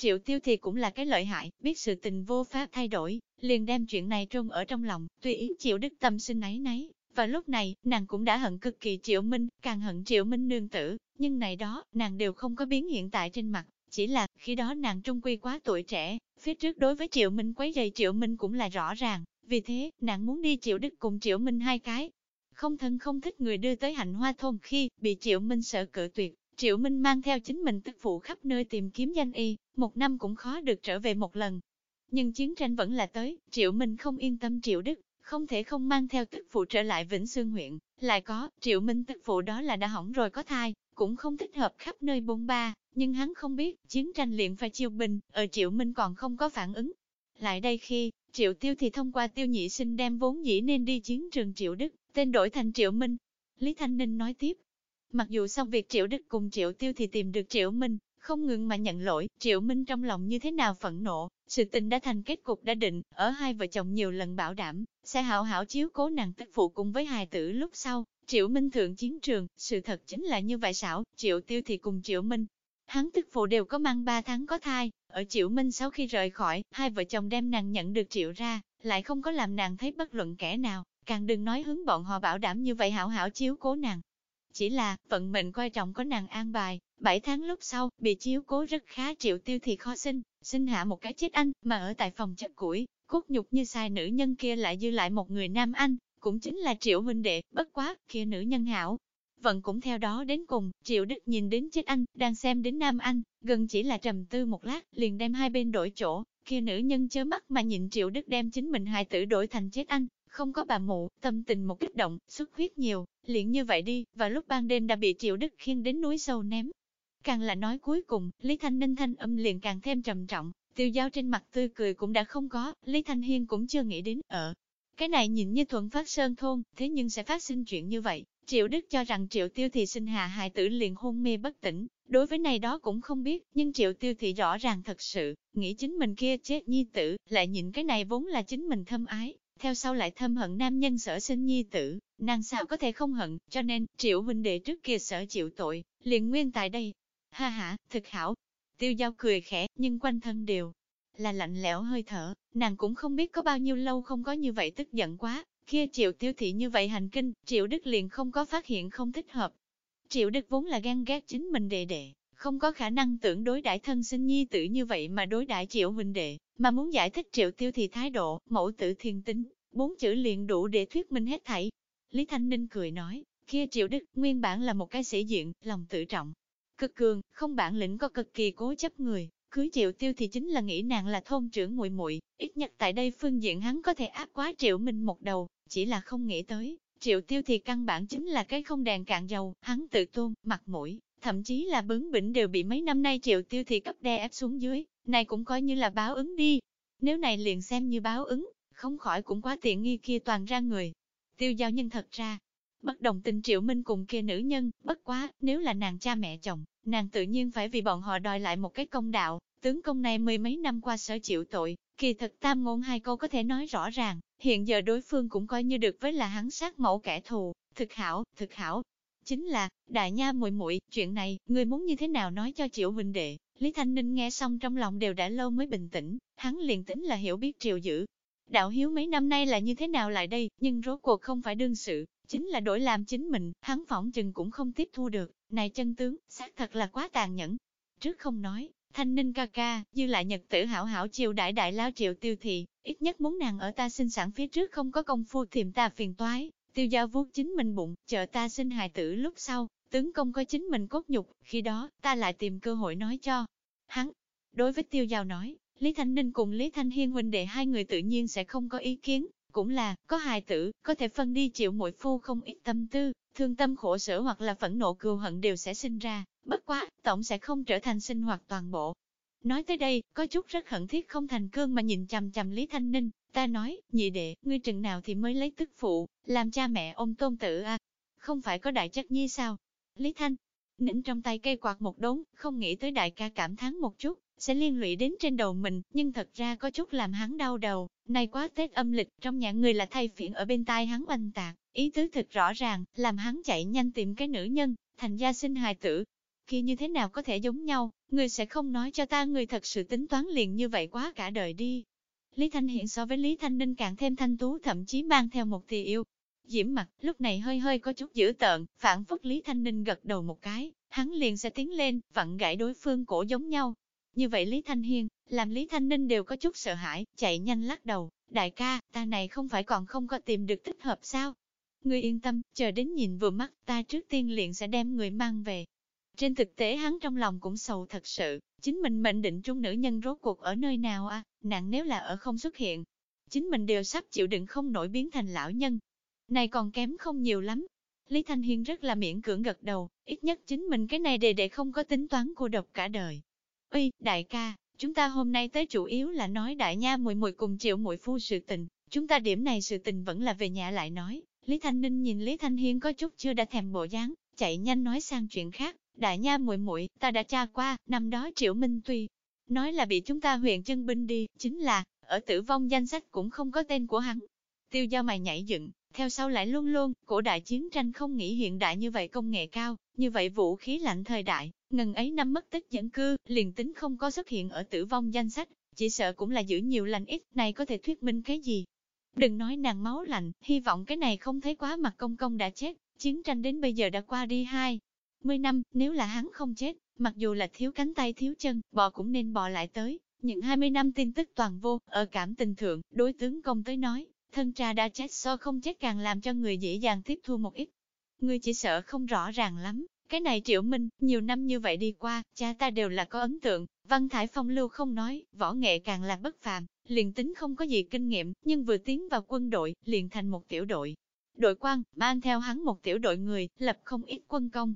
Triệu Tiêu thì cũng là cái lợi hại, biết sự tình vô pháp thay đổi, liền đem chuyện này trôn ở trong lòng, tùy ý Triệu Đức tâm sinh ấy nấy, Và lúc này, nàng cũng đã hận cực kỳ Triệu Minh, càng hận Triệu Minh nương tử, nhưng này đó, nàng đều không có biến hiện tại trên mặt, chỉ là, khi đó nàng trung quy quá tuổi trẻ, phía trước đối với Triệu Minh quấy rầy Triệu Minh cũng là rõ ràng, vì thế, nàng muốn đi Triệu Đức cùng Triệu Minh hai cái. Không thân không thích người đưa tới hạnh hoa thôn khi, bị Triệu Minh sợ cự tuyệt, Triệu Minh mang theo chính mình tức phụ khắp nơi tìm kiếm danh y, một năm cũng khó được trở về một lần. Nhưng chiến tranh vẫn là tới, Triệu Minh không yên tâm Triệu Đức, không thể không mang theo tức phụ trở lại Vĩnh Sương huyện, lại có, Triệu Minh tức phụ đó là đã hỏng rồi có thai, cũng không thích hợp khắp nơi bôn ba, nhưng hắn không biết, chiến tranh liền phải chiêu bình, ở Triệu Minh còn không có phản ứng. Lại đây khi, Triệu Tiêu thì thông qua tiêu nhị sinh đem vốn dĩ nên đi chiến trường Triệu Đức, tên đổi thành Triệu Minh. Lý Thanh Ninh nói tiếp, mặc dù sau việc Triệu Đức cùng Triệu Tiêu thì tìm được Triệu Minh, không ngừng mà nhận lỗi, Triệu Minh trong lòng như thế nào phẫn nộ, sự tình đã thành kết cục đã định, ở hai vợ chồng nhiều lần bảo đảm, sẽ hảo hảo chiếu cố nàng tức phụ cùng với hài tử lúc sau, Triệu Minh thượng chiến trường, sự thật chính là như vậy xảo, Triệu Tiêu thì cùng Triệu Minh. Hắn tức phụ đều có mang ba tháng có thai, ở Triệu Minh sau khi rời khỏi, hai vợ chồng đem nàng nhận được Triệu ra, lại không có làm nàng thấy bất luận kẻ nào, càng đừng nói hướng bọn họ bảo đảm như vậy hảo hảo chiếu cố nàng. Chỉ là, vận mệnh coi trọng có nàng an bài, 7 tháng lúc sau, bị chiếu cố rất khá triệu tiêu thì khó sinh, sinh hạ một cái chết anh, mà ở tại phòng chất củi, cốt nhục như sai nữ nhân kia lại dư lại một người nam anh, cũng chính là triệu huynh đệ, bất quá, kia nữ nhân hảo. Vận cũng theo đó đến cùng, triệu đức nhìn đến chết anh, đang xem đến nam anh, gần chỉ là trầm tư một lát, liền đem hai bên đổi chỗ, kia nữ nhân chớ mắt mà nhìn triệu đức đem chính mình hài tử đổi thành chết anh, không có bà mụ, tâm tình một kích động, xuất huyết nhiều, liền như vậy đi, và lúc ban đêm đã bị triệu đức khiên đến núi sâu ném, Càng là nói cuối cùng, Lý Thanh Ninh thanh âm liền càng thêm trầm trọng, tiêu giao trên mặt tươi cười cũng đã không có, Lý Thanh Hiên cũng chưa nghĩ đến, ở. Cái này nhìn như thuận phát sơn thôn, thế nhưng sẽ phát sinh chuyện như vậy. Triệu Đức cho rằng Triệu Tiêu Thị sinh hạ hài tử liền hôn mê bất tỉnh, đối với này đó cũng không biết, nhưng Triệu Tiêu Thị rõ ràng thật sự, nghĩ chính mình kia chết nhi tử, lại nhìn cái này vốn là chính mình thâm ái, theo sau lại thâm hận nam nhân sở sinh nhi tử, nàng sao có thể không hận, cho nên, Triệu huynh đệ trước kia sở chịu tội, liền nguyên tại đây, Ha ha, thực hảo. Tiêu giao cười khẽ, nhưng quanh thân đều là lạnh lẽo hơi thở, nàng cũng không biết có bao nhiêu lâu không có như vậy tức giận quá, kia triệu tiêu thị như vậy hành kinh, triệu đức liền không có phát hiện không thích hợp. Triệu đức vốn là gan ghét chính mình đệ đệ, không có khả năng tưởng đối đãi thân sinh nhi tử như vậy mà đối đãi triệu huynh đệ, mà muốn giải thích triệu tiêu thì thái độ, mẫu tử thiên tính, bốn chữ liền đủ để thuyết minh hết thảy. Lý Thanh Ninh cười nói, kia triệu đức nguyên bản là một cái sĩ diện, lòng tự trọng, cực cường, không bản lĩnh có cực kỳ cố chấp người, cưới triệu tiêu thì chính là nghĩ nàng là thôn trưởng muội muội ít nhất tại đây phương diện hắn có thể áp quá triệu minh một đầu, chỉ là không nghĩ tới, triệu tiêu thì căn bản chính là cái không đèn cạn dầu, hắn tự tôn, mặt mũi, thậm chí là bướng bỉnh đều bị mấy năm nay triệu tiêu thị cấp đe ép xuống dưới, này cũng coi như là báo ứng đi. Nếu này liền xem như báo ứng, không khỏi cũng quá tiện nghi kia toàn ra người. Tiêu giao nhân thật ra, bất đồng tình triệu minh cùng kia nữ nhân, bất quá, nếu là nàng cha mẹ chồng, nàng tự nhiên phải vì bọn họ đòi lại một cái công đạo, tướng công này mười mấy năm qua sở chịu tội, kỳ thật tam ngôn hai câu có thể nói rõ ràng, hiện giờ đối phương cũng coi như được với là hắn sát mẫu kẻ thù, thực hảo, thực hảo. Chính là, đại nha muội muội chuyện này, người muốn như thế nào nói cho triệu huynh đệ, Lý Thanh Ninh nghe xong trong lòng đều đã lâu mới bình tĩnh, hắn liền tính là hiểu biết triệu dữ. Đạo hiếu mấy năm nay là như thế nào lại đây, nhưng rốt cuộc không phải đương sự, chính là đổi làm chính mình, hắn phỏng chừng cũng không tiếp thu được, này chân tướng, xác thật là quá tàn nhẫn. Trước không nói, thanh ninh ca ca, dư lại nhật tử hảo hảo chiều đại đại lao triệu tiêu thị, ít nhất muốn nàng ở ta sinh sản phía trước không có công phu tìm ta phiền toái, tiêu gia vuốt chính mình bụng, chờ ta sinh hài tử lúc sau, tướng công có chính mình cốt nhục, khi đó, ta lại tìm cơ hội nói cho. Hắn, đối với tiêu giao nói, Lý Thanh Ninh cùng Lý Thanh Hiên huynh đệ hai người tự nhiên sẽ không có ý kiến, cũng là, có hài tử, có thể phân đi chịu mỗi phu không ít tâm tư, thương tâm khổ sở hoặc là phẫn nộ cừu hận đều sẽ sinh ra, bất quá, tổng sẽ không trở thành sinh hoạt toàn bộ. Nói tới đây, có chút rất hận thiết không thành cơn mà nhìn chằm chằm Lý Thanh Ninh, ta nói, nhị đệ, ngươi chừng nào thì mới lấy tức phụ, làm cha mẹ ông tôn tử à, không phải có đại chất nhi sao? Lý Thanh, nỉnh trong tay cây quạt một đống, không nghĩ tới đại ca cảm thán một chút, sẽ liên lụy đến trên đầu mình, nhưng thật ra có chút làm hắn đau đầu, này quá Tết âm lịch, trong nhà người là thay phiện ở bên tai hắn oanh tạc, ý tứ thật rõ ràng, làm hắn chạy nhanh tìm cái nữ nhân, thành gia sinh hài tử. Kia như thế nào có thể giống nhau, người sẽ không nói cho ta người thật sự tính toán liền như vậy quá cả đời đi. Lý Thanh hiện so với Lý Thanh Ninh càng thêm thanh tú thậm chí mang theo một tì yêu. Diễm mặt, lúc này hơi hơi có chút dữ tợn, phản phất Lý Thanh Ninh gật đầu một cái, hắn liền sẽ tiến lên, vặn gãy đối phương cổ giống nhau. Như vậy Lý Thanh Hiên, làm Lý Thanh Ninh đều có chút sợ hãi, chạy nhanh lắc đầu, đại ca, ta này không phải còn không có tìm được thích hợp sao? Ngươi yên tâm, chờ đến nhìn vừa mắt, ta trước tiên liền sẽ đem người mang về. Trên thực tế hắn trong lòng cũng sầu thật sự, chính mình mệnh định trung nữ nhân rốt cuộc ở nơi nào à, nặng nếu là ở không xuất hiện. Chính mình đều sắp chịu đựng không nổi biến thành lão nhân. Này còn kém không nhiều lắm. Lý Thanh Hiên rất là miễn cưỡng gật đầu, ít nhất chính mình cái này đề để không có tính toán cô độc cả đời. Uy, đại ca, chúng ta hôm nay tới chủ yếu là nói đại nha mùi mùi cùng triệu mùi phu sự tình, chúng ta điểm này sự tình vẫn là về nhà lại nói. Lý Thanh Ninh nhìn Lý Thanh Hiên có chút chưa đã thèm bộ dáng, chạy nhanh nói sang chuyện khác, đại nha muội muội, ta đã tra qua, năm đó Triệu Minh Tuy nói là bị chúng ta huyện chân binh đi, chính là, ở tử vong danh sách cũng không có tên của hắn. Tiêu giao mày nhảy dựng, theo sau lại luôn luôn, cổ đại chiến tranh không nghĩ hiện đại như vậy công nghệ cao, như vậy vũ khí lạnh thời đại, ngần ấy năm mất tích dẫn cư, liền tính không có xuất hiện ở tử vong danh sách, chỉ sợ cũng là giữ nhiều lành ít, này có thể thuyết minh cái gì? Đừng nói nàng máu lạnh, hy vọng cái này không thấy quá mặt công công đã chết, chiến tranh đến bây giờ đã qua đi hai. Mươi năm, nếu là hắn không chết, mặc dù là thiếu cánh tay thiếu chân, bò cũng nên bò lại tới. Những 20 năm tin tức toàn vô, ở cảm tình thượng, đối tướng công tới nói, thân cha đã chết so không chết càng làm cho người dễ dàng tiếp thu một ít. Người chỉ sợ không rõ ràng lắm, cái này triệu minh, nhiều năm như vậy đi qua, cha ta đều là có ấn tượng, văn thải phong lưu không nói, võ nghệ càng là bất phàm, liền tính không có gì kinh nghiệm, nhưng vừa tiến vào quân đội, liền thành một tiểu đội. Đội quan, mang theo hắn một tiểu đội người, lập không ít quân công.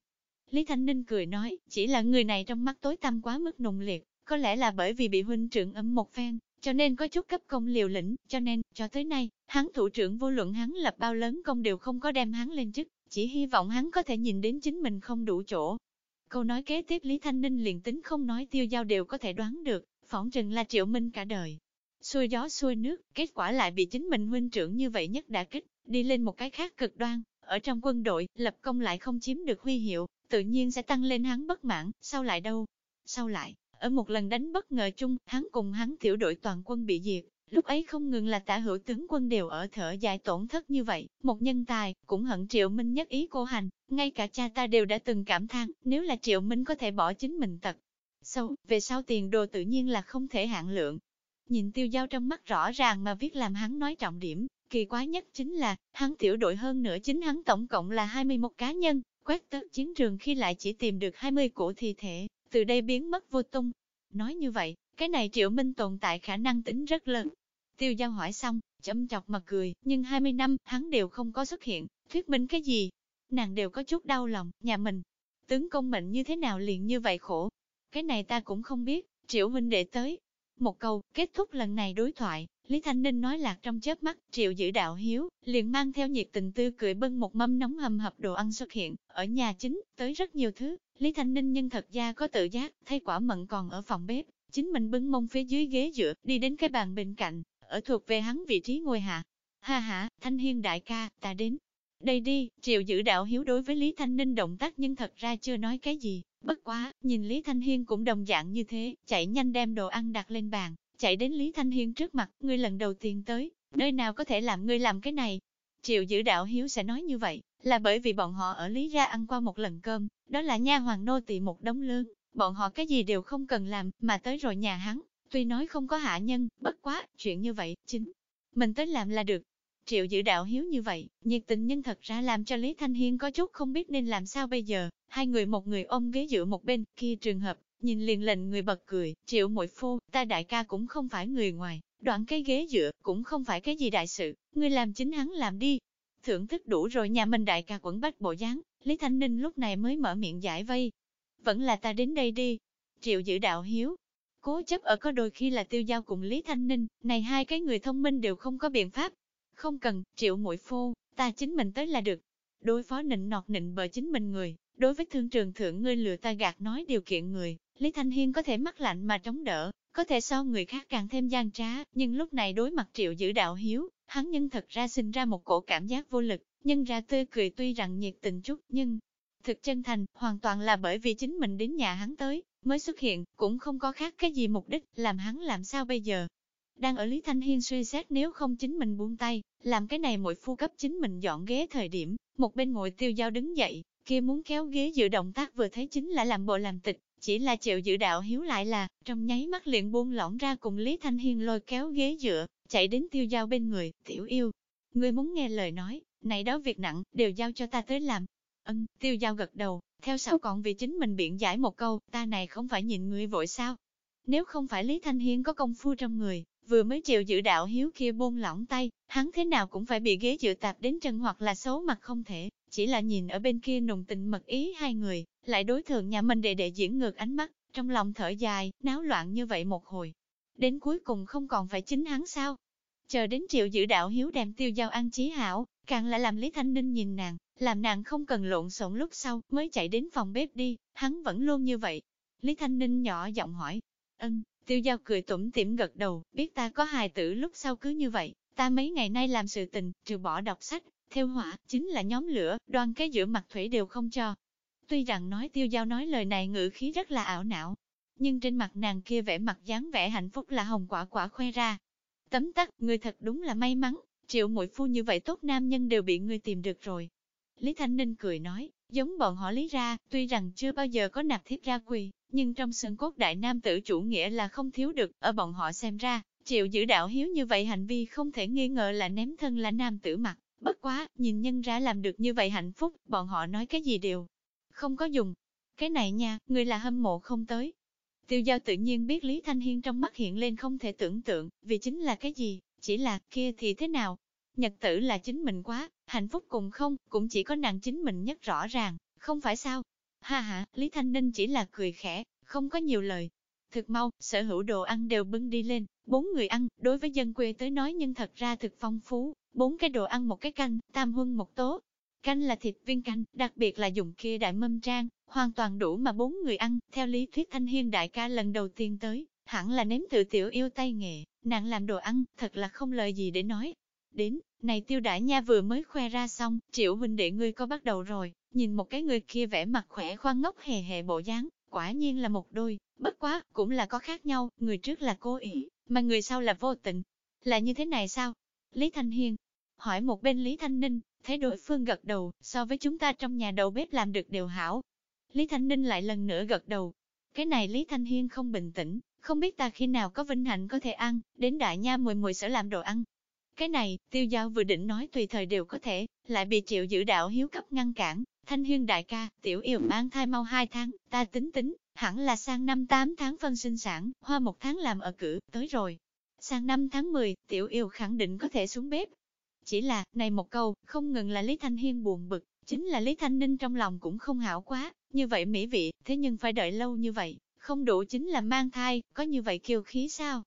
Lý Thanh Ninh cười nói, chỉ là người này trong mắt tối tăm quá mức nùng liệt, có lẽ là bởi vì bị huynh trưởng ấm một phen, cho nên có chút cấp công liều lĩnh, cho nên, cho tới nay, hắn thủ trưởng vô luận hắn lập bao lớn công đều không có đem hắn lên chức, chỉ hy vọng hắn có thể nhìn đến chính mình không đủ chỗ. Câu nói kế tiếp Lý Thanh Ninh liền tính không nói tiêu giao đều có thể đoán được, phỏng chừng là triệu minh cả đời xuôi gió xuôi nước, kết quả lại bị chính mình huynh trưởng như vậy nhất đã kích, đi lên một cái khác cực đoan, ở trong quân đội, lập công lại không chiếm được huy hiệu, tự nhiên sẽ tăng lên hắn bất mãn, sau lại đâu? Sau lại, ở một lần đánh bất ngờ chung, hắn cùng hắn tiểu đội toàn quân bị diệt, lúc ấy không ngừng là tả hữu tướng quân đều ở thở dài tổn thất như vậy, một nhân tài, cũng hận triệu minh nhất ý cô hành, ngay cả cha ta đều đã từng cảm thán, nếu là triệu minh có thể bỏ chính mình tật. Sau, về sau tiền đồ tự nhiên là không thể hạn lượng, Nhìn tiêu giao trong mắt rõ ràng mà viết làm hắn nói trọng điểm, kỳ quái nhất chính là, hắn tiểu đội hơn nữa chính hắn tổng cộng là 21 cá nhân, quét tước chiến trường khi lại chỉ tìm được 20 cổ thi thể, từ đây biến mất vô tung. Nói như vậy, cái này triệu minh tồn tại khả năng tính rất lớn. Tiêu giao hỏi xong, chấm chọc mà cười, nhưng 20 năm, hắn đều không có xuất hiện, thuyết minh cái gì? Nàng đều có chút đau lòng, nhà mình, tướng công mệnh như thế nào liền như vậy khổ. Cái này ta cũng không biết, triệu huynh đệ tới, một câu, kết thúc lần này đối thoại, Lý Thanh Ninh nói lạc trong chớp mắt, triệu giữ đạo hiếu, liền mang theo nhiệt tình tươi cười bưng một mâm nóng hầm hập đồ ăn xuất hiện, ở nhà chính, tới rất nhiều thứ, Lý Thanh Ninh nhưng thật ra có tự giác, thay quả mận còn ở phòng bếp, chính mình bưng mông phía dưới ghế dựa, đi đến cái bàn bên cạnh, ở thuộc về hắn vị trí ngồi hạ. Ha ha, Thanh Hiên đại ca, ta đến. Đây đi, triệu giữ đạo hiếu đối với Lý Thanh Ninh động tác nhưng thật ra chưa nói cái gì, Bất quá, nhìn Lý Thanh Hiên cũng đồng dạng như thế, chạy nhanh đem đồ ăn đặt lên bàn, chạy đến Lý Thanh Hiên trước mặt, ngươi lần đầu tiên tới, nơi nào có thể làm ngươi làm cái này. Triệu giữ đạo hiếu sẽ nói như vậy, là bởi vì bọn họ ở Lý ra ăn qua một lần cơm, đó là nha hoàng nô tỳ một đống lương, bọn họ cái gì đều không cần làm, mà tới rồi nhà hắn, tuy nói không có hạ nhân, bất quá, chuyện như vậy, chính mình tới làm là được. Triệu giữ đạo hiếu như vậy, nhiệt tình nhân thật ra làm cho Lý Thanh Hiên có chút không biết nên làm sao bây giờ, hai người một người ôm ghế giữa một bên, kia trường hợp, nhìn liền lệnh người bật cười, triệu muội phu, ta đại ca cũng không phải người ngoài, đoạn cái ghế dựa, cũng không phải cái gì đại sự, ngươi làm chính hắn làm đi. Thưởng thức đủ rồi nhà mình đại ca quẩn bách bộ dáng, Lý Thanh Ninh lúc này mới mở miệng giải vây. Vẫn là ta đến đây đi. Triệu giữ đạo hiếu. Cố chấp ở có đôi khi là tiêu giao cùng Lý Thanh Ninh, này hai cái người thông minh đều không có biện pháp. Không cần, triệu muội phu, ta chính mình tới là được. Đối phó nịnh nọt nịnh bờ chính mình người, Đối với thương trường thượng ngươi lừa ta gạt nói điều kiện người, Lý Thanh Hiên có thể mắc lạnh mà chống đỡ, có thể so người khác càng thêm gian trá, nhưng lúc này đối mặt triệu giữ đạo hiếu, hắn nhân thật ra sinh ra một cổ cảm giác vô lực, nhân ra tươi cười tuy rằng nhiệt tình chút, nhưng thực chân thành, hoàn toàn là bởi vì chính mình đến nhà hắn tới, mới xuất hiện, cũng không có khác cái gì mục đích, làm hắn làm sao bây giờ. đang ở Lý Thanh Hiên suy xét nếu không chính mình buông tay, làm cái này mỗi phu cấp chính mình dọn ghế thời điểm, một bên ngồi tiêu giao đứng dậy, kia muốn kéo ghế dự động tác vừa thấy chính là làm bộ làm tịch, chỉ là chịu giữ đạo hiếu lại là, trong nháy mắt liền buông lỏng ra cùng Lý Thanh Hiên lôi kéo ghế dựa, chạy đến tiêu giao bên người, tiểu yêu. Người muốn nghe lời nói, này đó việc nặng, đều giao cho ta tới làm. Ân, tiêu giao gật đầu, theo sau còn vì chính mình biện giải một câu, ta này không phải nhìn người vội sao. Nếu không phải Lý Thanh Hiên có công phu trong người, vừa mới chịu giữ đạo hiếu kia buông lỏng tay, hắn thế nào cũng phải bị ghế dựa tạp đến chân hoặc là xấu mặt không thể, chỉ là nhìn ở bên kia nùng tình mật ý hai người, lại đối thượng nhà mình đệ đệ diễn ngược ánh mắt, trong lòng thở dài, náo loạn như vậy một hồi. Đến cuối cùng không còn phải chính hắn sao? Chờ đến triệu giữ đạo hiếu đem tiêu giao ăn chí hảo, càng lại làm Lý Thanh Ninh nhìn nàng, làm nàng không cần lộn xộn lúc sau, mới chạy đến phòng bếp đi, hắn vẫn luôn như vậy. Lý Thanh Ninh nhỏ giọng hỏi, ân, tiêu giao cười tủm tỉm gật đầu, biết ta có hài tử lúc sau cứ như vậy, ta mấy ngày nay làm sự tình, trừ bỏ đọc sách, theo hỏa, chính là nhóm lửa, đoan cái giữa mặt thủy đều không cho. Tuy rằng nói tiêu giao nói lời này ngữ khí rất là ảo não, nhưng trên mặt nàng kia vẻ mặt dáng vẻ hạnh phúc là hồng quả quả khoe ra. Tấm tắc, người thật đúng là may mắn, triệu muội phu như vậy tốt nam nhân đều bị người tìm được rồi. Lý Thanh Ninh cười nói, giống bọn họ lý ra, tuy rằng chưa bao giờ có nạp thiếp ra quỳ, nhưng trong sân cốt đại nam tử chủ nghĩa là không thiếu được, ở bọn họ xem ra, triệu giữ đạo hiếu như vậy hành vi không thể nghi ngờ là ném thân là nam tử mặt. Bất quá, nhìn nhân ra làm được như vậy hạnh phúc, bọn họ nói cái gì đều không có dùng. Cái này nha, người là hâm mộ không tới. Tiêu giao tự nhiên biết Lý Thanh Hiên trong mắt hiện lên không thể tưởng tượng, vì chính là cái gì, chỉ là kia thì thế nào. Nhật tử là chính mình quá, hạnh phúc cùng không, cũng chỉ có nàng chính mình nhất rõ ràng, không phải sao. Ha ha, Lý Thanh Ninh chỉ là cười khẽ, không có nhiều lời. Thực mau, sở hữu đồ ăn đều bưng đi lên, bốn người ăn, đối với dân quê tới nói nhưng thật ra thực phong phú, bốn cái đồ ăn một cái canh, tam huân một tố. Canh là thịt viên canh, đặc biệt là dùng kia đại mâm trang, hoàn toàn đủ mà bốn người ăn, theo lý thuyết thanh hiên đại ca lần đầu tiên tới, hẳn là nếm tự tiểu yêu tay nghề nàng làm đồ ăn, thật là không lời gì để nói. Đến, này tiêu đại nha vừa mới khoe ra xong, triệu huynh đệ ngươi có bắt đầu rồi, nhìn một cái người kia vẻ mặt khỏe khoan ngốc hề hề bộ dáng, quả nhiên là một đôi, bất quá, cũng là có khác nhau, người trước là cố ý, mà người sau là vô tình. Là như thế này sao? Lý Thanh Hiên, hỏi một bên Lý Thanh Ninh, thấy đối phương gật đầu, so với chúng ta trong nhà đầu bếp làm được đều hảo. Lý Thanh Ninh lại lần nữa gật đầu. Cái này Lý Thanh Hiên không bình tĩnh, không biết ta khi nào có vinh hạnh có thể ăn, đến đại nha mùi mùi sẽ làm đồ ăn. Cái này, tiêu giao vừa định nói tùy thời đều có thể, lại bị triệu giữ đạo hiếu cấp ngăn cản. Thanh Hiên đại ca, tiểu yêu mang thai mau hai tháng, ta tính tính, hẳn là sang năm 8 tháng phân sinh sản, hoa một tháng làm ở cử, tới rồi. Sang năm tháng 10, tiểu yêu khẳng định có thể xuống bếp, chỉ là, này một câu, không ngừng là Lý Thanh Hiên buồn bực, chính là Lý Thanh Ninh trong lòng cũng không hảo quá, như vậy mỹ vị, thế nhưng phải đợi lâu như vậy, không đủ chính là mang thai, có như vậy kiêu khí sao?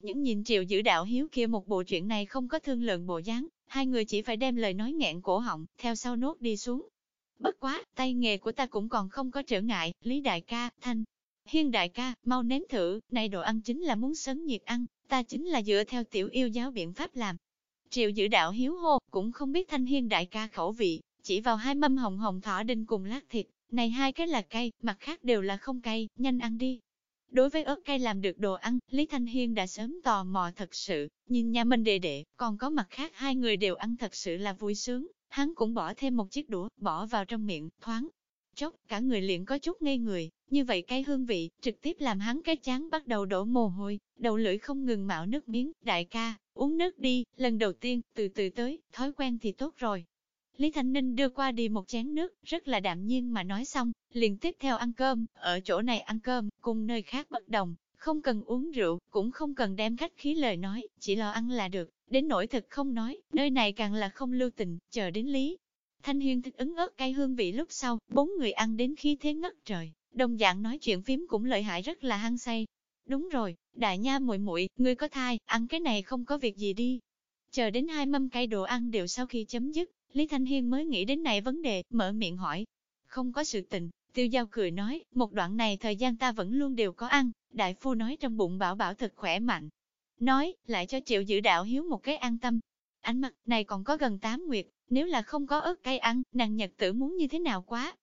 Những nhìn triệu giữ đạo hiếu kia một bộ chuyện này không có thương lượng bộ dáng, hai người chỉ phải đem lời nói nghẹn cổ họng, theo sau nốt đi xuống. Bất quá, tay nghề của ta cũng còn không có trở ngại, Lý Đại ca, Thanh. Hiên đại ca, mau nếm thử, này đồ ăn chính là muốn sấn nhiệt ăn, ta chính là dựa theo tiểu yêu giáo biện pháp làm, Triệu giữ đạo hiếu hô, cũng không biết thanh hiên đại ca khẩu vị, chỉ vào hai mâm hồng hồng thỏ đinh cùng lát thịt, này hai cái là cay, mặt khác đều là không cay, nhanh ăn đi. Đối với ớt cay làm được đồ ăn, Lý Thanh Hiên đã sớm tò mò thật sự, nhìn nhà mình đệ đệ, còn có mặt khác hai người đều ăn thật sự là vui sướng, hắn cũng bỏ thêm một chiếc đũa, bỏ vào trong miệng, thoáng. Chốc, cả người liền có chút ngây người, như vậy cái hương vị, trực tiếp làm hắn cái chán bắt đầu đổ mồ hôi, đầu lưỡi không ngừng mạo nước miếng, đại ca, uống nước đi, lần đầu tiên, từ từ tới, thói quen thì tốt rồi. Lý Thanh Ninh đưa qua đi một chén nước, rất là đạm nhiên mà nói xong, liền tiếp theo ăn cơm, ở chỗ này ăn cơm, cùng nơi khác bất đồng, không cần uống rượu, cũng không cần đem khách khí lời nói, chỉ lo ăn là được, đến nỗi thực không nói, nơi này càng là không lưu tình, chờ đến Lý. Thanh Hiên thích ứng ớt cay hương vị lúc sau, bốn người ăn đến khi thế ngất trời, đồng dạng nói chuyện phím cũng lợi hại rất là hăng say, Đúng rồi, đại nha muội muội, ngươi có thai, ăn cái này không có việc gì đi. Chờ đến hai mâm cây đồ ăn đều sau khi chấm dứt, Lý Thanh Hiên mới nghĩ đến này vấn đề, mở miệng hỏi. Không có sự tình, tiêu giao cười nói, một đoạn này thời gian ta vẫn luôn đều có ăn, đại phu nói trong bụng bảo bảo thật khỏe mạnh. Nói, lại cho triệu giữ đạo hiếu một cái an tâm. Ánh mặt này còn có gần 8 nguyệt, nếu là không có ớt cay ăn, nàng nhật tử muốn như thế nào quá.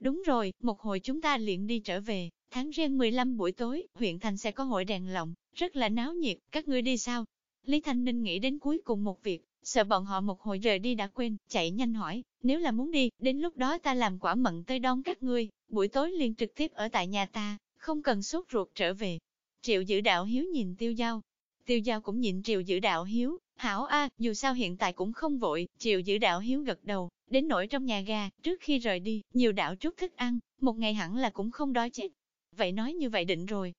Đúng rồi, một hồi chúng ta liền đi trở về, Tháng riêng 15 buổi tối, huyện thành sẽ có hội đèn lộng, rất là náo nhiệt, các ngươi đi sao? Lý Thanh Ninh nghĩ đến cuối cùng một việc, sợ bọn họ một hồi rời đi đã quên, chạy nhanh hỏi, nếu là muốn đi, đến lúc đó ta làm quả mận tới đón các ngươi, buổi tối liền trực tiếp ở tại nhà ta, không cần sốt ruột trở về. Triệu giữ đạo hiếu nhìn tiêu giao, tiêu giao cũng nhìn triệu giữ đạo hiếu, hảo a, dù sao hiện tại cũng không vội, triệu giữ đạo hiếu gật đầu, đến nỗi trong nhà gà, trước khi rời đi, nhiều đạo chút thức ăn, một ngày hẳn là cũng không đói chết. Vậy nói như vậy định rồi.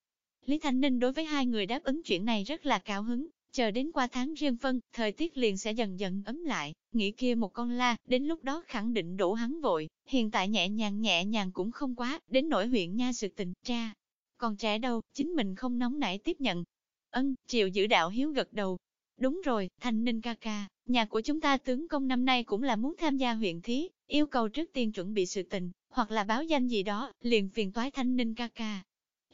Lý Thanh Ninh đối với hai người đáp ứng chuyện này rất là cao hứng, chờ đến qua tháng riêng phân, thời tiết liền sẽ dần dần ấm lại, nghĩ kia một con la, đến lúc đó khẳng định đổ hắn vội, hiện tại nhẹ nhàng nhẹ nhàng cũng không quá, đến nỗi huyện nha sự tình, cha. Còn trẻ đâu, chính mình không nóng nảy tiếp nhận. Ân, triệu giữ đạo hiếu gật đầu. Đúng rồi, thanh ninh ca ca, nhà của chúng ta tướng công năm nay cũng là muốn tham gia huyện thí, yêu cầu trước tiên chuẩn bị sự tình, hoặc là báo danh gì đó, liền phiền toái thanh ninh ca ca,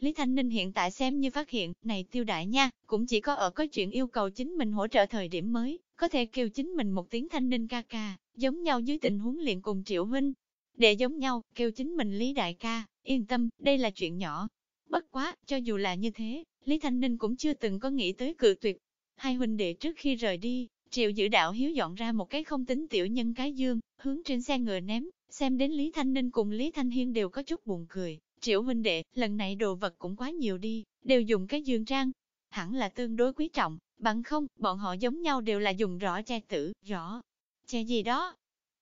Lý Thanh Ninh hiện tại xem như phát hiện, này tiêu đại nha, cũng chỉ có ở có chuyện yêu cầu chính mình hỗ trợ thời điểm mới, có thể kêu chính mình một tiếng Thanh Ninh ca ca, giống nhau dưới tình huống liền cùng Triệu Huynh. Để giống nhau, kêu chính mình Lý Đại ca, yên tâm, đây là chuyện nhỏ. Bất quá, cho dù là như thế, Lý Thanh Ninh cũng chưa từng có nghĩ tới cự tuyệt. Hai huynh đệ trước khi rời đi, Triệu giữ đạo hiếu dọn ra một cái không tính tiểu nhân cái dương, hướng trên xe ngựa ném, xem đến Lý Thanh Ninh cùng Lý Thanh Hiên đều có chút buồn cười, Triệu huynh đệ, lần này đồ vật cũng quá nhiều đi, đều dùng cái dương trang. Hẳn là tương đối quý trọng, bằng không, bọn họ giống nhau đều là dùng rõ che tử, rõ. Che gì đó?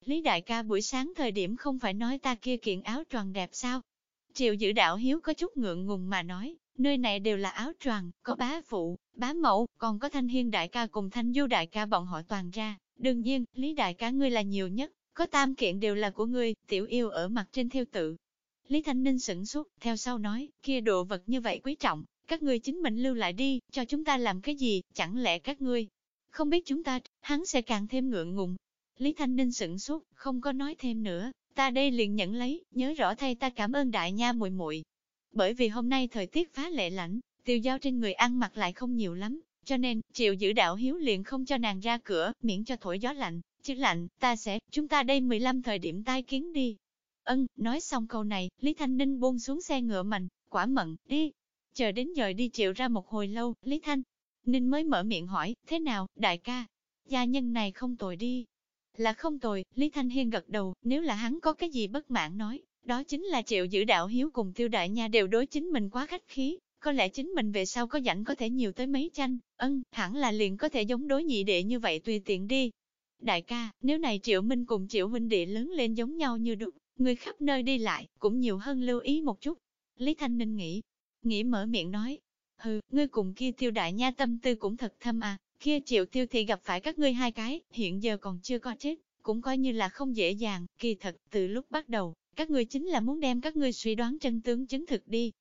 Lý đại ca buổi sáng thời điểm không phải nói ta kia kiện áo tròn đẹp sao? Triệu giữ đạo hiếu có chút ngượng ngùng mà nói, nơi này đều là áo choàng, có bá phụ, bá mẫu, còn có thanh hiên đại ca cùng thanh du đại ca bọn họ toàn ra. Đương nhiên, Lý đại ca ngươi là nhiều nhất, có tam kiện đều là của ngươi, tiểu yêu ở mặt trên theo tự, Lý Thanh Ninh sửng sốt, theo sau nói, kia đồ vật như vậy quý trọng, các ngươi chính mình lưu lại đi, cho chúng ta làm cái gì, chẳng lẽ các ngươi không biết chúng ta, hắn sẽ càng thêm ngượng ngùng. Lý Thanh Ninh sửng sốt, không có nói thêm nữa, ta đây liền nhận lấy, nhớ rõ thay ta cảm ơn đại nha muội muội. Bởi vì hôm nay thời tiết phá lệ lạnh, tiêu giao trên người ăn mặc lại không nhiều lắm, cho nên, triệu giữ đạo hiếu liền không cho nàng ra cửa, miễn cho thổi gió lạnh, chứ lạnh, ta sẽ, chúng ta đây 15 thời điểm tai kiến đi, Ân, nói xong câu này, Lý Thanh Ninh buông xuống xe ngựa mạnh, quả mận, đi. Chờ đến giờ đi chịu ra một hồi lâu, Lý Thanh Ninh mới mở miệng hỏi, thế nào, đại ca? Gia nhân này không tồi đi. Là không tồi, Lý Thanh Hiên gật đầu, nếu là hắn có cái gì bất mãn nói, đó chính là triệu giữ đạo hiếu cùng tiêu đại nha đều đối chính mình quá khách khí, có lẽ chính mình về sau có rảnh có thể nhiều tới mấy tranh, ân, hẳn là liền có thể giống đối nhị đệ như vậy tùy tiện đi. Đại ca, nếu này triệu minh cùng triệu huynh đệ lớn lên giống nhau như đúc, người khắp nơi đi lại, cũng nhiều hơn lưu ý một chút. Lý Thanh Ninh nghĩ, nghĩ mở miệng nói, hừ, ngươi cùng kia tiêu đại nha tâm tư cũng thật thâm à, kia triệu tiêu thì gặp phải các ngươi hai cái, hiện giờ còn chưa có chết, cũng coi như là không dễ dàng, kỳ thật, từ lúc bắt đầu, các ngươi chính là muốn đem các ngươi suy đoán chân tướng chứng thực đi.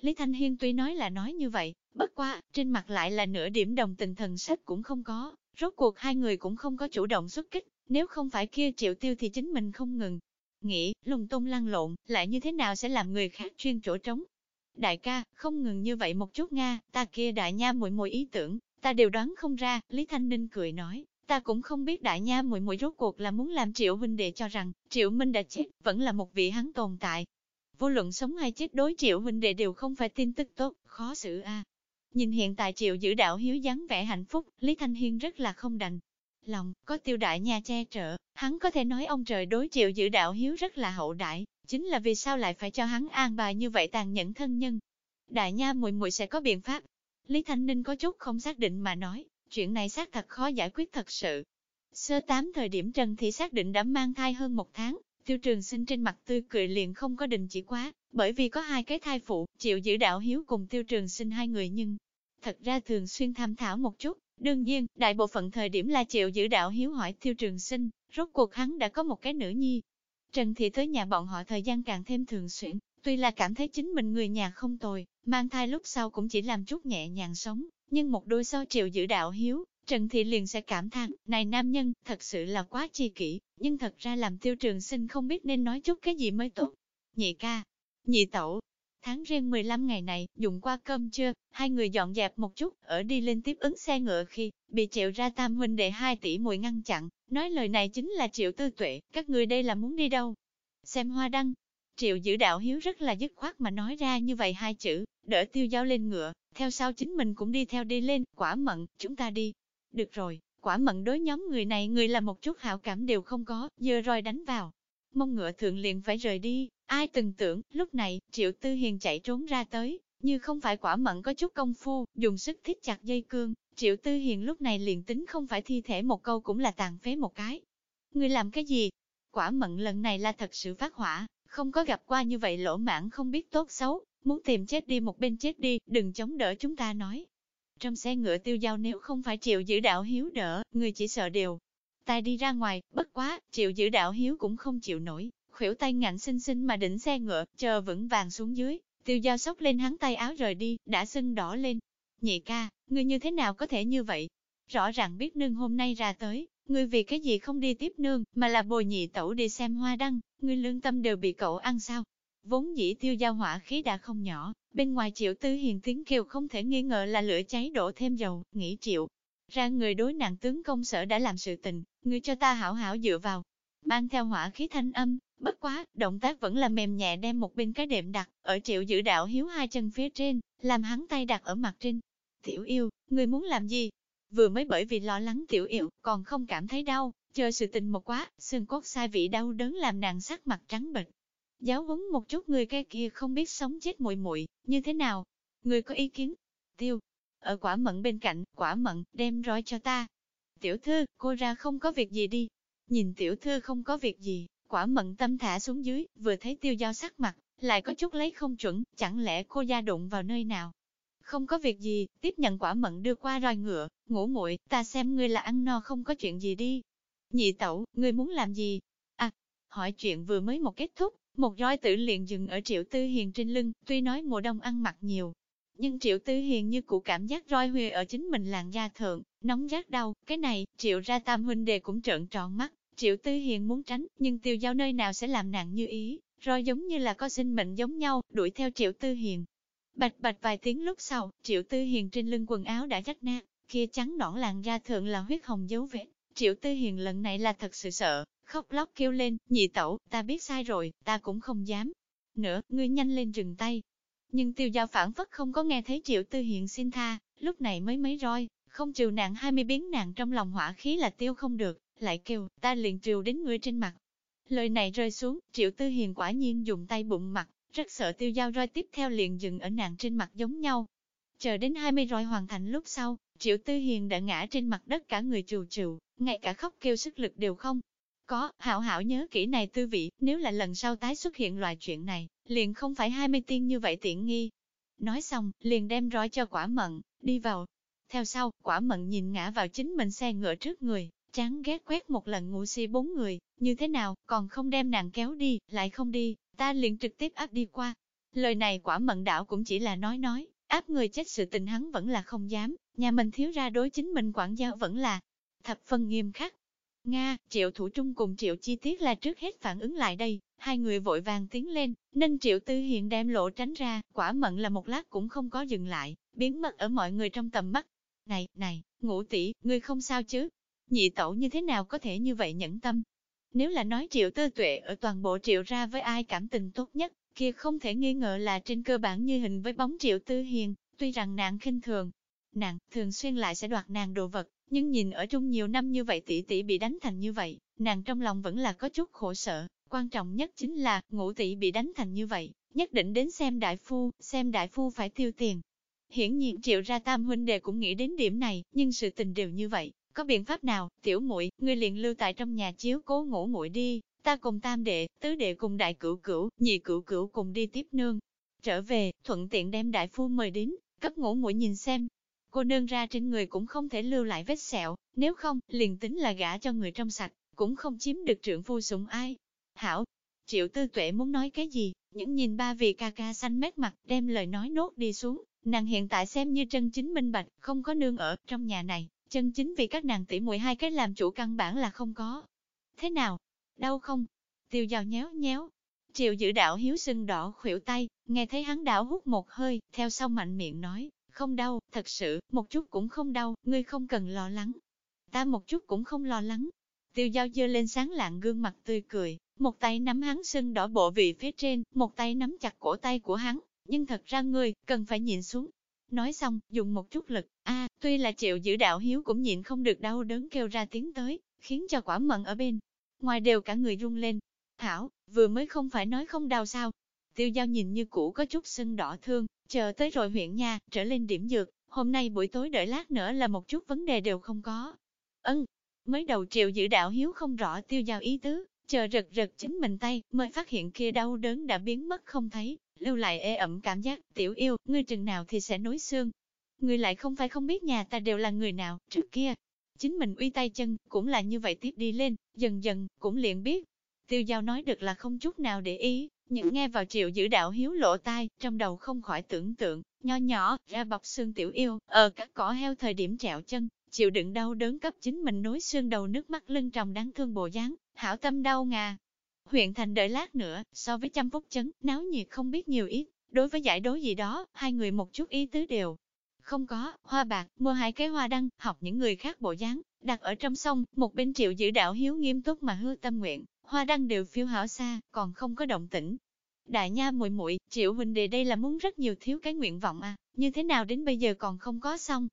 Lý Thanh Hiên tuy nói là nói như vậy, bất qua, trên mặt lại là nửa điểm đồng tình thần sách cũng không có, rốt cuộc hai người cũng không có chủ động xuất kích, nếu không phải kia triệu tiêu thì chính mình không ngừng, nghĩ, lùng tung lăn lộn, lại như thế nào sẽ làm người khác chuyên chỗ trống. Đại ca, không ngừng như vậy một chút Nga, ta kia đại nha muội muội ý tưởng, ta đều đoán không ra, Lý Thanh Ninh cười nói, ta cũng không biết đại nha muội muội rốt cuộc là muốn làm Triệu Vinh Đệ cho rằng, Triệu Minh đã chết, vẫn là một vị hắn tồn tại. Vô luận sống hay chết đối Triệu Vinh Đệ đều không phải tin tức tốt, khó xử a. Nhìn hiện tại Triệu giữ đạo hiếu dáng vẻ hạnh phúc, Lý Thanh Hiên rất là không đành, lòng, có tiêu đại nha che chở, hắn có thể nói ông trời đối triệu giữ đạo hiếu rất là hậu đại, chính là vì sao lại phải cho hắn an bài như vậy tàn nhẫn thân nhân. Đại nha muội muội sẽ có biện pháp. Lý Thanh Ninh có chút không xác định mà nói, chuyện này xác thật khó giải quyết thật sự. Sơ tám thời điểm Trần Thị xác định đã mang thai hơn một tháng, tiêu trường sinh trên mặt tươi cười liền không có đình chỉ quá, bởi vì có hai cái thai phụ, chịu giữ đạo hiếu cùng tiêu trường sinh hai người nhưng, thật ra thường xuyên tham thảo một chút, Đương nhiên, đại bộ phận thời điểm là chịu giữ đạo hiếu hỏi tiêu trường sinh, rốt cuộc hắn đã có một cái nữ nhi. Trần Thị tới nhà bọn họ thời gian càng thêm thường xuyên, tuy là cảm thấy chính mình người nhà không tồi, mang thai lúc sau cũng chỉ làm chút nhẹ nhàng sống, nhưng một đôi sau triệu giữ đạo hiếu, Trần Thị liền sẽ cảm thán, này nam nhân, thật sự là quá chi kỷ, nhưng thật ra làm tiêu trường sinh không biết nên nói chút cái gì mới tốt. Nhị ca, nhị tẩu, Tháng riêng 15 ngày này, dùng qua cơm trưa, hai người dọn dẹp một chút, ở đi lên tiếp ứng xe ngựa khi, bị triệu ra tam huynh đệ 2 tỷ mùi ngăn chặn, nói lời này chính là triệu tư tuệ, các người đây là muốn đi đâu? Xem hoa đăng. Triệu giữ đạo hiếu rất là dứt khoát mà nói ra như vậy hai chữ, đỡ tiêu giao lên ngựa, theo sau chính mình cũng đi theo đi lên, quả mận, chúng ta đi. Được rồi, quả mận đối nhóm người này người là một chút hảo cảm đều không có, giờ roi đánh vào. Mông ngựa thượng liền phải rời đi, ai từng tưởng, lúc này, triệu tư hiền chạy trốn ra tới, như không phải quả mận có chút công phu, dùng sức thít chặt dây cương, triệu tư hiền lúc này liền tính không phải thi thể một câu cũng là tàn phế một cái. Người làm cái gì? Quả mận lần này là thật sự phát hỏa, không có gặp qua như vậy lỗ mãn không biết tốt xấu, muốn tìm chết đi một bên chết đi, đừng chống đỡ chúng ta nói. Trong xe ngựa tiêu giao nếu không phải triệu giữ đạo hiếu đỡ, người chỉ sợ đều. tài đi ra ngoài, bất quá, triệu giữ đạo hiếu cũng không chịu nổi, khuỷu tay ngạnh xinh xinh mà đỉnh xe ngựa, chờ vững vàng xuống dưới, tiêu giao sốc lên hắn tay áo rời đi, đã sưng đỏ lên. Nhị ca, người như thế nào có thể như vậy? Rõ ràng biết nương hôm nay ra tới, Ngươi vì cái gì không đi tiếp nương, mà là bồi nhị tẩu đi xem hoa đăng, Ngươi lương tâm đều bị cậu ăn sao? Vốn dĩ tiêu giao hỏa khí đã không nhỏ, bên ngoài triệu tư hiền tiếng kêu không thể nghi ngờ là lửa cháy đổ thêm dầu, nghĩ triệu. Ra người đối nạn tướng công sở đã làm sự tình, ngươi cho ta hảo hảo dựa vào. Mang theo hỏa khí thanh âm, bất quá, động tác vẫn là mềm nhẹ đem một bên cái đệm đặt, ở triệu giữ đạo hiếu hai chân phía trên, làm hắn tay đặt ở mặt trên. Tiểu yêu, ngươi muốn làm gì? Vừa mới bởi vì lo lắng tiểu yêu, còn không cảm thấy đau, chờ sự tình một quá, xương cốt sai vị đau đớn làm nàng sắc mặt trắng bệch, Giáo huấn một chút người cái kia không biết sống chết muội muội như thế nào? Người có ý kiến? Tiêu, ở quả mận bên cạnh, quả mận, đem roi cho ta. Tiểu thư, cô ra không có việc gì đi. Nhìn tiểu thư không có việc gì, quả mận tâm thả xuống dưới, vừa thấy tiêu giao sắc mặt, lại có chút lấy không chuẩn, chẳng lẽ cô gia đụng vào nơi nào? Không có việc gì, tiếp nhận quả mận đưa qua roi ngựa, ngủ muội, ta xem ngươi là ăn no không có chuyện gì đi. Nhị tẩu, ngươi muốn làm gì? À, hỏi chuyện vừa mới một kết thúc, một roi tử liền dừng ở triệu tư hiền trên lưng, tuy nói mùa đông ăn mặc nhiều. Nhưng triệu tư hiền như cụ cảm giác roi huề ở chính mình làn da thượng, nóng rát đau, cái này, triệu ra tam huynh đề cũng trợn tròn mắt, triệu tư hiền muốn tránh, nhưng tiêu giao nơi nào sẽ làm nạn như ý, roi giống như là có sinh mệnh giống nhau, đuổi theo triệu tư hiền. Bạch bạch vài tiếng lúc sau, triệu tư hiền trên lưng quần áo đã rách nát, kia trắng nõn làn da thượng là huyết hồng dấu vết, triệu tư hiền lần này là thật sự sợ, khóc lóc kêu lên, nhị tẩu, ta biết sai rồi, ta cũng không dám. Nữa, ngươi nhanh lên rừng tay. Nhưng tiêu giao phản phất không có nghe thấy triệu tư hiền xin tha, lúc này mới mấy roi, không trừ nạn hai mươi biến nạn trong lòng hỏa khí là tiêu không được, lại kêu, ta liền trừ đến ngươi trên mặt. Lời này rơi xuống, triệu tư hiền quả nhiên dùng tay bụng mặt, rất sợ tiêu giao roi tiếp theo liền dừng ở nạn trên mặt giống nhau. Chờ đến 20 roi hoàn thành lúc sau, triệu tư hiền đã ngã trên mặt đất cả người trù trù, ngay cả khóc kêu sức lực đều không. Có, hảo hảo nhớ kỹ này tư vị, nếu là lần sau tái xuất hiện loại chuyện này, liền không phải 20 tiên như vậy tiện nghi. Nói xong, liền đem roi cho quả mận, đi vào. Theo sau, quả mận nhìn ngã vào chính mình xe ngựa trước người, chán ghét quét một lần ngủ si bốn người, như thế nào, còn không đem nàng kéo đi, lại không đi, ta liền trực tiếp áp đi qua. Lời này quả mận đảo cũng chỉ là nói nói, áp người chết sự tình hắn vẫn là không dám, nhà mình thiếu ra đối chính mình quản giao vẫn là thập phân nghiêm khắc. Nga, triệu thủ trung cùng triệu chi tiết là trước hết phản ứng lại đây, hai người vội vàng tiến lên, nên triệu tư hiện đem lộ tránh ra, quả mận là một lát cũng không có dừng lại, biến mất ở mọi người trong tầm mắt. Này, này, ngũ tỷ, ngươi không sao chứ? Nhị tẩu như thế nào có thể như vậy nhẫn tâm? Nếu là nói triệu tư tuệ ở toàn bộ triệu ra với ai cảm tình tốt nhất, kia không thể nghi ngờ là trên cơ bản như hình với bóng triệu tư hiền, tuy rằng nàng khinh thường, nàng thường xuyên lại sẽ đoạt nàng đồ vật, nhưng nhìn ở chung nhiều năm như vậy tỷ tỷ bị đánh thành như vậy, nàng trong lòng vẫn là có chút khổ sở. Quan trọng nhất chính là, ngũ tỷ bị đánh thành như vậy, nhất định đến xem đại phu, xem đại phu phải tiêu tiền. Hiển nhiên triệu ra tam huynh đệ cũng nghĩ đến điểm này, nhưng sự tình đều như vậy, có biện pháp nào, tiểu muội ngươi liền lưu tại trong nhà chiếu cố ngủ muội đi, ta cùng tam đệ, tứ đệ cùng đại cửu cửu, nhị cửu cửu cùng đi tiếp nương. Trở về, thuận tiện đem đại phu mời đến, cấp ngủ muội nhìn xem, cô nương ra trên người cũng không thể lưu lại vết sẹo, nếu không, liền tính là gả cho người trong sạch, cũng không chiếm được trưởng phu sủng ai. Hảo, triệu tư tuệ muốn nói cái gì, những nhìn ba vị ca ca xanh mét mặt, đem lời nói nốt đi xuống, nàng hiện tại xem như chân chính minh bạch, không có nương ở trong nhà này, chân chính vì các nàng tỷ muội hai cái làm chủ căn bản là không có. Thế nào? Đau không? Tiêu giao nhéo nhéo. Triệu giữ đạo hiếu sưng đỏ khuỷu tay, nghe thấy hắn đảo hút một hơi, theo sau mạnh miệng nói, không đau, thật sự, một chút cũng không đau, ngươi không cần lo lắng. Ta một chút cũng không lo lắng. Tiêu giao dơ lên sáng lạng gương mặt tươi cười, một tay nắm hắn sưng đỏ bộ vị phía trên, một tay nắm chặt cổ tay của hắn, nhưng thật ra ngươi, cần phải nhìn xuống. Nói xong, dùng một chút lực, a tuy là chịu giữ đạo hiếu cũng nhịn không được đau đớn kêu ra tiếng tới, khiến cho quả mận ở bên. Ngoài đều cả người run lên. Thảo, vừa mới không phải nói không đau sao. Tiêu giao nhìn như cũ có chút sưng đỏ thương, chờ tới rồi huyện nhà, trở lên điểm dược, hôm nay buổi tối đợi lát nữa là một chút vấn đề đều không có. Ân, mới đầu triệu giữ đạo hiếu không rõ tiêu giao ý tứ, chờ rực rực chính mình tay, mới phát hiện kia đau đớn đã biến mất không thấy, lưu lại ê ẩm cảm giác, tiểu yêu, ngươi chừng nào thì sẽ nối xương. Ngươi lại không phải không biết nhà ta đều là người nào, trước kia. Chính mình uy tay chân, cũng là như vậy tiếp đi lên, dần dần, cũng liền biết. Tiêu giao nói được là không chút nào để ý, những nghe vào triệu giữ đạo hiếu lộ tai, trong đầu không khỏi tưởng tượng, nho nhỏ, ra bọc xương tiểu yêu, ở các cỏ heo thời điểm trẹo chân, chịu đựng đau đớn cấp chính mình nối xương đầu nước mắt lưng tròng đáng thương bộ dáng, hảo tâm đau ngà. Huyện thành đợi lát nữa, so với trăm phút chấn, náo nhiệt không biết nhiều ít, đối với giải đối gì đó, hai người một chút ý tứ đều. Không có, hoa bạc, mua hai cái hoa đăng, học những người khác bộ dáng, đặt ở trong sông, một bên triệu giữ đạo hiếu nghiêm túc mà hư tâm nguyện, hoa đăng đều phiêu hảo xa, còn không có động tĩnh. Đại nha muội muội, triệu huynh đề đây là muốn rất nhiều thiếu cái nguyện vọng à, như thế nào đến bây giờ còn không có xong.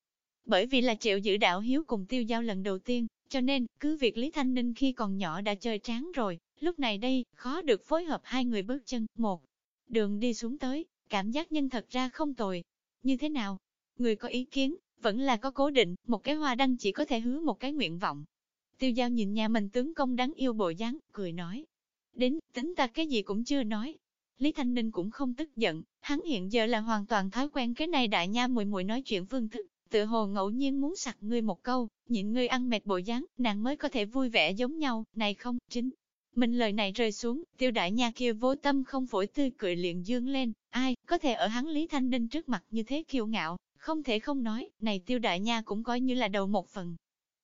Bởi vì là triệu giữ đạo hiếu cùng tiêu giao lần đầu tiên, cho nên, cứ việc Lý Thanh Ninh khi còn nhỏ đã chơi tráng rồi, lúc này đây, khó được phối hợp hai người bước chân, một đường đi xuống tới, cảm giác nhân thật ra không tồi. Như thế nào? Người có ý kiến, vẫn là có cố định, một cái hoa đăng chỉ có thể hứa một cái nguyện vọng. Tiêu giao nhìn nhà mình tướng công đáng yêu bộ dáng, cười nói. Đến, tính ta cái gì cũng chưa nói. Lý Thanh Ninh cũng không tức giận, hắn hiện giờ là hoàn toàn thói quen cái này đại nha muội muội nói chuyện phương thức, tự hồ ngẫu nhiên muốn sặc ngươi một câu, nhịn ngươi ăn mệt bộ dáng, nàng mới có thể vui vẻ giống nhau, này không, chính. Mình lời này rơi xuống, tiêu đại nha kia vô tâm không phổi tươi cười liền dương lên, ai, có thể ở hắn Lý Thanh Ninh trước mặt như thế kiêu ngạo, không thể không nói, này tiêu đại nha cũng coi như là đầu một phần.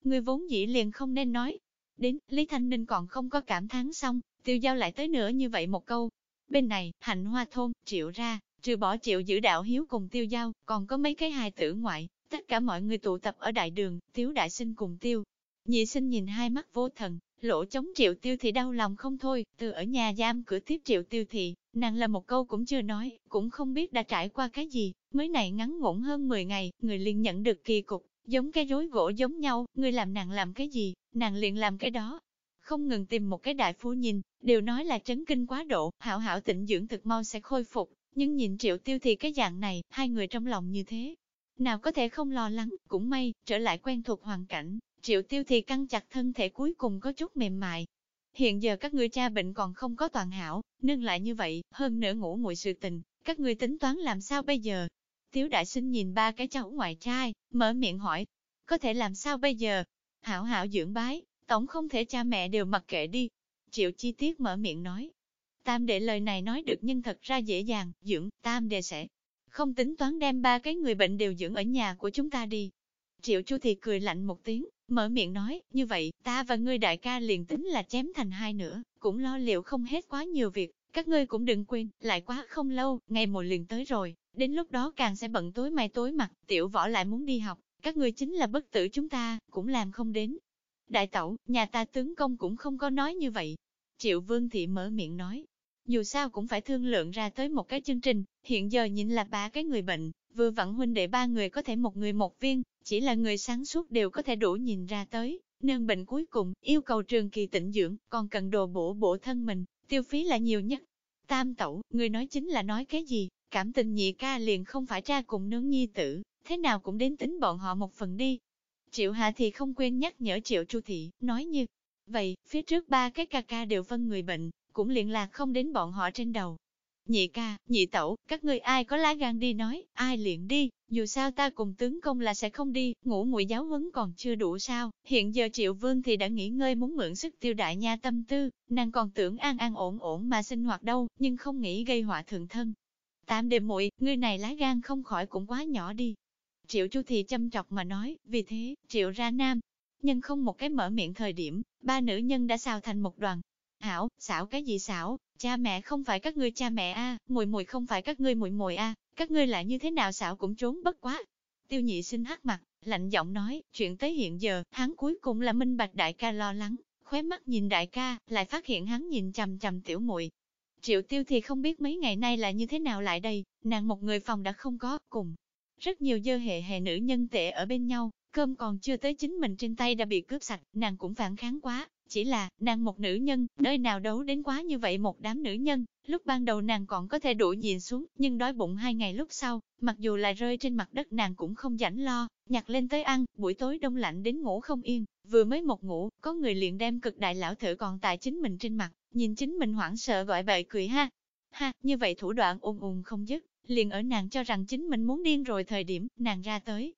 Người vốn dĩ liền không nên nói. Đến, Lý Thanh Ninh còn không có cảm thán xong, tiêu giao lại tới nữa như vậy một câu. Bên này, hạnh hoa thôn, triệu ra, trừ bỏ triệu giữ đạo hiếu cùng tiêu giao, còn có mấy cái hài tử ngoại, tất cả mọi người tụ tập ở đại đường, tiếu đại sinh cùng tiêu. Nhị sinh nhìn hai mắt vô thần, lỗ chống triệu tiêu thì đau lòng không thôi, từ ở nhà giam cửa tiếp triệu tiêu thị, nàng là một câu cũng chưa nói, cũng không biết đã trải qua cái gì, mới này ngắn ngủn hơn 10 ngày, người liền nhận được kỳ cục, giống cái rối gỗ giống nhau, người làm nàng làm cái gì, nàng liền làm cái đó. Không ngừng tìm một cái đại phu nhìn, đều nói là trấn kinh quá độ, hảo hảo tịnh dưỡng thực mau sẽ khôi phục, nhưng nhìn triệu tiêu thì cái dạng này, hai người trong lòng như thế. Nào có thể không lo lắng, cũng may, trở lại quen thuộc hoàn cảnh, triệu tiêu thì căng chặt thân thể cuối cùng có chút mềm mại. Hiện giờ các ngươi cha bệnh còn không có toàn hảo, nâng lại như vậy, hơn nữa ngủ muội sự tình, các ngươi tính toán làm sao bây giờ? Tiếu đại sinh nhìn ba cái cháu ngoại trai, mở miệng hỏi, có thể làm sao bây giờ? Hảo hảo dưỡng bái, tổng không thể cha mẹ đều mặc kệ đi. Triệu chi tiết mở miệng nói. Tam đệ lời này nói được nhưng thật ra dễ dàng, dưỡng, tam đệ sẽ không tính toán đem ba cái người bệnh đều dưỡng ở nhà của chúng ta đi. Triệu Chu thì cười lạnh một tiếng, mở miệng nói, như vậy, ta và ngươi đại ca liền tính là chém thành hai nữa, cũng lo liệu không hết quá nhiều việc, các ngươi cũng đừng quên, lại quá không lâu, ngày mùa liền tới rồi, đến lúc đó càng sẽ bận tối mai tối mặt, tiểu võ lại muốn đi học, các ngươi chính là bất tử chúng ta, cũng làm không đến. Đại tẩu, nhà ta tướng công cũng không có nói như vậy. Triệu Vương Thị mở miệng nói, dù sao cũng phải thương lượng ra tới một cái chương trình, hiện giờ nhìn là ba cái người bệnh, vừa vặn huynh đệ ba người có thể một người một viên, chỉ là người sáng suốt đều có thể đủ nhìn ra tới, nên bệnh cuối cùng, yêu cầu trường kỳ tĩnh dưỡng, còn cần đồ bổ bổ thân mình, tiêu phí là nhiều nhất. Tam tẩu, người nói chính là nói cái gì, cảm tình nhị ca liền không phải cha cùng nướng nhi tử, thế nào cũng đến tính bọn họ một phần đi. Triệu Hạ thì không quên nhắc nhở Triệu Chu Thị, nói như, vậy, phía trước ba cái ca ca đều phân người bệnh, cũng liền lạc không đến bọn họ trên đầu. Nhị ca, nhị tẩu, các ngươi ai có lá gan đi nói, ai liền đi, dù sao ta cùng tướng công là sẽ không đi, ngủ muội giáo huấn còn chưa đủ sao, hiện giờ triệu vương thì đã nghỉ ngơi muốn mượn sức tiêu đại nha tâm tư, nàng còn tưởng an an ổn ổn mà sinh hoạt đâu, nhưng không nghĩ gây họa thượng thân. Tạm đêm muội ngươi này lá gan không khỏi cũng quá nhỏ đi. Triệu chu thì châm trọc mà nói, vì thế, triệu ra nam, nhưng không một cái mở miệng thời điểm, ba nữ nhân đã xào thành một đoàn, Hảo, xảo cái gì xảo, cha mẹ không phải các ngươi cha mẹ a, à, mùi mùi không phải các ngươi mùi mùi a, các ngươi lại như thế nào xảo cũng trốn bất quá. Tiêu nhị sinh hắc mặt, lạnh giọng nói, chuyện tới hiện giờ, hắn cuối cùng là minh bạch đại ca lo lắng, khóe mắt nhìn đại ca, lại phát hiện hắn nhìn chằm chằm tiểu muội. Triệu tiêu thì không biết mấy ngày nay là như thế nào lại đây, nàng một người phòng đã không có, cùng. Rất nhiều dơ hệ hệ nữ nhân tệ ở bên nhau, cơm còn chưa tới chính mình trên tay đã bị cướp sạch, nàng cũng phản kháng quá, chỉ là, nàng một nữ nhân, nơi nào đấu đến quá như vậy một đám nữ nhân, lúc ban đầu nàng còn có thể đủ nhìn xuống, nhưng đói bụng hai ngày lúc sau, mặc dù là rơi trên mặt đất nàng cũng không rảnh lo, nhặt lên tới ăn, buổi tối đông lạnh đến ngủ không yên, vừa mới một ngủ, có người liền đem cực đại lão thử còn tại chính mình trên mặt, nhìn chính mình hoảng sợ gọi bậy cười ha. Ha, như vậy thủ đoạn ung ung không dứt, liền ở nàng cho rằng chính mình muốn điên rồi thời điểm, nàng ra tới.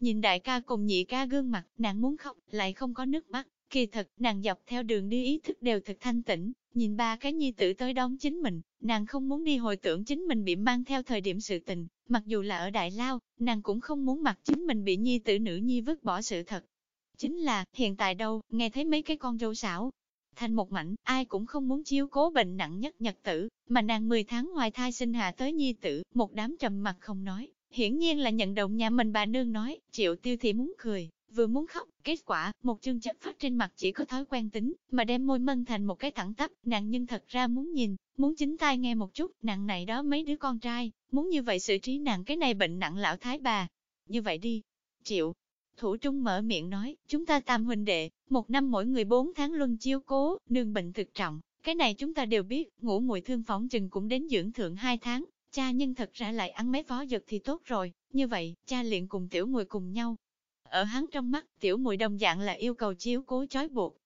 Nhìn đại ca cùng nhị ca gương mặt, nàng muốn khóc, lại không có nước mắt, Kỳ thật, nàng dọc theo đường đi ý thức đều thật thanh tĩnh, nhìn ba cái nhi tử tới đón chính mình, nàng không muốn đi hồi tưởng chính mình bị mang theo thời điểm sự tình, mặc dù là ở Đại Lao, nàng cũng không muốn mặc chính mình bị nhi tử nữ nhi vứt bỏ sự thật. Chính là, hiện tại đâu, nghe thấy mấy cái con râu xảo, thành một mảnh, ai cũng không muốn chiếu cố bệnh nặng nhất nhật tử, mà nàng 10 tháng ngoài thai sinh hạ tới nhi tử, một đám trầm mặt không nói, hiển nhiên là nhận động nhà mình bà nương nói, triệu tiêu thì muốn cười, vừa muốn khóc, kết quả, một chương chất phát trên mặt chỉ có thói quen tính, mà đem môi mân thành một cái thẳng tắp, nàng nhưng thật ra muốn nhìn, muốn chính tai nghe một chút, nàng này đó mấy đứa con trai, muốn như vậy xử trí nàng cái này bệnh nặng lão thái bà. Như vậy đi, triệu Thủ trung mở miệng nói, chúng ta tam huynh đệ, một năm mỗi người bốn tháng luân chiếu cố, nương bệnh thực trọng, cái này chúng ta đều biết, ngủ mùi thương phóng chừng cũng đến dưỡng thượng hai tháng, cha nhưng thật ra lại ăn mấy phó dật thì tốt rồi, như vậy, cha liền cùng tiểu mùi cùng nhau, ở hắn trong mắt, tiểu muội đồng dạng là yêu cầu chiếu cố chói buộc.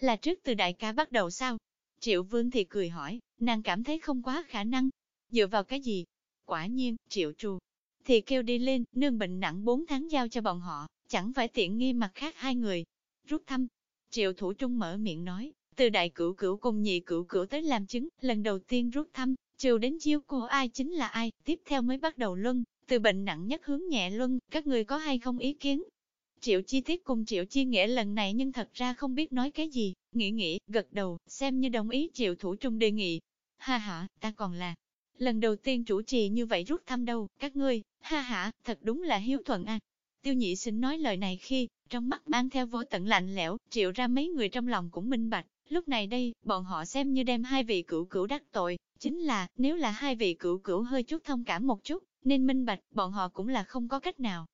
Là trước từ đại ca bắt đầu sao? Triệu vương thì cười hỏi, nàng cảm thấy không quá khả năng. Dựa vào cái gì? Quả nhiên, triệu trù. Thì kêu đi lên, nương bệnh nặng 4 tháng giao cho bọn họ, chẳng phải tiện nghi mặt khác hai người. Rút thăm. Triệu thủ trung mở miệng nói, từ đại cửu cửu cùng nhị cửu cửu tới làm chứng, lần đầu tiên rút thăm, chiều đến chiêu cô ai chính là ai, tiếp theo mới bắt đầu luân, từ bệnh nặng nhất hướng nhẹ luân, các người có hay không ý kiến? Triệu chi tiết cùng triệu chi nghĩa lần này nhưng thật ra không biết nói cái gì, nghĩ nghĩ, gật đầu, xem như đồng ý triệu thủ trung đề nghị. Ha ha, ta còn là lần đầu tiên chủ trì như vậy rút thăm đâu, các ngươi, ha ha, thật đúng là hiếu thuận à. Tiêu nhị xin nói lời này khi, trong mắt mang theo vô tận lạnh lẽo, triệu ra mấy người trong lòng cũng minh bạch. Lúc này đây, bọn họ xem như đem hai vị cửu cửu đắc tội, chính là, nếu là hai vị cửu cửu hơi chút thông cảm một chút, nên minh bạch, bọn họ cũng là không có cách nào.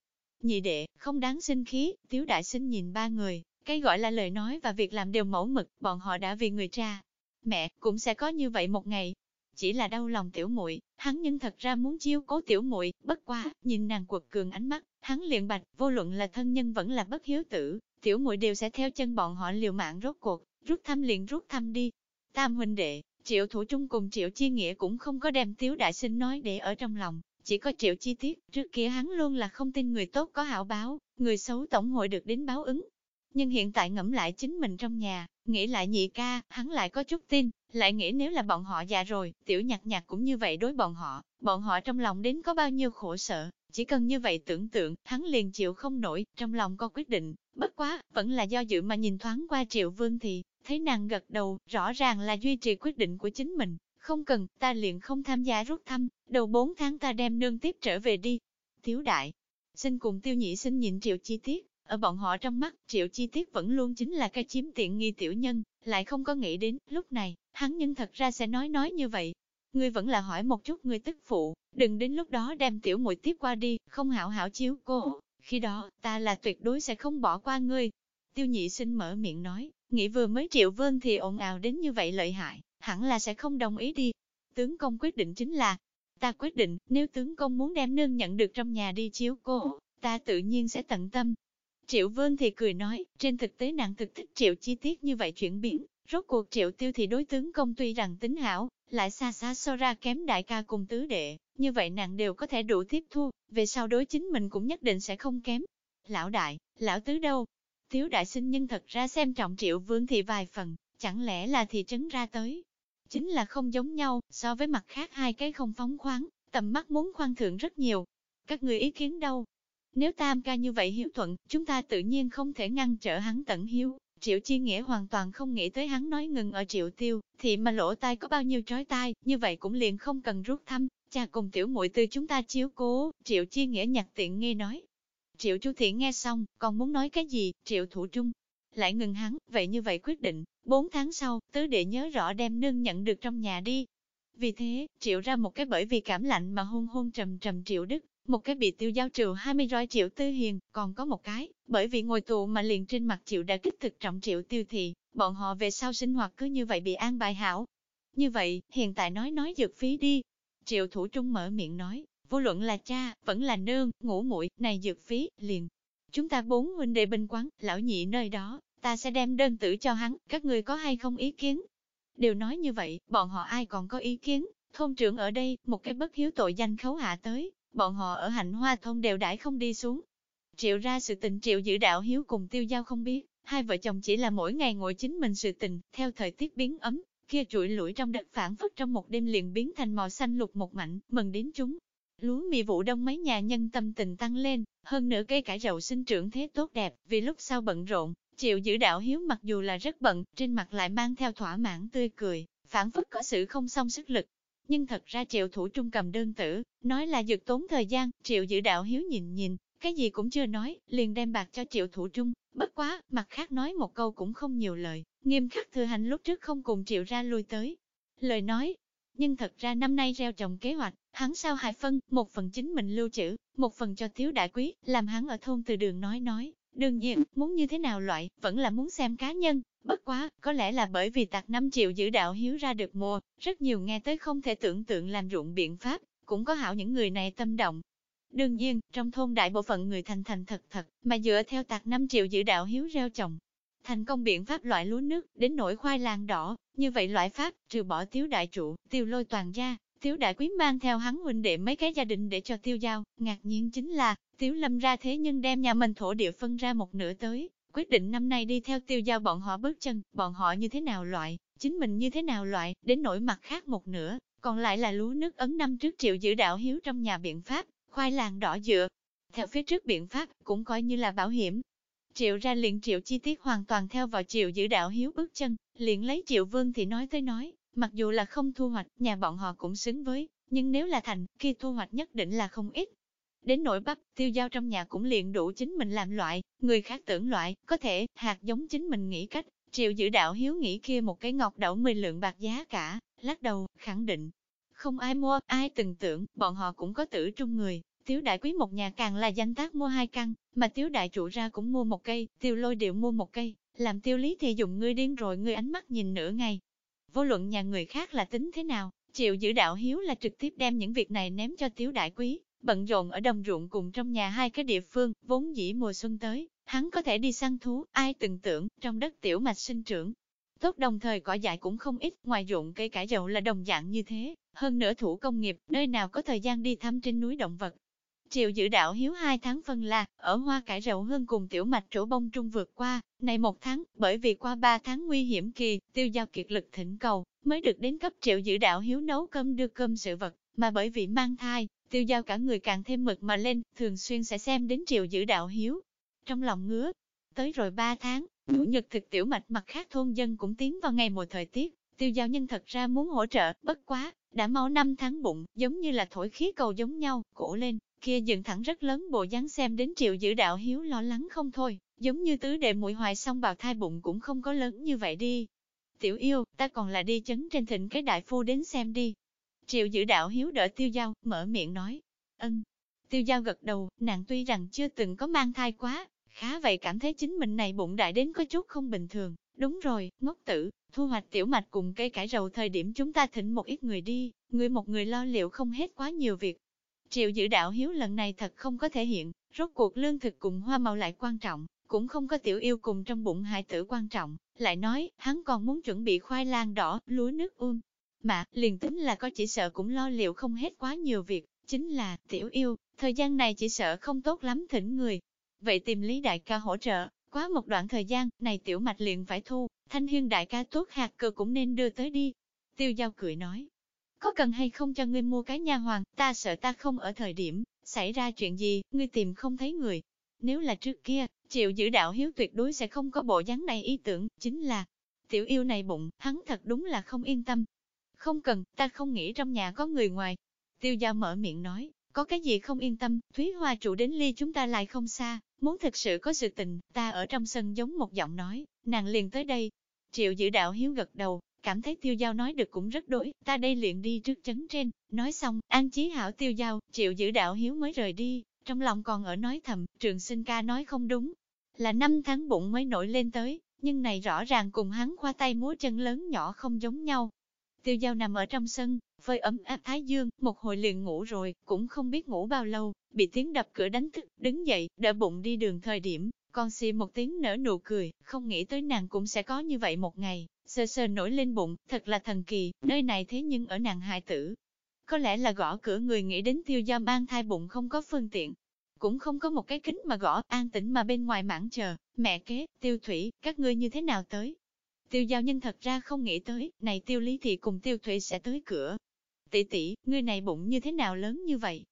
Nhị đệ, không đáng sinh khí, tiếu đại sinh nhìn ba người, cái gọi là lời nói và việc làm đều mẫu mực, bọn họ đã vì người cha. Mẹ, cũng sẽ có như vậy một ngày. Chỉ là đau lòng tiểu muội, hắn nhưng thật ra muốn chiêu cố tiểu muội, bất qua, nhìn nàng quật cường ánh mắt, hắn liền bạch, vô luận là thân nhân vẫn là bất hiếu tử, tiểu muội đều sẽ theo chân bọn họ liều mạng rốt cuộc, rút thăm liền rút thăm đi. Tam huynh đệ, triệu thủ trung cùng triệu chi nghĩa cũng không có đem tiếu đại sinh nói để ở trong lòng, chỉ có triệu chi tiết, trước kia hắn luôn là không tin người tốt có hảo báo, người xấu tổng hội được đến báo ứng. Nhưng hiện tại ngẫm lại chính mình trong nhà, nghĩ lại nhị ca, hắn lại có chút tin, lại nghĩ nếu là bọn họ già rồi, tiểu nhạc nhạc cũng như vậy đối bọn họ, bọn họ trong lòng đến có bao nhiêu khổ sở, chỉ cần như vậy tưởng tượng, hắn liền chịu không nổi, trong lòng có quyết định, bất quá, vẫn là do dự mà nhìn thoáng qua triệu vương thì, thấy nàng gật đầu, rõ ràng là duy trì quyết định của chính mình, không cần, ta liền không tham gia rút thăm, đầu 4 tháng ta đem nương tiếp trở về đi. Thiếu đại, xin cùng tiêu nhị xin nhịn triệu chi tiết, ở bọn họ trong mắt, triệu chi tiết vẫn luôn chính là cái chiếm tiện nghi tiểu nhân, lại không có nghĩ đến, lúc này, hắn nhưng thật ra sẽ nói nói như vậy. Ngươi vẫn là hỏi một chút ngươi tức phụ, đừng đến lúc đó đem tiểu muội tiếp qua đi, không hảo hảo chiếu cô, khi đó, ta là tuyệt đối sẽ không bỏ qua ngươi. Tiêu nhị sinh mở miệng nói, nghĩ vừa mới triệu vân thì ồn ào đến như vậy lợi hại, hẳn là sẽ không đồng ý đi. Tướng công quyết định chính là, ta quyết định, nếu tướng công muốn đem nương nhận được trong nhà đi chiếu cô, ta tự nhiên sẽ tận tâm. Triệu Vương thì cười nói, trên thực tế nàng thực thích triệu chi tiết như vậy chuyển biến, rốt cuộc triệu tiêu thì đối tướng công tuy rằng tính hảo, lại xa xa so ra kém đại ca cùng tứ đệ, như vậy nàng đều có thể đủ tiếp thu, về sau đối chính mình cũng nhất định sẽ không kém. Lão đại, lão tứ đâu? Tiếu đại sinh nhân thật ra xem trọng triệu vương thì vài phần, chẳng lẽ là thị trấn ra tới, chính là không giống nhau, so với mặt khác hai cái không phóng khoáng, tầm mắt muốn khoan thượng rất nhiều. Các người ý kiến đâu? Nếu tam ca như vậy hiếu thuận, chúng ta tự nhiên không thể ngăn trở hắn tận hiếu. Triệu Chi Nghĩa hoàn toàn không nghĩ tới hắn nói ngừng ở triệu tiêu, thì mà lỗ tai có bao nhiêu trói tai, như vậy cũng liền không cần rút thăm, cha cùng tiểu muội từ chúng ta chiếu cố, Triệu Chi Nghĩa nhặt tiện nghe nói. Triệu Chu Thiện nghe xong, còn muốn nói cái gì, Triệu Thủ Trung, lại ngừng hắn, vậy như vậy quyết định, bốn tháng sau, tứ đệ nhớ rõ đem nương nhận được trong nhà đi. Vì thế, triệu ra một cái bởi vì cảm lạnh mà hôn hôn trầm trầm triệu đức, một cái bị tiêu giao triệu 20 roi triệu tư hiền, còn có một cái, bởi vì ngồi tù mà liền trên mặt triệu đã kích thực trọng triệu tiêu thị, bọn họ về sau sinh hoạt cứ như vậy bị an bài hảo. Như vậy, hiện tại nói nói dược phí đi. Triệu thủ trung mở miệng nói, vô luận là cha, vẫn là nương, ngủ muội này dược phí, liền. Chúng ta bốn huynh đệ bình quán, lão nhị nơi đó, ta sẽ đem đơn tử cho hắn, các người có hay không ý kiến? Đều nói như vậy, bọn họ ai còn có ý kiến, thôn trưởng ở đây, một cái bất hiếu tội danh khấu hạ tới, bọn họ ở hạnh hoa thôn đều đãi không đi xuống. Triệu ra sự tình triệu giữ đạo hiếu cùng tiêu giao không biết, hai vợ chồng chỉ là mỗi ngày ngồi chính mình sự tình, theo thời tiết biến ấm, kia chuỗi lũi trong đất phản phất trong một đêm liền biến thành màu xanh lục một mảnh, mừng đến chúng. Lúa mì vụ đông mấy nhà nhân tâm tình tăng lên, hơn nữa cây cải rậu sinh trưởng thế tốt đẹp, vì lúc sau bận rộn, chịu giữ đạo hiếu mặc dù là rất bận, trên mặt lại mang theo thỏa mãn tươi cười, phản phất có sự không song sức lực. Nhưng thật ra triệu thủ trung cầm đơn tử, nói là dược tốn thời gian, triệu giữ đạo hiếu nhìn nhìn, cái gì cũng chưa nói, liền đem bạc cho triệu thủ trung, bất quá, mặt khác nói một câu cũng không nhiều lời, nghiêm khắc thừa hành lúc trước không cùng triệu ra lui tới. Lời nói, nhưng thật ra năm nay reo trồng kế hoạch, hắn sao hai phân, một phần chính mình lưu trữ, một phần cho thiếu đại quý, làm hắn ở thôn từ đường nói nói. Đương nhiên, muốn như thế nào loại, vẫn là muốn xem cá nhân, bất quá, có lẽ là bởi vì tạc 5 triệu giữ đạo hiếu ra được mùa, rất nhiều nghe tới không thể tưởng tượng làm ruộng biện pháp, cũng có hảo những người này tâm động. Đương nhiên, trong thôn đại bộ phận người thành thành thật thật, mà dựa theo tạc 5 triệu giữ đạo hiếu reo trồng, thành công biện pháp loại lúa nước, đến nổi khoai lang đỏ, như vậy loại pháp, trừ bỏ tiếu đại trụ, tiêu lôi toàn gia, tiếu đại quý mang theo hắn huynh đệ mấy cái gia đình để cho tiêu giao, ngạc nhiên chính là, tiếu lâm ra thế nhưng đem nhà mình thổ địa phân ra một nửa tới, quyết định năm nay đi theo tiêu giao bọn họ bước chân, bọn họ như thế nào loại, chính mình như thế nào loại, đến nổi mặt khác một nửa, còn lại là lúa nước ấn năm trước triệu giữ đạo hiếu trong nhà biện pháp, khoai làng đỏ dựa. Theo phía trước biện pháp, cũng coi như là bảo hiểm, Triệu ra liền triệu chi tiết hoàn toàn theo vào triệu giữ đạo hiếu bước chân, liền lấy triệu vương thì nói tới nói, mặc dù là không thu hoạch, nhà bọn họ cũng xứng với, nhưng nếu là thành, khi thu hoạch nhất định là không ít. Đến nỗi bắp, tiêu giao trong nhà cũng liền đủ chính mình làm loại, người khác tưởng loại, có thể, hạt giống chính mình nghĩ cách, triệu giữ đạo hiếu nghĩ kia một cái ngọc đậu 10 lượng bạc giá cả, lắc đầu, khẳng định. Không ai mua, ai từng tưởng, bọn họ cũng có tử trung người, Tiếu đại quý một nhà càng là danh tác mua hai căn, mà tiếu đại trụ ra cũng mua một cây, tiêu lôi điệu mua một cây, làm tiêu lý thì dùng ngươi điên rồi ngươi ánh mắt nhìn nửa ngày. Vô luận nhà người khác là tính thế nào, chịu giữ đạo hiếu là trực tiếp đem những việc này ném cho tiếu đại quý, bận rộn ở đồng ruộng cùng trong nhà hai cái địa phương, vốn dĩ mùa xuân tới, hắn có thể đi săn thú, ai từng tưởng, trong đất tiểu mạch sinh trưởng. Tốt đồng thời cỏ dại cũng không ít, ngoài ruộng cây cải dầu là đồng dạng như thế, hơn nữa thủ công nghiệp, nơi nào có thời gian đi thăm trên núi động vật, Triệu giữ đạo hiếu hai tháng phân là, ở hoa cải rậu hơn cùng tiểu mạch trổ bông trung vượt qua, này một tháng, bởi vì qua ba tháng nguy hiểm kỳ, tiêu giao kiệt lực thỉnh cầu, mới được đến cấp triệu giữ đạo hiếu nấu cơm đưa cơm sự vật, mà bởi vì mang thai, tiêu giao cả người càng thêm mực mà lên, thường xuyên sẽ xem đến triệu giữ đạo hiếu. Trong lòng ngứa, tới rồi ba tháng, ngũ nhật thực tiểu mạch mặt khác thôn dân cũng tiến vào ngày mùa thời tiết, tiêu giao nhân thật ra muốn hỗ trợ, bất quá, đã mau năm tháng bụng, giống như là thổi khí cầu giống nhau, cổ lên, kia dựng thẳng rất lớn bộ dáng xem đến triệu giữ đạo hiếu lo lắng không thôi, giống như tứ đệ muội hoài xong bào thai bụng cũng không có lớn như vậy đi. Tiểu yêu, ta còn là đi chấn trên thịnh cái đại phu đến xem đi. Triệu giữ đạo hiếu đỡ tiêu giao, mở miệng nói. Ân. Tiêu giao gật đầu, nàng tuy rằng chưa từng có mang thai quá, khá vậy cảm thấy chính mình này bụng đại đến có chút không bình thường. Đúng rồi, ngốc tử, thu hoạch tiểu mạch cùng cây cải rầu thời điểm chúng ta thỉnh một ít người đi, người một người lo liệu không hết quá nhiều việc, Triệu giữ đạo hiếu lần này thật không có thể hiện, rốt cuộc lương thực cùng hoa màu lại quan trọng, cũng không có tiểu yêu cùng trong bụng hại tử quan trọng, lại nói, hắn còn muốn chuẩn bị khoai lang đỏ, lúa nước um. Mà, liền tính là có chỉ sợ cũng lo liệu không hết quá nhiều việc, chính là, tiểu yêu, thời gian này chỉ sợ không tốt lắm thỉnh người. Vậy tìm Lý Đại ca hỗ trợ, quá một đoạn thời gian, này tiểu mạch liền phải thu, thanh hiên đại ca tốt hạt cơ cũng nên đưa tới đi. Tiêu giao cười nói, có cần hay không cho ngươi mua cái nha hoàng, ta sợ ta không ở thời điểm, xảy ra chuyện gì, ngươi tìm không thấy người. Nếu là trước kia, chịu giữ đạo hiếu tuyệt đối sẽ không có bộ dáng này ý tưởng, chính là, tiểu yêu này bụng, hắn thật đúng là không yên tâm. Không cần, ta không nghĩ trong nhà có người ngoài. Tiêu gia mở miệng nói, có cái gì không yên tâm, Thúy Hoa trụ đến ly chúng ta lại không xa, muốn thực sự có sự tình, ta ở trong sân giống một giọng nói, nàng liền tới đây. Triệu giữ đạo hiếu gật đầu, cảm thấy tiêu giao nói được cũng rất đối, ta đây liền đi trước chấn trên, nói xong, an chí hảo tiêu giao, triệu giữ đạo hiếu mới rời đi, trong lòng còn ở nói thầm, trường sinh ca nói không đúng, là năm tháng bụng mới nổi lên tới, nhưng này rõ ràng cùng hắn khoa tay múa chân lớn nhỏ không giống nhau. Tiêu giao nằm ở trong sân, phơi ấm áp thái dương, một hồi liền ngủ rồi, cũng không biết ngủ bao lâu, bị tiếng đập cửa đánh thức, đứng dậy, đỡ bụng đi đường thời điểm, con xì một tiếng nở nụ cười, không nghĩ tới nàng cũng sẽ có như vậy một ngày, sờ sờ nổi lên bụng, thật là thần kỳ, nơi này thế nhưng ở nàng hài tử. Có lẽ là gõ cửa người nghĩ đến tiêu giao mang thai bụng không có phương tiện, cũng không có một cái kính mà gõ, an tĩnh mà bên ngoài mảng chờ, mẹ kế, tiêu thủy, các ngươi như thế nào tới? Tiêu giao nhân thật ra không nghĩ tới, này tiêu lý thị cùng tiêu thủy sẽ tới cửa. Tỷ tỷ, ngươi này bụng như thế nào lớn như vậy?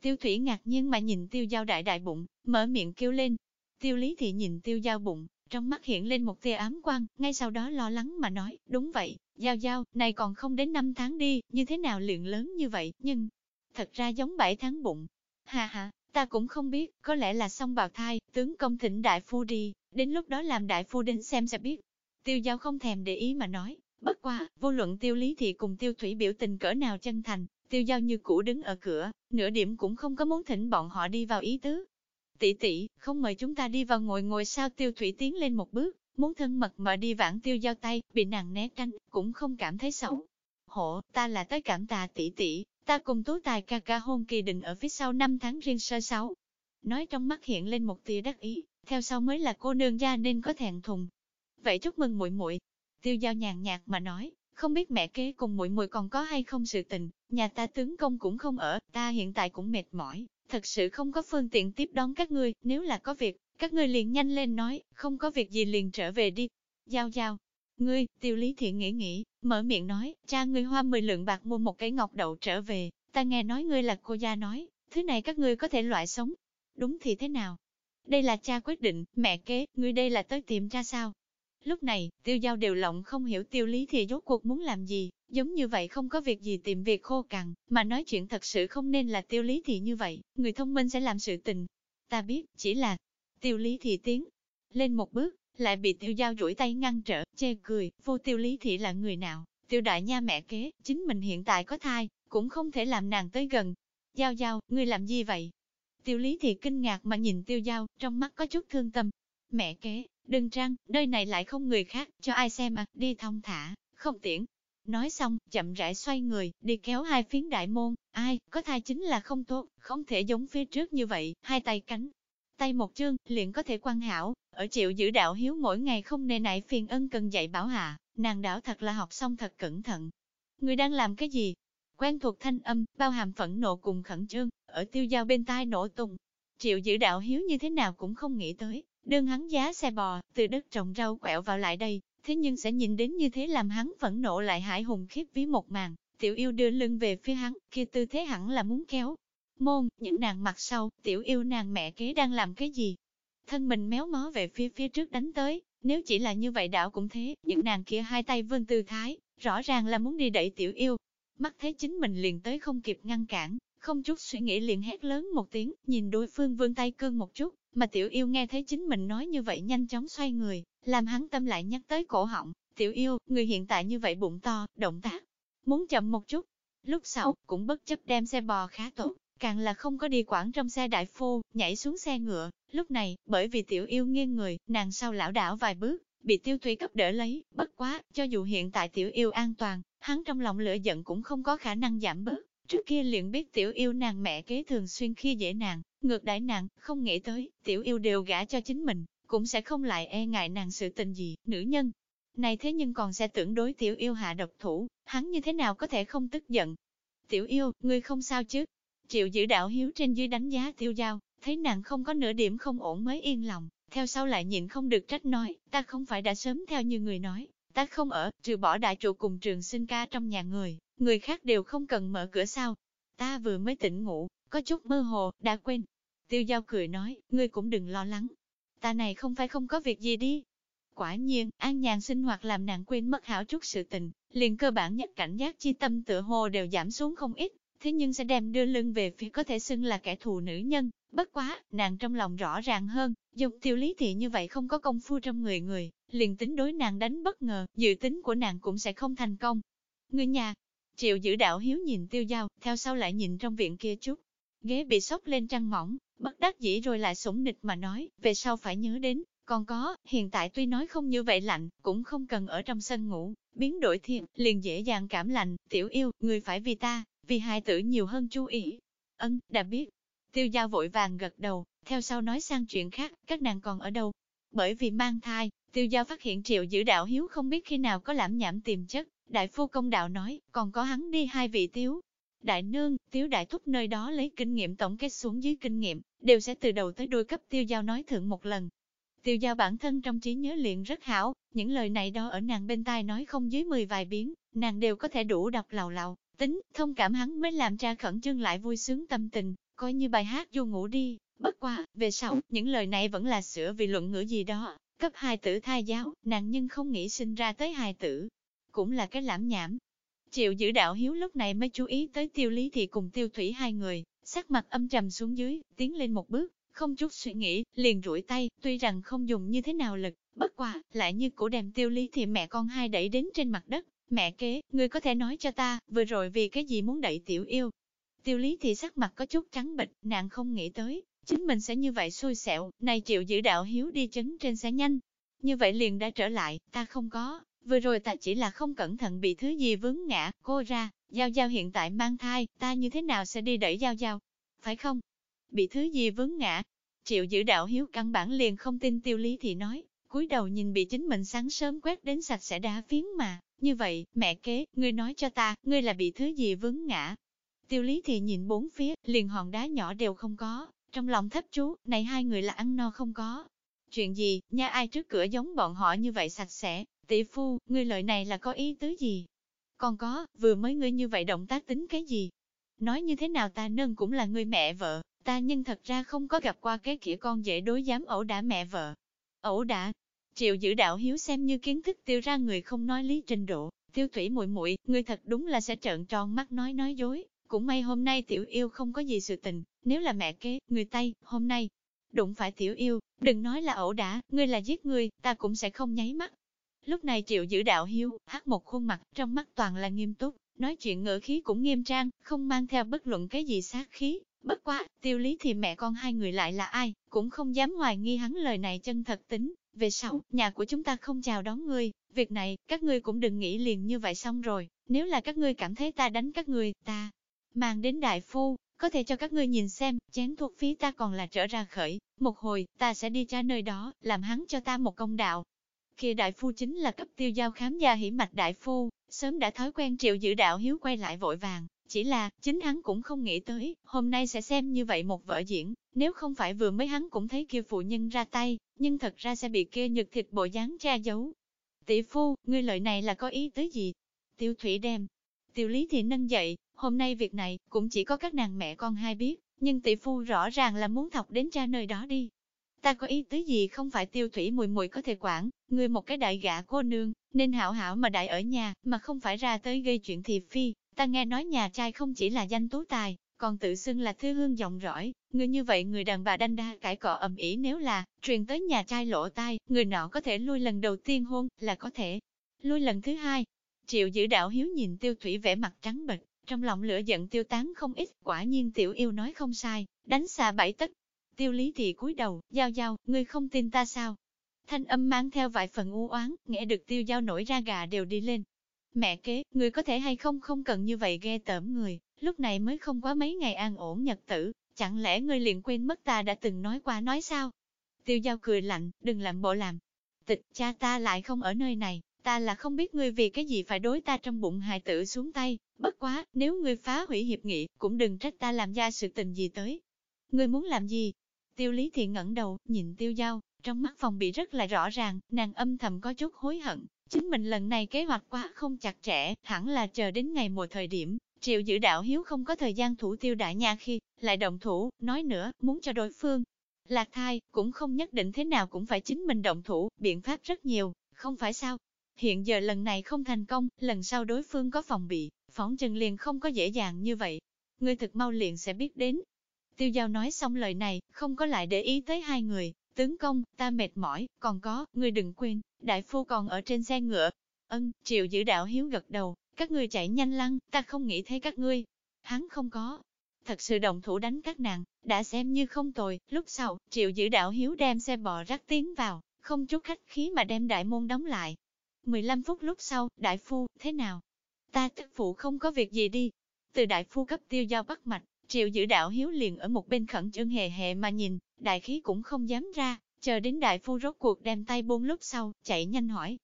Tiêu thủy ngạc nhiên mà nhìn tiêu giao đại đại bụng, mở miệng kêu lên. Tiêu lý thị nhìn tiêu giao bụng, trong mắt hiện lên một tia ám quang, ngay sau đó lo lắng mà nói, đúng vậy, giao giao, này còn không đến 5 tháng đi, như thế nào lượng lớn như vậy, nhưng, thật ra giống 7 tháng bụng. Ha ha, Ta cũng không biết, có lẽ là xong bào thai, tướng công thỉnh đại phu đi, đến lúc đó làm đại phu đến xem sẽ biết. Tiêu giao không thèm để ý mà nói, bất qua, vô luận tiêu lý thì cùng tiêu thủy biểu tình cỡ nào chân thành, tiêu giao như cũ đứng ở cửa, nửa điểm cũng không có muốn thỉnh bọn họ đi vào ý tứ. Tỷ tỷ, không mời chúng ta đi vào ngồi ngồi sao tiêu thủy tiến lên một bước, muốn thân mật mà đi vãn tiêu giao tay, bị nàng né tránh, cũng không cảm thấy xấu. Hổ, ta là tới cảm tạ tỷ tỷ, Ta cùng tú tài ca ca hôn kỳ định ở phía sau năm tháng riêng sơ sáu. Nói trong mắt hiện lên một tia đắc ý, theo sau mới là cô nương gia nên có thẹn thùng. Vậy chúc mừng muội muội. Tiêu giao nhàn nhạt mà nói, không biết mẹ kế cùng muội muội còn có hay không sự tình, nhà ta tướng công cũng không ở, ta hiện tại cũng mệt mỏi, thật sự không có phương tiện tiếp đón các ngươi, nếu là có việc, các ngươi liền nhanh lên nói, không có việc gì liền trở về đi. Giao giao, Ngươi, tiêu lý thiện nghĩ nghĩ, mở miệng nói, cha ngươi hoa 10 lượng bạc mua một cái ngọc đậu trở về, ta nghe nói ngươi là cô gia nói, thứ này các ngươi có thể loại sống. Đúng thì thế nào? Đây là cha quyết định, mẹ kế, ngươi đây là tới tìm cha sao? Lúc này, tiêu giao đều lộng không hiểu tiêu lý thì rốt cuộc muốn làm gì, giống như vậy không có việc gì tìm việc khô cằn, mà nói chuyện thật sự không nên là tiêu lý thì như vậy, người thông minh sẽ làm sự tình. Ta biết, chỉ là tiêu lý thì tiến lên một bước, lại bị tiêu giao rủi tay ngăn trở, chê cười, vô tiêu lý thị là người nào, tiêu đại nha mẹ kế, chính mình hiện tại có thai, cũng không thể làm nàng tới gần. Giao giao, ngươi làm gì vậy? Tiêu lý thị kinh ngạc mà nhìn tiêu giao, trong mắt có chút thương tâm. Mẹ kế, đừng trang, nơi này lại không người khác, cho ai xem à, đi thông thả, không tiễn. Nói xong, chậm rãi xoay người, đi kéo hai phiến đại môn, ai, có thai chính là không tốt, không thể giống phía trước như vậy, hai tay cánh. Tay một chương, liền có thể quan hảo, ở chịu giữ đạo hiếu mỗi ngày không nề nại phiền ân cần dạy bảo hạ, nàng đảo thật là học xong thật cẩn thận. Người đang làm cái gì? Quen thuộc thanh âm, bao hàm phẫn nộ cùng khẩn trương, ở tiêu giao bên tai nổ tung. Triệu giữ đạo hiếu như thế nào cũng không nghĩ tới, đương hắn giá xe bò, từ đất trồng rau quẹo vào lại đây, thế nhưng sẽ nhìn đến như thế làm hắn phẫn nộ lại hải hùng khiếp ví một màn, tiểu yêu đưa lưng về phía hắn, kia tư thế hẳn là muốn kéo. Môn, những nàng mặt sau, tiểu yêu nàng mẹ kế đang làm cái gì, thân mình méo mó về phía phía trước đánh tới, nếu chỉ là như vậy đảo cũng thế, những nàng kia hai tay vươn tư thái, rõ ràng là muốn đi đẩy tiểu yêu. Mắt thấy chính mình liền tới không kịp ngăn cản, không chút suy nghĩ liền hét lớn một tiếng, nhìn đối phương vươn tay cương một chút, mà tiểu yêu nghe thấy chính mình nói như vậy nhanh chóng xoay người, làm hắn tâm lại nhắc tới cổ họng, tiểu yêu, người hiện tại như vậy bụng to, động tác, muốn chậm một chút. Lúc sau, cũng bất chấp đem xe bò khá tốt, càng là không có đi quảng trong xe đại phu, nhảy xuống xe ngựa, lúc này, bởi vì tiểu yêu nghiêng người, nàng sau lão đảo vài bước, bị tiêu thủy cấp đỡ lấy, bất quá, cho dù hiện tại tiểu yêu an toàn, hắn trong lòng lửa giận cũng không có khả năng giảm bớt. Trước kia liền biết tiểu yêu nàng mẹ kế thường xuyên khi dễ nàng, ngược đãi nàng, không nghĩ tới, tiểu yêu đều gả cho chính mình, cũng sẽ không lại e ngại nàng sự tình gì, nữ nhân. Này thế nhưng còn sẽ tưởng đối tiểu yêu hạ độc thủ, hắn như thế nào có thể không tức giận. Tiểu yêu, ngươi không sao chứ, Triệu giữ đạo hiếu trên dưới đánh giá tiêu giao, thấy nàng không có nửa điểm không ổn mới yên lòng, theo sau lại nhịn không được trách nói, ta không phải đã sớm theo như người nói, ta không ở, trừ bỏ đại trụ cùng trường sinh ca trong nhà người, người khác đều không cần mở cửa sao. Ta vừa mới tỉnh ngủ, có chút mơ hồ, đã quên. Tiêu giao cười nói, ngươi cũng đừng lo lắng. Ta này không phải không có việc gì đi. Quả nhiên, an nhàn sinh hoạt làm nàng quên mất hảo chút sự tình, liền cơ bản nhất cảnh giác chi tâm tựa hồ đều giảm xuống không ít, thế nhưng sẽ đem đưa lưng về phía có thể xưng là kẻ thù nữ nhân. Bất quá, nàng trong lòng rõ ràng hơn, dùng tiêu lý thị như vậy không có công phu trong người người, liền tính đối nàng đánh bất ngờ, dự tính của nàng cũng sẽ không thành công. Người nhà, triệu giữ đạo hiếu nhìn tiêu giao, theo sau lại nhìn trong viện kia chút. Ghế bị sốc lên trăng mỏng, bất đắc dĩ rồi lại sủng nịch mà nói, về sau phải nhớ đến, còn có, hiện tại tuy nói không như vậy lạnh, cũng không cần ở trong sân ngủ, biến đổi thiện, liền dễ dàng cảm lạnh, tiểu yêu, người phải vì ta, vì hai tử nhiều hơn chú ý. Ân, đã biết. Tiêu giao vội vàng gật đầu, theo sau nói sang chuyện khác, các nàng còn ở đâu? Bởi vì mang thai, tiêu giao phát hiện triệu giữ đạo hiếu không biết khi nào có lãm nhảm tiềm chất, đại phu công đạo nói, còn có hắn đi hai vị tiếu. Đại nương, tiếu đại thúc nơi đó lấy kinh nghiệm tổng kết xuống dưới kinh nghiệm, đều sẽ từ đầu tới đuôi cấp tiêu giao nói thượng một lần, Tiêu giao bản thân trong trí nhớ liền rất hảo, những lời này đó ở nàng bên tai nói không dưới 10 vài biến, nàng đều có thể đủ đọc lầu lầu, tính, thông cảm hắn mới làm ra khẩn trương lại vui sướng tâm tình, coi như bài hát du ngủ đi, bất quá về sau, những lời này vẫn là sửa vì luận ngữ gì đó, cấp hai tử thai giáo, nàng nhưng không nghĩ sinh ra tới hai tử, cũng là cái lãm nhảm. Triệu giữ đạo hiếu lúc này mới chú ý tới tiêu lý thị cùng tiêu thủy hai người, sắc mặt âm trầm xuống dưới, tiến lên một bước, không chút suy nghĩ, liền rủi tay, tuy rằng không dùng như thế nào lực, bất quả, lại như cổ đèm tiêu lý thì mẹ con hai đẩy đến trên mặt đất. Mẹ kế, ngươi có thể nói cho ta, vừa rồi vì cái gì muốn đẩy tiểu yêu? Tiêu lý thì sắc mặt có chút trắng bệch, nàng không nghĩ tới, chính mình sẽ như vậy xui xẻo, này chịu giữ đạo hiếu đi chấn trên xe nhanh. Như vậy liền đã trở lại, ta không có, vừa rồi ta chỉ là không cẩn thận bị thứ gì vướng ngã, cô ra, Giao Giao hiện tại mang thai, ta như thế nào sẽ đi đẩy Giao Giao? Phải không? Bị thứ gì vướng ngã, Triệu giữ đạo hiếu căn bản liền không tin tiêu lý thì nói, cúi đầu nhìn bị chính mình sáng sớm quét đến sạch sẽ đá phiến mà, như vậy, mẹ kế, ngươi nói cho ta, ngươi là bị thứ gì vướng ngã. Tiêu lý thì nhìn bốn phía, liền hòn đá nhỏ đều không có, trong lòng thấp chú, này hai người là ăn no không có. Chuyện gì, nhà ai trước cửa giống bọn họ như vậy sạch sẽ, tỷ phu, ngươi lợi này là có ý tứ gì? Còn có, vừa mới ngươi như vậy động tác tính cái gì? Nói như thế nào ta nâng cũng là ngươi mẹ vợ, Ta nhưng thật ra không có gặp qua cái kĩa con dễ đối dám ẩu đả mẹ vợ. Ẩu đả. Triệu giữ đạo hiếu xem như kiến thức tiêu ra người không nói lý trình độ. Tiêu thủy muội muội người thật đúng là sẽ trợn tròn mắt nói nói dối. Cũng may hôm nay tiểu yêu không có gì sự tình, nếu là mẹ kế, người Tây, hôm nay, đụng phải tiểu yêu, đừng nói là ẩu đả, ngươi là giết người, ta cũng sẽ không nháy mắt. Lúc này triệu giữ đạo hiếu, hát một khuôn mặt, trong mắt toàn là nghiêm túc, nói chuyện ngữ khí cũng nghiêm trang, không mang theo bất luận cái gì sát khí, Bất quá, tiêu lý thì mẹ con hai người lại là ai, cũng không dám hoài nghi hắn lời này chân thật tính. Về sau, nhà của chúng ta không chào đón ngươi, việc này, các ngươi cũng đừng nghĩ liền như vậy xong rồi. Nếu là các ngươi cảm thấy ta đánh các ngươi, ta mang đến đại phu, có thể cho các ngươi nhìn xem, chén thuốc phí ta còn là trở ra khởi. Một hồi, ta sẽ đi ra nơi đó, làm hắn cho ta một công đạo. Kia đại phu chính là cấp tiêu giao khám gia hỉ mạch đại phu, sớm đã thói quen triệu giữ đạo hiếu quay lại vội vàng, chỉ là, chính hắn cũng không nghĩ tới, hôm nay sẽ xem như vậy một vở diễn, nếu không phải vừa mới hắn cũng thấy kia phụ nhân ra tay, nhưng thật ra sẽ bị kia nhật thịt bộ dáng tra giấu. Tỷ phu, ngươi lợi này là có ý tới gì? Tiêu thủy đem. Tiêu lý thì nâng dậy, hôm nay việc này, cũng chỉ có các nàng mẹ con hai biết, nhưng tỷ phu rõ ràng là muốn thọc đến cha nơi đó đi. Ta có ý tứ gì không phải tiêu thủy mùi mùi có thể quản, ngươi một cái đại gã cô nương, nên hảo hảo mà đại ở nhà, mà không phải ra tới gây chuyện thị phi, Ta nghe nói nhà trai không chỉ là danh tú tài, còn tự xưng là thư hương giọng rõi, người như vậy người đàn bà đanh đa cãi cọ ầm ĩ nếu là truyền tới nhà trai lỗ tai, người nọ có thể lui lần đầu tiên hôn, là có thể lui lần thứ hai. Triệu giữ đạo hiếu nhìn tiêu thủy vẻ mặt trắng bệch, trong lòng lửa giận tiêu tán không ít, quả nhiên tiểu yêu nói không sai, đánh xa bảy tất. Tiêu lý thì cúi đầu, giao giao, ngươi không tin ta sao? Thanh âm mang theo vài phần u oán, nghe được tiêu giao nổi ra gà đều đi lên, Mẹ kế, người có thể hay không không cần như vậy ghê tởm người, lúc này mới không quá mấy ngày an ổn nhật tử, chẳng lẽ ngươi liền quên mất ta đã từng nói qua nói sao? Tiêu giao cười lạnh, đừng làm bộ làm. Tịch cha ta lại không ở nơi này, ta là không biết ngươi vì cái gì phải đối ta trong bụng hài tử xuống tay, bất quá, nếu ngươi phá hủy hiệp nghị, cũng đừng trách ta làm ra sự tình gì tới. Ngươi muốn làm gì? Tiêu lý thiện ngẩng đầu, nhìn tiêu giao, trong mắt phòng bị rất là rõ ràng, nàng âm thầm có chút hối hận, Chính mình lần này kế hoạch quá không chặt chẽ, hẳn là chờ đến ngày mùa thời điểm, triệu giữ đạo hiếu không có thời gian thủ tiêu đại nha khi, lại động thủ, nói nữa, muốn cho đối phương. Lạc thai, cũng không nhất định thế nào cũng phải chính mình động thủ, biện pháp rất nhiều, không phải sao. Hiện giờ lần này không thành công, lần sau đối phương có phòng bị, phóng chừng liền không có dễ dàng như vậy. ngươi thực mau liền sẽ biết đến. Tiêu giao nói xong lời này, không có lại để ý tới hai người, tướng công, ta mệt mỏi, còn có, ngươi đừng quên, đại phu còn ở trên xe ngựa. Ân, triệu giữ đạo hiếu gật đầu, các ngươi chạy nhanh lăng, ta không nghĩ thấy các ngươi. Hắn không có, thật sự động thủ đánh các nàng, đã xem như không tồi, lúc sau, triệu giữ đạo hiếu đem xe bò rắc tiến vào, không chút khách khí mà đem đại môn đóng lại. 15 phút lúc sau, đại phu, thế nào? Ta tức phụ không có việc gì đi. Từ đại phu cấp tiêu giao bắt mạch, triệu giữ đạo hiếu liền ở một bên khẩn trương hề hề mà nhìn, đại khí cũng không dám ra, chờ đến đại phu rốt cuộc đem tay buông lúc sau, chạy nhanh hỏi.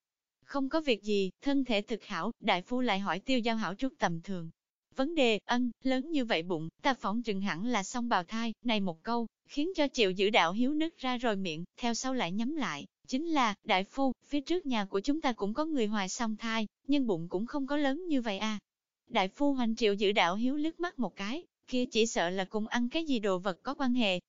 Không có việc gì, thân thể thực hảo, đại phu lại hỏi tiêu giao hảo chút tầm thường. Vấn đề, ân, lớn như vậy bụng, ta phỏng chừng hẳn là xong bào thai, này một câu, khiến cho triệu giữ đạo hiếu nứt ra rồi miệng, theo sau lại nhắm lại, chính là, đại phu, phía trước nhà của chúng ta cũng có người hoài song thai, nhưng bụng cũng không có lớn như vậy à. Đại phu hoành triệu giữ đạo hiếu lướt mắt một cái, kia chỉ sợ là cùng ăn cái gì đồ vật có quan hệ.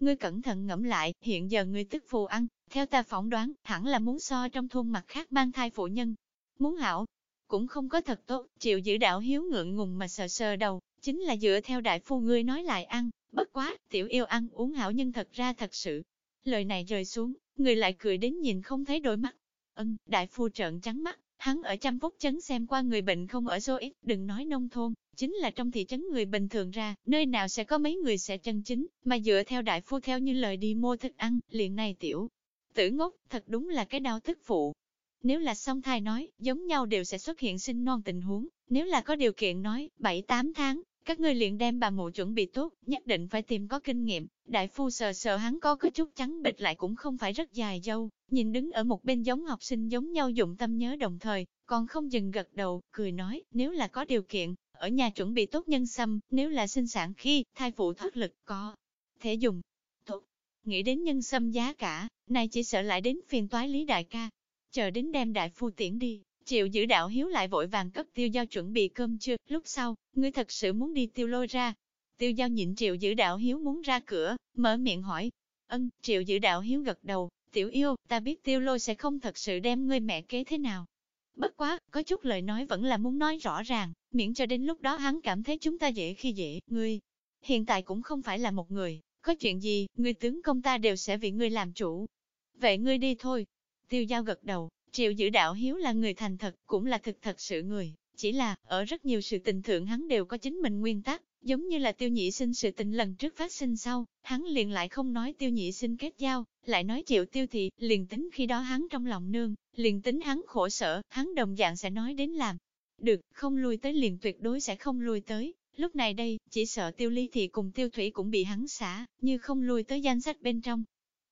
Ngươi cẩn thận ngẫm lại, hiện giờ ngươi tức phù ăn, theo ta phỏng đoán, hẳn là muốn so trong thôn mặt khác mang thai phụ nhân. Muốn hảo, cũng không có thật tốt, triệu giữ đạo hiếu ngượng ngùng mà sờ sờ đầu, chính là dựa theo đại phu ngươi nói lại ăn, bất quá, tiểu yêu ăn uống hảo nhưng thật ra thật sự. Lời này rơi xuống, người lại cười đến nhìn không thấy đôi mắt. Ân, đại phu trợn trắng mắt, hắn ở trăm phúc chấn xem qua người bệnh không ở số ít, đừng nói nông thôn, chính là trong thị trấn người bình thường ra, nơi nào sẽ có mấy người sẽ chân chính, mà dựa theo đại phu theo như lời đi mua thức ăn, liền này tiểu. Tử ngốc, thật đúng là cái đau tức phụ, nếu là song thai nói, giống nhau đều sẽ xuất hiện sinh non tình huống, nếu là có điều kiện nói, 7-8 tháng, các ngươi liền đem bà mụ chuẩn bị tốt, nhất định phải tìm có kinh nghiệm. Đại phu sờ sờ hắn có có chút trắng bịch lại cũng không phải rất dài dâu, nhìn đứng ở một bên giống học sinh giống nhau dụng tâm nhớ đồng thời, còn không dừng gật đầu, cười nói, nếu là có điều kiện, ở nhà chuẩn bị tốt nhân sâm, nếu là sinh sản khi, thai phụ thoát lực có thể dùng. Tốt, nghĩ đến nhân sâm giá cả, này chỉ sợ lại đến phiền toái lý đại ca, chờ đến đem đại phu tiễn đi. Triệu giữ đạo hiếu lại vội vàng cấp tiêu giao chuẩn bị cơm chưa, lúc sau, ngươi thật sự muốn đi tiêu lôi ra. Tiêu giao nhịn triệu giữ đạo hiếu muốn ra cửa, mở miệng hỏi. Ân, triệu giữ đạo hiếu gật đầu, tiểu yêu, ta biết tiêu lôi sẽ không thật sự đem ngươi mẹ kế thế nào. Bất quá, có chút lời nói vẫn là muốn nói rõ ràng, miễn cho đến lúc đó hắn cảm thấy chúng ta dễ khi dễ, ngươi. Hiện tại cũng không phải là một người, có chuyện gì, ngươi tướng công ta đều sẽ vì ngươi làm chủ. Vậy ngươi đi thôi, Tiêu giao gật đầu, triệu giữ đạo hiếu là người thành thật, cũng là thực thật sự người, chỉ là, ở rất nhiều sự tình thượng hắn đều có chính mình nguyên tắc, giống như là tiêu nhị sinh sự tình lần trước phát sinh sau, hắn liền lại không nói tiêu nhị sinh kết giao, lại nói triệu tiêu thị, liền tính khi đó hắn trong lòng nương, liền tính hắn khổ sở, hắn đồng dạng sẽ nói đến làm. Được, không lui tới liền tuyệt đối sẽ không lui tới, lúc này đây, chỉ sợ tiêu ly thị cùng tiêu thủy cũng bị hắn xả, như không lui tới danh sách bên trong.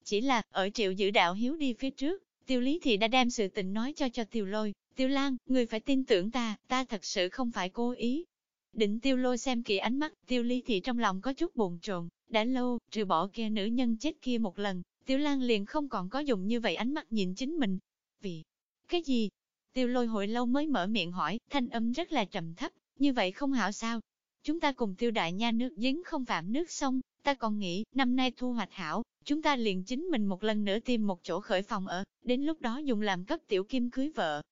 Chỉ là, ở triệu giữ đạo hiếu đi phía trước, Tiêu Lý thì đã đem sự tình nói cho cho Tiêu Lôi, Tiêu Lan, người phải tin tưởng ta, ta thật sự không phải cố ý. Định Tiêu Lôi xem kỹ ánh mắt, Tiêu Lý thì trong lòng có chút buồn trộn. đã lâu, trừ bỏ kia nữ nhân chết kia một lần, Tiêu Lan liền không còn có dùng như vậy ánh mắt nhìn chính mình. Vì, cái gì? Tiêu Lôi hồi lâu mới mở miệng hỏi, thanh âm rất là trầm thấp, như vậy không hảo sao? Chúng ta cùng Tiêu Đại Nha nước giếng không phạm nước sông, ta còn nghĩ, năm nay thu hoạch hảo, chúng ta liền chính mình một lần nữa tìm một chỗ khởi phòng ở, đến lúc đó dùng làm cấp tiểu kim cưới vợ.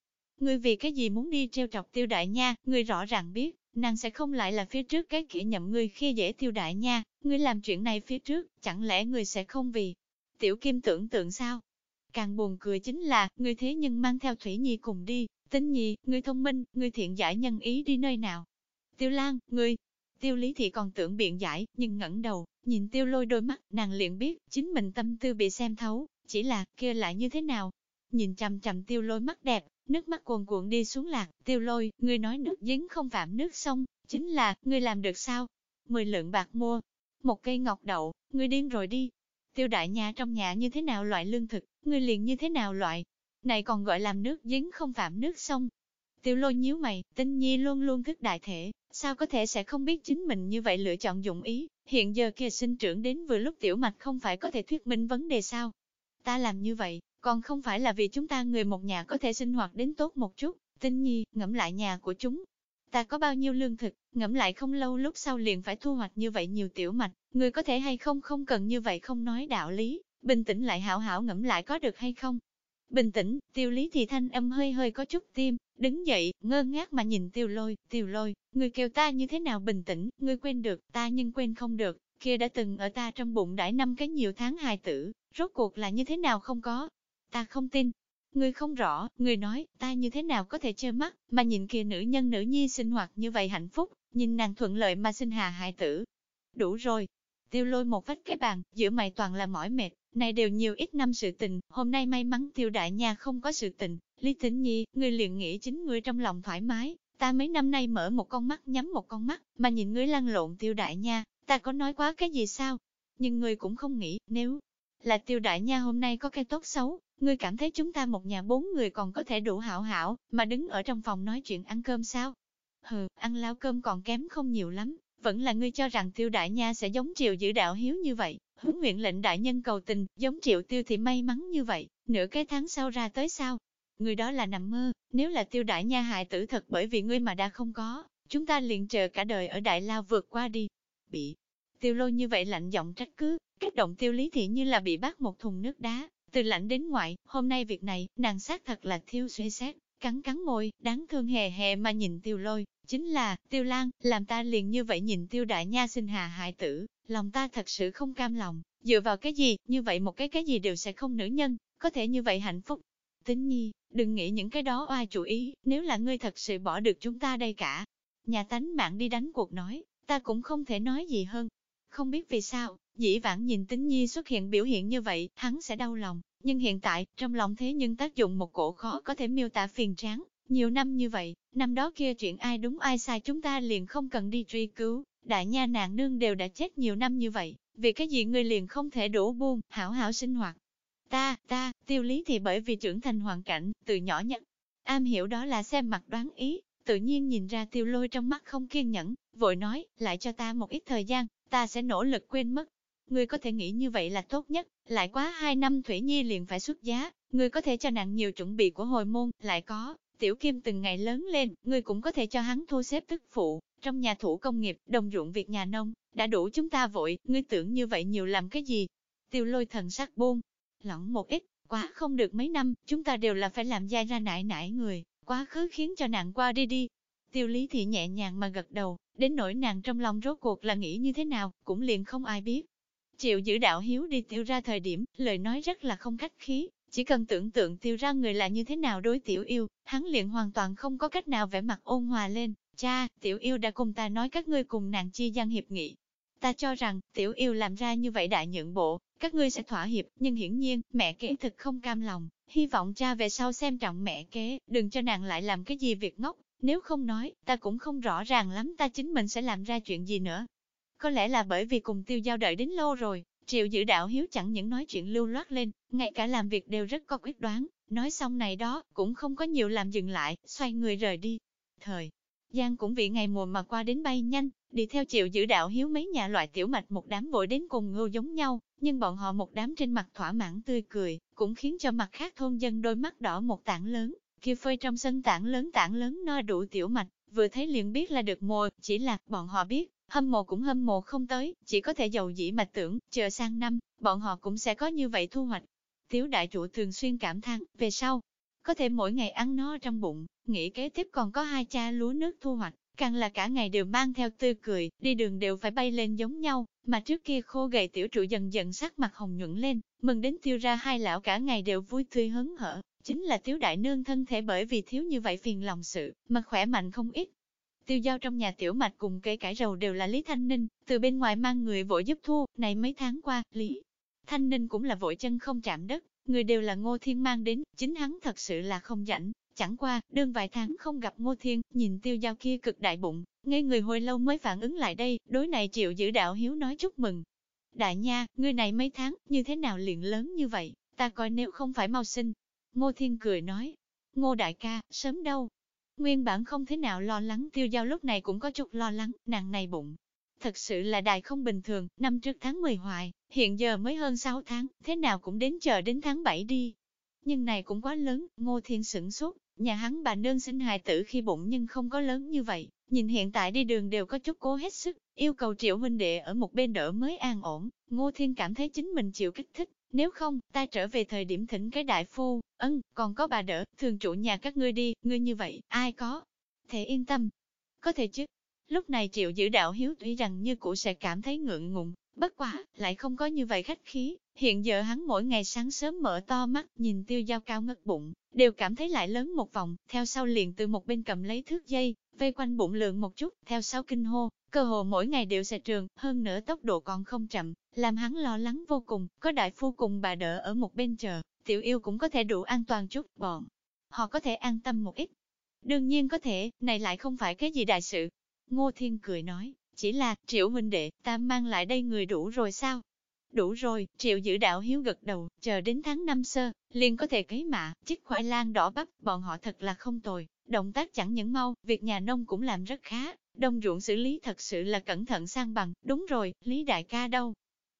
Ngươi vì cái gì muốn đi treo trọc tiêu đại nha, ngươi rõ ràng biết, nàng sẽ không lại là phía trước cái kỹ nhậm ngươi khi dễ tiêu đại nha, ngươi làm chuyện này phía trước, chẳng lẽ ngươi sẽ không vì tiểu kim tưởng tượng sao? Càng buồn cười chính là, ngươi thế nhưng mang theo Thủy Nhi cùng đi, tính nhi, ngươi thông minh, ngươi thiện giải nhân ý đi nơi nào? Tiêu Lan, ngươi, Tiêu Lý Thị còn tưởng biện giải, nhưng ngẩng đầu, nhìn tiêu lôi đôi mắt, nàng liền biết, chính mình tâm tư bị xem thấu, chỉ là, kia lại như thế nào? Nhìn chằm chằm tiêu lôi mắt đẹp, nước mắt cuồn cuộn đi xuống lạc, tiêu lôi, ngươi nói nước dính không phạm nước sông, chính là, ngươi làm được sao? Mười lượng bạc mua, một cây ngọc đậu, ngươi điên rồi đi. Tiêu đại nhà trong nhà như thế nào loại lương thực, ngươi liền như thế nào loại? Này còn gọi làm nước dính không phạm nước sông, Tiêu lôi nhíu mày, tinh nhi luôn luôn thức đại thể, sao có thể sẽ không biết chính mình như vậy lựa chọn dụng ý, hiện giờ kia sinh trưởng đến vừa lúc tiểu mạch không phải có thể thuyết minh vấn đề sao. Ta làm như vậy, còn không phải là vì chúng ta người một nhà có thể sinh hoạt đến tốt một chút, tinh nhi, ngẫm lại nhà của chúng. Ta có bao nhiêu lương thực, ngẫm lại không lâu lúc sau liền phải thu hoạch như vậy nhiều tiểu mạch, người có thể hay không không cần như vậy không nói đạo lý, bình tĩnh lại hảo hảo ngẫm lại có được hay không. Bình tĩnh, tiêu lý thì thanh âm hơi hơi có chút tim, đứng dậy, ngơ ngác mà nhìn tiêu lôi, tiêu lôi, người kêu ta như thế nào bình tĩnh, người quên được, ta nhưng quên không được, kia đã từng ở ta trong bụng đãi năm cái nhiều tháng hài tử, rốt cuộc là như thế nào không có, ta không tin. người không rõ, người nói, ta như thế nào có thể trơ mắt, mà nhìn kia nữ nhân nữ nhi sinh hoạt như vậy hạnh phúc, nhìn nàng thuận lợi mà sinh hà hài tử. Đủ rồi. Tiêu lôi một vách cái bàn, giữa mày toàn là mỏi mệt, này đều nhiều ít năm sự tình, hôm nay may mắn tiêu đại nha không có sự tình. Lý Tĩnh Nhi, ngươi liền nghĩ chính ngươi trong lòng thoải mái, ta mấy năm nay mở một con mắt nhắm một con mắt, mà nhìn ngươi lăn lộn tiêu đại nha, ta có nói quá cái gì sao? Nhưng ngươi cũng không nghĩ, nếu là tiêu đại nha hôm nay có cái tốt xấu, ngươi cảm thấy chúng ta một nhà bốn người còn có thể đủ hảo hảo, mà đứng ở trong phòng nói chuyện ăn cơm sao? Hừ, ăn lao cơm còn kém không nhiều lắm, vẫn là ngươi cho rằng tiêu đại nha sẽ giống triệu giữ đạo hiếu như vậy, hướng nguyện lệnh đại nhân cầu tình, giống triệu tiêu thì may mắn như vậy, nửa cái tháng sau ra tới sao? Người đó là nằm mơ, nếu là tiêu đại nha hại tử thật bởi vì ngươi mà đã không có, chúng ta liền chờ cả đời ở đại lao vượt qua đi. Bị tiêu lôi như vậy lạnh giọng trách cứ, kích động tiêu lý thị như là bị bắt một thùng nước đá, từ lạnh đến ngoại, hôm nay việc này, nàng xác thật là thiêu suy xét, cắn cắn môi, đáng thương hề hề mà nhìn tiêu lôi, chính là, tiêu lan, làm ta liền như vậy nhìn tiêu đại nha sinh hà hại tử, lòng ta thật sự không cam lòng, dựa vào cái gì, như vậy một cái cái gì đều sẽ không nữ nhân, có thể như vậy hạnh phúc. Tính nhi, đừng nghĩ những cái đó oai chủ ý, nếu là ngươi thật sự bỏ được chúng ta đây cả. Nhà tánh mạng đi đánh cuộc nói, ta cũng không thể nói gì hơn. Không biết vì sao, dĩ vãng nhìn tính nhi xuất hiện biểu hiện như vậy, hắn sẽ đau lòng, nhưng hiện tại, trong lòng thế nhưng tác dụng một cổ khó có thể miêu tả phiền tráng. Nhiều năm như vậy, năm đó kia chuyện ai đúng ai sai chúng ta liền không cần đi truy cứu, đại nha nạn nương đều đã chết nhiều năm như vậy, vì cái gì người liền không thể đổ buông, hảo hảo sinh hoạt. Ta, ta, tiêu lý thì bởi vì trưởng thành hoàn cảnh, từ nhỏ nhất, am hiểu đó là xem mặt đoán ý, tự nhiên nhìn ra tiêu lôi trong mắt không kiên nhẫn, vội nói, lại cho ta một ít thời gian, ta sẽ nỗ lực quên mất. Ngươi có thể nghĩ như vậy là tốt nhất, lại quá hai năm Thủy Nhi liền phải xuất giá, ngươi có thể cho nặng nhiều chuẩn bị của hồi môn, lại có, tiểu kim từng ngày lớn lên, ngươi cũng có thể cho hắn thu xếp tức phụ, trong nhà thủ công nghiệp, đồng ruộng việc nhà nông, đã đủ chúng ta vội, ngươi tưởng như vậy nhiều làm cái gì? Tiêu lôi thần sắc buông, lỏng một ít, quá không được mấy năm, chúng ta đều là phải làm dai ra nải nải người, quá khứ khiến cho nàng qua đi đi. Tiêu lý thị nhẹ nhàng mà gật đầu, đến nỗi nàng trong lòng rốt cuộc là nghĩ như thế nào, cũng liền không ai biết. Chịu giữ đạo hiếu đi tiêu ra thời điểm, lời nói rất là không khách khí, chỉ cần tưởng tượng tiêu ra người là như thế nào đối tiểu yêu, hắn liền hoàn toàn không có cách nào vẽ mặt ôn hòa lên. Cha, tiểu yêu đã cùng ta nói các ngươi cùng nàng chi gian hiệp nghị. Ta cho rằng, tiểu yêu làm ra như vậy đại nhượng bộ, các ngươi sẽ thỏa hiệp, nhưng hiển nhiên, mẹ kế thực không cam lòng, hy vọng cha về sau xem trọng mẹ kế, đừng cho nàng lại làm cái gì việc ngốc, nếu không nói, ta cũng không rõ ràng lắm ta chính mình sẽ làm ra chuyện gì nữa. Có lẽ là bởi vì cùng tiêu giao đợi đến lâu rồi, triệu giữ đạo hiếu chẳng những nói chuyện lưu loát lên, ngay cả làm việc đều rất có quyết đoán, nói xong này đó, cũng không có nhiều làm dừng lại, xoay người rời đi. Thời Giang cũng vì ngày mùa mà qua đến bay nhanh, đi theo Triệu giữ đạo hiếu mấy nhà loại tiểu mạch một đám vội đến cùng ngưu giống nhau, nhưng bọn họ một đám trên mặt thỏa mãn tươi cười, cũng khiến cho mặt khác thôn dân đôi mắt đỏ một tảng lớn, kia phơi trong sân tảng lớn tảng lớn no đủ tiểu mạch, vừa thấy liền biết là được mùa, chỉ là bọn họ biết, hâm mộ cũng hâm mộ không tới, chỉ có thể giàu dĩ mà tưởng, chờ sang năm, bọn họ cũng sẽ có như vậy thu hoạch. Tiếu đại trụ thường xuyên cảm thán, về sau, có thể mỗi ngày ăn no trong bụng, nghĩ kế tiếp còn có hai cha lúa nước thu hoạch, càng là cả ngày đều mang theo tươi cười, đi đường đều phải bay lên giống nhau, mà trước kia khô gầy tiểu trụ dần dần sắc mặt hồng nhuận lên, mừng đến tiêu ra hai lão cả ngày đều vui tươi hớn hở, chính là thiếu đại nương thân thể bởi vì thiếu như vậy phiền lòng sự, mà khỏe mạnh không ít. Tiêu giao trong nhà tiểu mạch cùng cây cải rầu đều là Lý Thanh Ninh, từ bên ngoài mang người vội giúp thu, này mấy tháng qua, Lý Thanh Ninh cũng là vội chân không chạm đất, người đều là Ngô Thiên mang đến, chính hắn thật sự là không rảnh, chẳng qua, đương vài tháng không gặp Ngô Thiên, nhìn tiêu giao kia cực đại bụng, ngay người hồi lâu mới phản ứng lại đây, đối này chịu giữ đạo hiếu nói chúc mừng. Đại nha, người này mấy tháng, như thế nào liền lớn như vậy, ta coi nếu không phải mau sinh. Ngô Thiên cười nói, Ngô đại ca, sớm đâu. Nguyên bản không thế nào lo lắng tiêu giao lúc này cũng có chút lo lắng, nàng này bụng, Thật sự là đại không bình thường, năm trước tháng 10 hoài, hiện giờ mới hơn 6 tháng, thế nào cũng đến chờ đến tháng 7 đi. Nhưng này cũng quá lớn, ngô thiên sửng sốt, nhà hắn bà nương sinh hài tử khi bụng nhưng không có lớn như vậy, nhìn hiện tại đi đường đều có chút cố hết sức, yêu cầu triệu huynh đệ ở một bên đỡ mới an ổn, ngô thiên cảm thấy chính mình chịu kích thích, nếu không, ta trở về thời điểm thỉnh cái đại phu, ân, còn có bà đỡ, thường chủ nhà các ngươi đi, ngươi như vậy, ai có? Thể yên tâm. Có thể chứ. Lúc này triệu giữ đạo hiếu tuy rằng như cũ sẽ cảm thấy ngượng ngùng, bất quá, lại không có như vậy khách khí. Hiện giờ hắn mỗi ngày sáng sớm mở to mắt, nhìn tiêu dao cao ngất bụng, đều cảm thấy lại lớn một vòng, theo sau liền từ một bên cầm lấy thước dây, vây quanh bụng lượng một chút, theo sau kinh hô, cơ hồ mỗi ngày đều sẽ trường, hơn nữa tốc độ còn không chậm, làm hắn lo lắng vô cùng, có đại phu cùng bà đỡ ở một bên chờ, tiểu yêu cũng có thể đủ an toàn chút, bọn. Họ có thể an tâm một ít. Đương nhiên có thể, này lại không phải cái gì đại sự. Ngô Thiên cười nói, chỉ là, triệu huynh đệ, ta mang lại đây người đủ rồi sao? Đủ rồi, triệu giữ đạo hiếu gật đầu, chờ đến tháng năm sơ, liền có thể cấy mạ, chích khoai lang đỏ bắp, bọn họ thật là không tồi, động tác chẳng những mau, việc nhà nông cũng làm rất khá, đông ruộng xử lý thật sự là cẩn thận sang bằng, đúng rồi, Lý Đại ca đâu?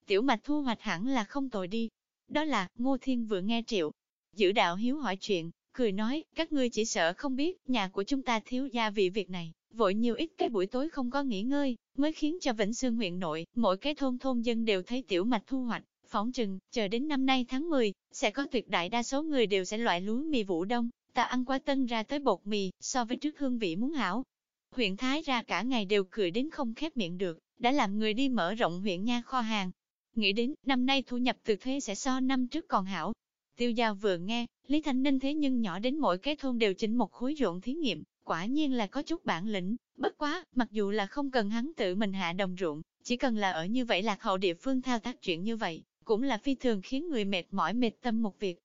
Tiểu mạch thu hoạch hẳn là không tồi đi. Đó là, Ngô Thiên vừa nghe triệu, giữ đạo hiếu hỏi chuyện, cười nói, các ngươi chỉ sợ không biết, nhà của chúng ta thiếu gia vị việc này, vội nhiều ít cái buổi tối không có nghỉ ngơi, mới khiến cho Vĩnh Sương huyện nội, mỗi cái thôn thôn dân đều thấy tiểu mạch thu hoạch, phóng chừng, chờ đến năm nay tháng 10, sẽ có tuyệt đại đa số người đều sẽ loại lúa mì vụ đông, ta ăn quá tân ra tới bột mì, so với trước hương vị muốn hảo. Huyện Thái ra cả ngày đều cười đến không khép miệng được, đã làm người đi mở rộng huyện nha kho hàng. Nghĩ đến, năm nay thu nhập từ thuế sẽ so năm trước còn hảo. Tiêu giao vừa nghe, Lý Thanh Ninh thế nhưng nhỏ đến mỗi cái thôn đều chỉnh một khối ruộng thí nghiệm, quả nhiên là có chút bản lĩnh, bất quá, mặc dù là không cần hắn tự mình hạ đồng ruộng, chỉ cần là ở như vậy lạc hậu địa phương thao tác chuyện như vậy, cũng là phi thường khiến người mệt mỏi mệt tâm một việc.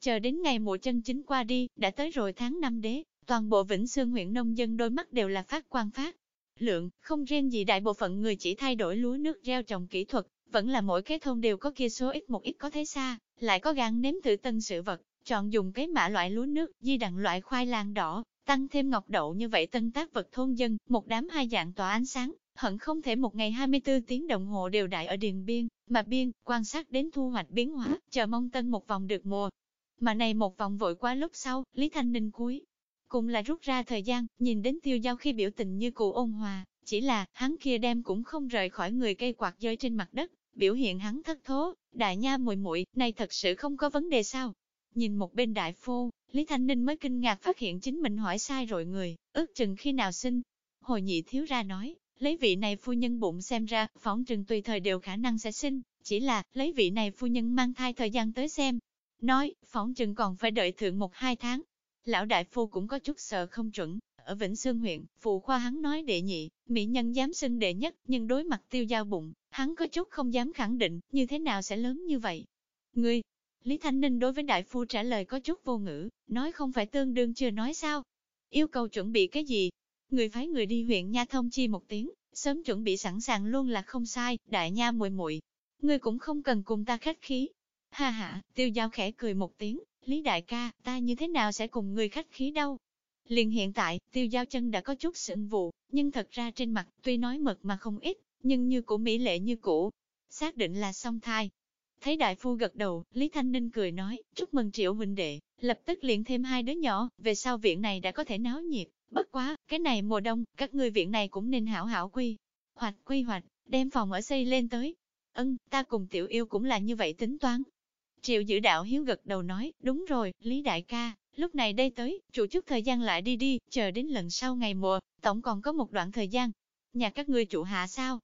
Chờ đến ngày mùa chân chính qua đi, đã tới rồi tháng năm đế, toàn bộ Vĩnh Sương huyện nông dân đôi mắt đều là phát quan phát. Lượng, không riêng gì đại bộ phận người chỉ thay đổi lúa nước gieo trồng kỹ thuật, vẫn là mỗi cái thôn đều có kia số ít một ít có thế xa, lại có gan nếm thử tân sự vật, chọn dùng cái mã loại lúa nước, di đặng loại khoai lang đỏ, tăng thêm ngọc đậu như vậy tân tác vật thôn dân, một đám hai dạng tỏa ánh sáng, hận không thể một ngày 24 tiếng đồng hồ đều đại ở điền biên, mà biên, quan sát đến thu hoạch biến hóa, chờ mong tân một vòng được mùa. Mà này một vòng vội qua lúc sau, Lý Thanh Ninh cuối. Cũng là rút ra thời gian, nhìn đến tiêu giao khi biểu tình như cụ ôn hòa, chỉ là, hắn kia đem cũng không rời khỏi người cây quạt rơi trên mặt đất, biểu hiện hắn thất thố, đại nha muội muội này thật sự không có vấn đề sao. Nhìn một bên đại phu, Lý Thanh Ninh mới kinh ngạc phát hiện chính mình hỏi sai rồi người, ước chừng khi nào sinh. Hồi nhị thiếu ra nói, lấy vị này phu nhân bụng xem ra, phỏng chừng tùy thời đều khả năng sẽ sinh, chỉ là, lấy vị này phu nhân mang thai thời gian tới xem. Nói, phỏng chừng còn phải đợi thượng một hai tháng. Lão đại phu cũng có chút sợ không chuẩn, ở Vĩnh Sương huyện, phụ khoa hắn nói đệ nhị, mỹ nhân dám xưng đệ nhất, nhưng đối mặt tiêu giao bụng, hắn có chút không dám khẳng định, như thế nào sẽ lớn như vậy. Ngươi, Lý Thanh Ninh đối với đại phu trả lời có chút vô ngữ, nói không phải tương đương chưa nói sao. Yêu cầu chuẩn bị cái gì? Người phái người đi huyện Nha thông chi một tiếng, sớm chuẩn bị sẵn sàng luôn là không sai, đại nha muội muội, Ngươi cũng không cần cùng ta khách khí. Ha ha, tiêu giao khẽ cười một tiếng, Lý đại ca, ta như thế nào sẽ cùng ngươi khách khí đâu? Liền hiện tại, tiêu giao chân đã có chút sững vụ, nhưng thật ra trên mặt, tuy nói mật mà không ít, nhưng như cũ mỹ lệ như cũ. Xác định là song thai, Thấy đại phu gật đầu, Lý Thanh Ninh cười nói, chúc mừng triệu huynh đệ, lập tức liền thêm hai đứa nhỏ, về sau viện này đã có thể náo nhiệt, bất quá, cái này mùa đông, các ngươi viện này cũng nên hảo hảo quy, hoạch quy hoạch, đem phòng ở xây lên tới. Ân, ta cùng tiểu yêu cũng là như vậy tính toán. Triệu giữ đạo hiếu gật đầu nói, đúng rồi, Lý Đại ca, lúc này đây tới, chủ chức thời gian lại đi đi, chờ đến lần sau ngày mùa, tổng còn có một đoạn thời gian. Nhà các ngươi trụ hạ sao?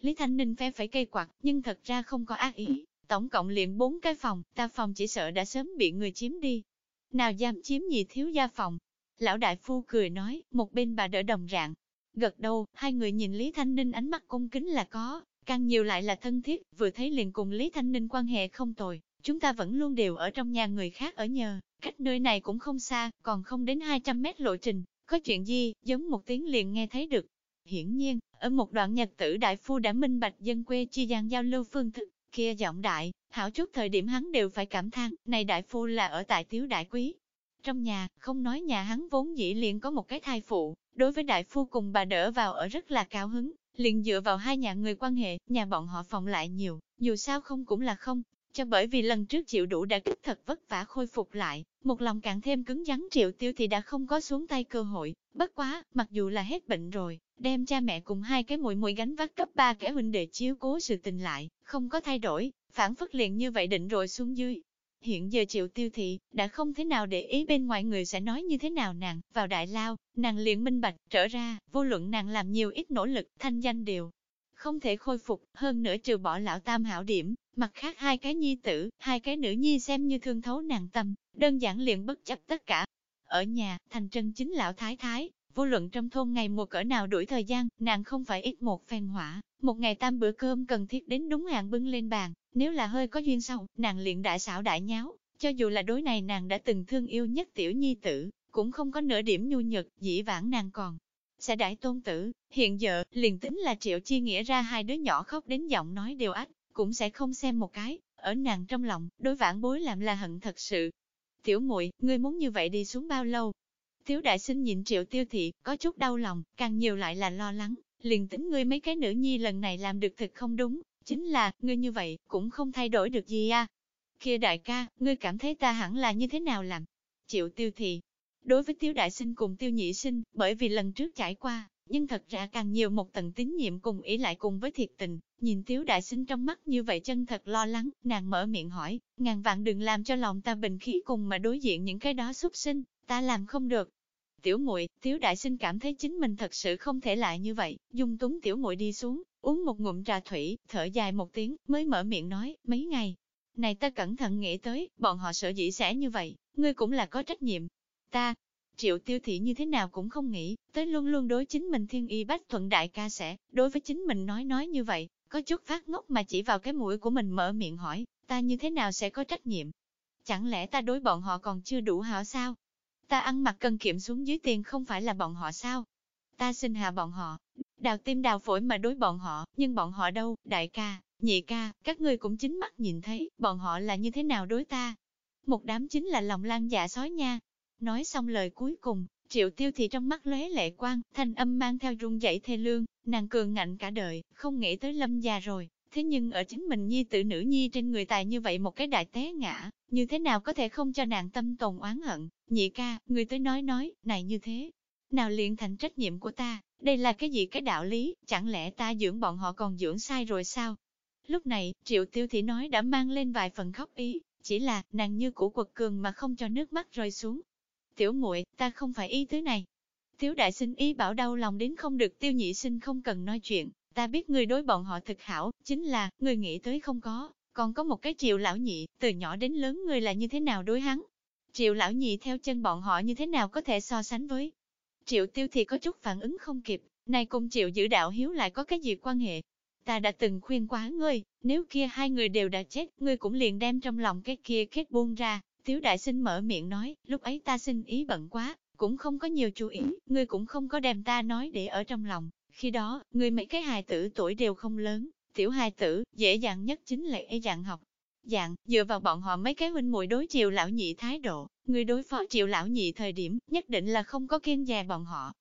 Lý Thanh Ninh phe phải cây quạt, nhưng thật ra không có ác ý, Tổng cộng liền bốn cái phòng, ta phòng chỉ sợ đã sớm bị người chiếm đi. Nào dám chiếm gì thiếu gia phòng. Lão đại phu cười nói, một bên bà đỡ đồng rạng. Gật đầu, hai người nhìn Lý Thanh Ninh ánh mắt cung kính là có, càng nhiều lại là thân thiết, vừa thấy liền cùng Lý Thanh Ninh quan hệ không tồi. Chúng ta vẫn luôn đều ở trong nhà người khác ở nhờ, cách nơi này cũng không xa, còn không đến 200 mét lộ trình. Có chuyện gì, giống một tiếng liền nghe thấy được. Hiển nhiên, ở một đoạn nhật tử đại phu đã minh bạch dân quê chi gian giao lưu phương thức, kia giọng đại, hảo chút thời điểm hắn đều phải cảm thán, này đại phu là ở tại tiếu đại quý. Trong nhà, không nói nhà hắn vốn dĩ liền có một cái thai phụ, đối với đại phu cùng bà đỡ vào ở rất là cao hứng, liền dựa vào hai nhà người quan hệ, nhà bọn họ phòng lại nhiều, dù sao không cũng là không, cho bởi vì lần trước chịu đủ đã kích thật vất vả khôi phục lại, một lòng càng thêm cứng rắn triệu tiêu thì đã không có xuống tay cơ hội, bất quá, mặc dù là hết bệnh rồi, đem cha mẹ cùng hai cái mũi mũi gánh vác cấp ba kẻ huynh đệ chiếu cố sự tình lại, không có thay đổi, phản phất liền như vậy định rồi xuống dưới. Hiện giờ triệu tiêu thị, đã không thế nào để ý bên ngoài người sẽ nói như thế nào nàng, vào đại lao, nàng liền minh bạch, trở ra, vô luận nàng làm nhiều ít nỗ lực, thanh danh đều không thể khôi phục, hơn nữa trừ bỏ lão tam hảo điểm, mặt khác hai cái nhi tử, hai cái nữ nhi xem như thương thấu nàng tâm, đơn giản liền bất chấp tất cả. Ở nhà, thành chân chính lão thái thái, vô luận trong thôn ngày mùa cỡ nào đuổi thời gian, nàng không phải ít một phen hỏa, một ngày tam bữa cơm cần thiết đến đúng hạn bưng lên bàn, nếu là hơi có duyên sau, nàng liền đại xảo đại nháo, cho dù là đối này nàng đã từng thương yêu nhất tiểu nhi tử, cũng không có nửa điểm nhu nhược, dĩ vãng nàng còn sẽ đại tôn tử, hiện giờ, liền tính là triệu chi nghĩa ra hai đứa nhỏ khóc đến giọng nói đều ách, cũng sẽ không xem một cái, ở nàng trong lòng, đối vãn bối làm là hận thật sự. Tiểu muội ngươi muốn như vậy đi xuống bao lâu? Tiếu đại sinh nhìn triệu tiêu thị, có chút đau lòng, càng nhiều lại là lo lắng, liền tính ngươi mấy cái nữ nhi lần này làm được thật không đúng, chính là, ngươi như vậy, cũng không thay đổi được gì à. Kia đại ca, ngươi cảm thấy ta hẳn là như thế nào làm? Triệu tiêu thị, đối với tiêu đại sinh cùng tiêu nhị sinh, bởi vì lần trước trải qua, nhưng thật ra càng nhiều một tầng tín nhiệm cùng ý lại cùng với thiệt tình, nhìn tiếu đại sinh trong mắt như vậy chân thật lo lắng, nàng mở miệng hỏi, ngàn vạn đừng làm cho lòng ta bình khí cùng mà đối diện những cái đó xúc sinh, ta làm không được. Tiểu muội, Tiếu Đại Sinh cảm thấy chính mình thật sự không thể lại như vậy, dung túng tiểu muội đi xuống, uống một ngụm trà thủy, thở dài một tiếng, mới mở miệng nói, mấy ngày. Này ta cẩn thận nghĩ tới, bọn họ sợ dĩ sẽ như vậy, ngươi cũng là có trách nhiệm. Ta, triệu tiêu thị như thế nào cũng không nghĩ, tới luôn luôn đối chính mình thiên y bách thuận đại ca sẽ, đối với chính mình nói nói như vậy, có chút phát ngốc mà chỉ vào cái mũi của mình mở miệng hỏi, ta như thế nào sẽ có trách nhiệm? Chẳng lẽ ta đối bọn họ còn chưa đủ hảo sao? Ta ăn mặc cần kiệm xuống dưới tiền không phải là bọn họ sao? Ta xin hạ bọn họ, đào tim đào phổi mà đối bọn họ, nhưng bọn họ đâu, đại ca, nhị ca, các ngươi cũng chính mắt nhìn thấy, bọn họ là như thế nào đối ta? Một đám chính là lòng lan dạ sói nha. Nói xong lời cuối cùng, triệu tiêu thì trong mắt lóe lệ quang, thanh âm mang theo rung dậy thê lương, nàng cường ngạnh cả đời, không nghĩ tới lâm già rồi, thế nhưng ở chính mình nhi tử nữ nhi trên người tài như vậy một cái đại té ngã, như thế nào có thể không cho nàng tâm tồn oán hận, nhị ca, người tới nói nói, này như thế, nào liền thành trách nhiệm của ta, đây là cái gì cái đạo lý, chẳng lẽ ta dưỡng bọn họ còn dưỡng sai rồi sao? Lúc này, triệu tiêu thị nói đã mang lên vài phần khóc ý, chỉ là, nàng như củ quật cường mà không cho nước mắt rơi xuống. Tiểu muội ta không phải ý thứ này. Tiếu đại sinh ý bảo đau lòng đến không được tiêu nhị sinh không cần nói chuyện, ta biết người đối bọn họ thực hảo, chính là, người nghĩ tới không có, còn có một cái triệu lão nhị, từ nhỏ đến lớn người là như thế nào đối hắn. Triệu lão nhị theo chân bọn họ như thế nào có thể so sánh với. Triệu tiêu thì có chút phản ứng không kịp, này cùng triệu giữ đạo hiếu lại có cái gì quan hệ. Ta đã từng khuyên quá ngươi, nếu kia hai người đều đã chết, ngươi cũng liền đem trong lòng cái kia kết buông ra. Tiếu đại sinh mở miệng nói, lúc ấy ta xin ý bận quá, cũng không có nhiều chú ý, ngươi cũng không có đem ta nói để ở trong lòng, khi đó, người mấy cái hài tử tuổi đều không lớn, tiểu hài tử, dễ dàng nhất chính là e dạng học. Dạng, dựa vào bọn họ mấy cái huynh muội đối chiều lão nhị thái độ, ngươi đối phó triệu lão nhị thời điểm, nhất định là không có kiên dè bọn họ.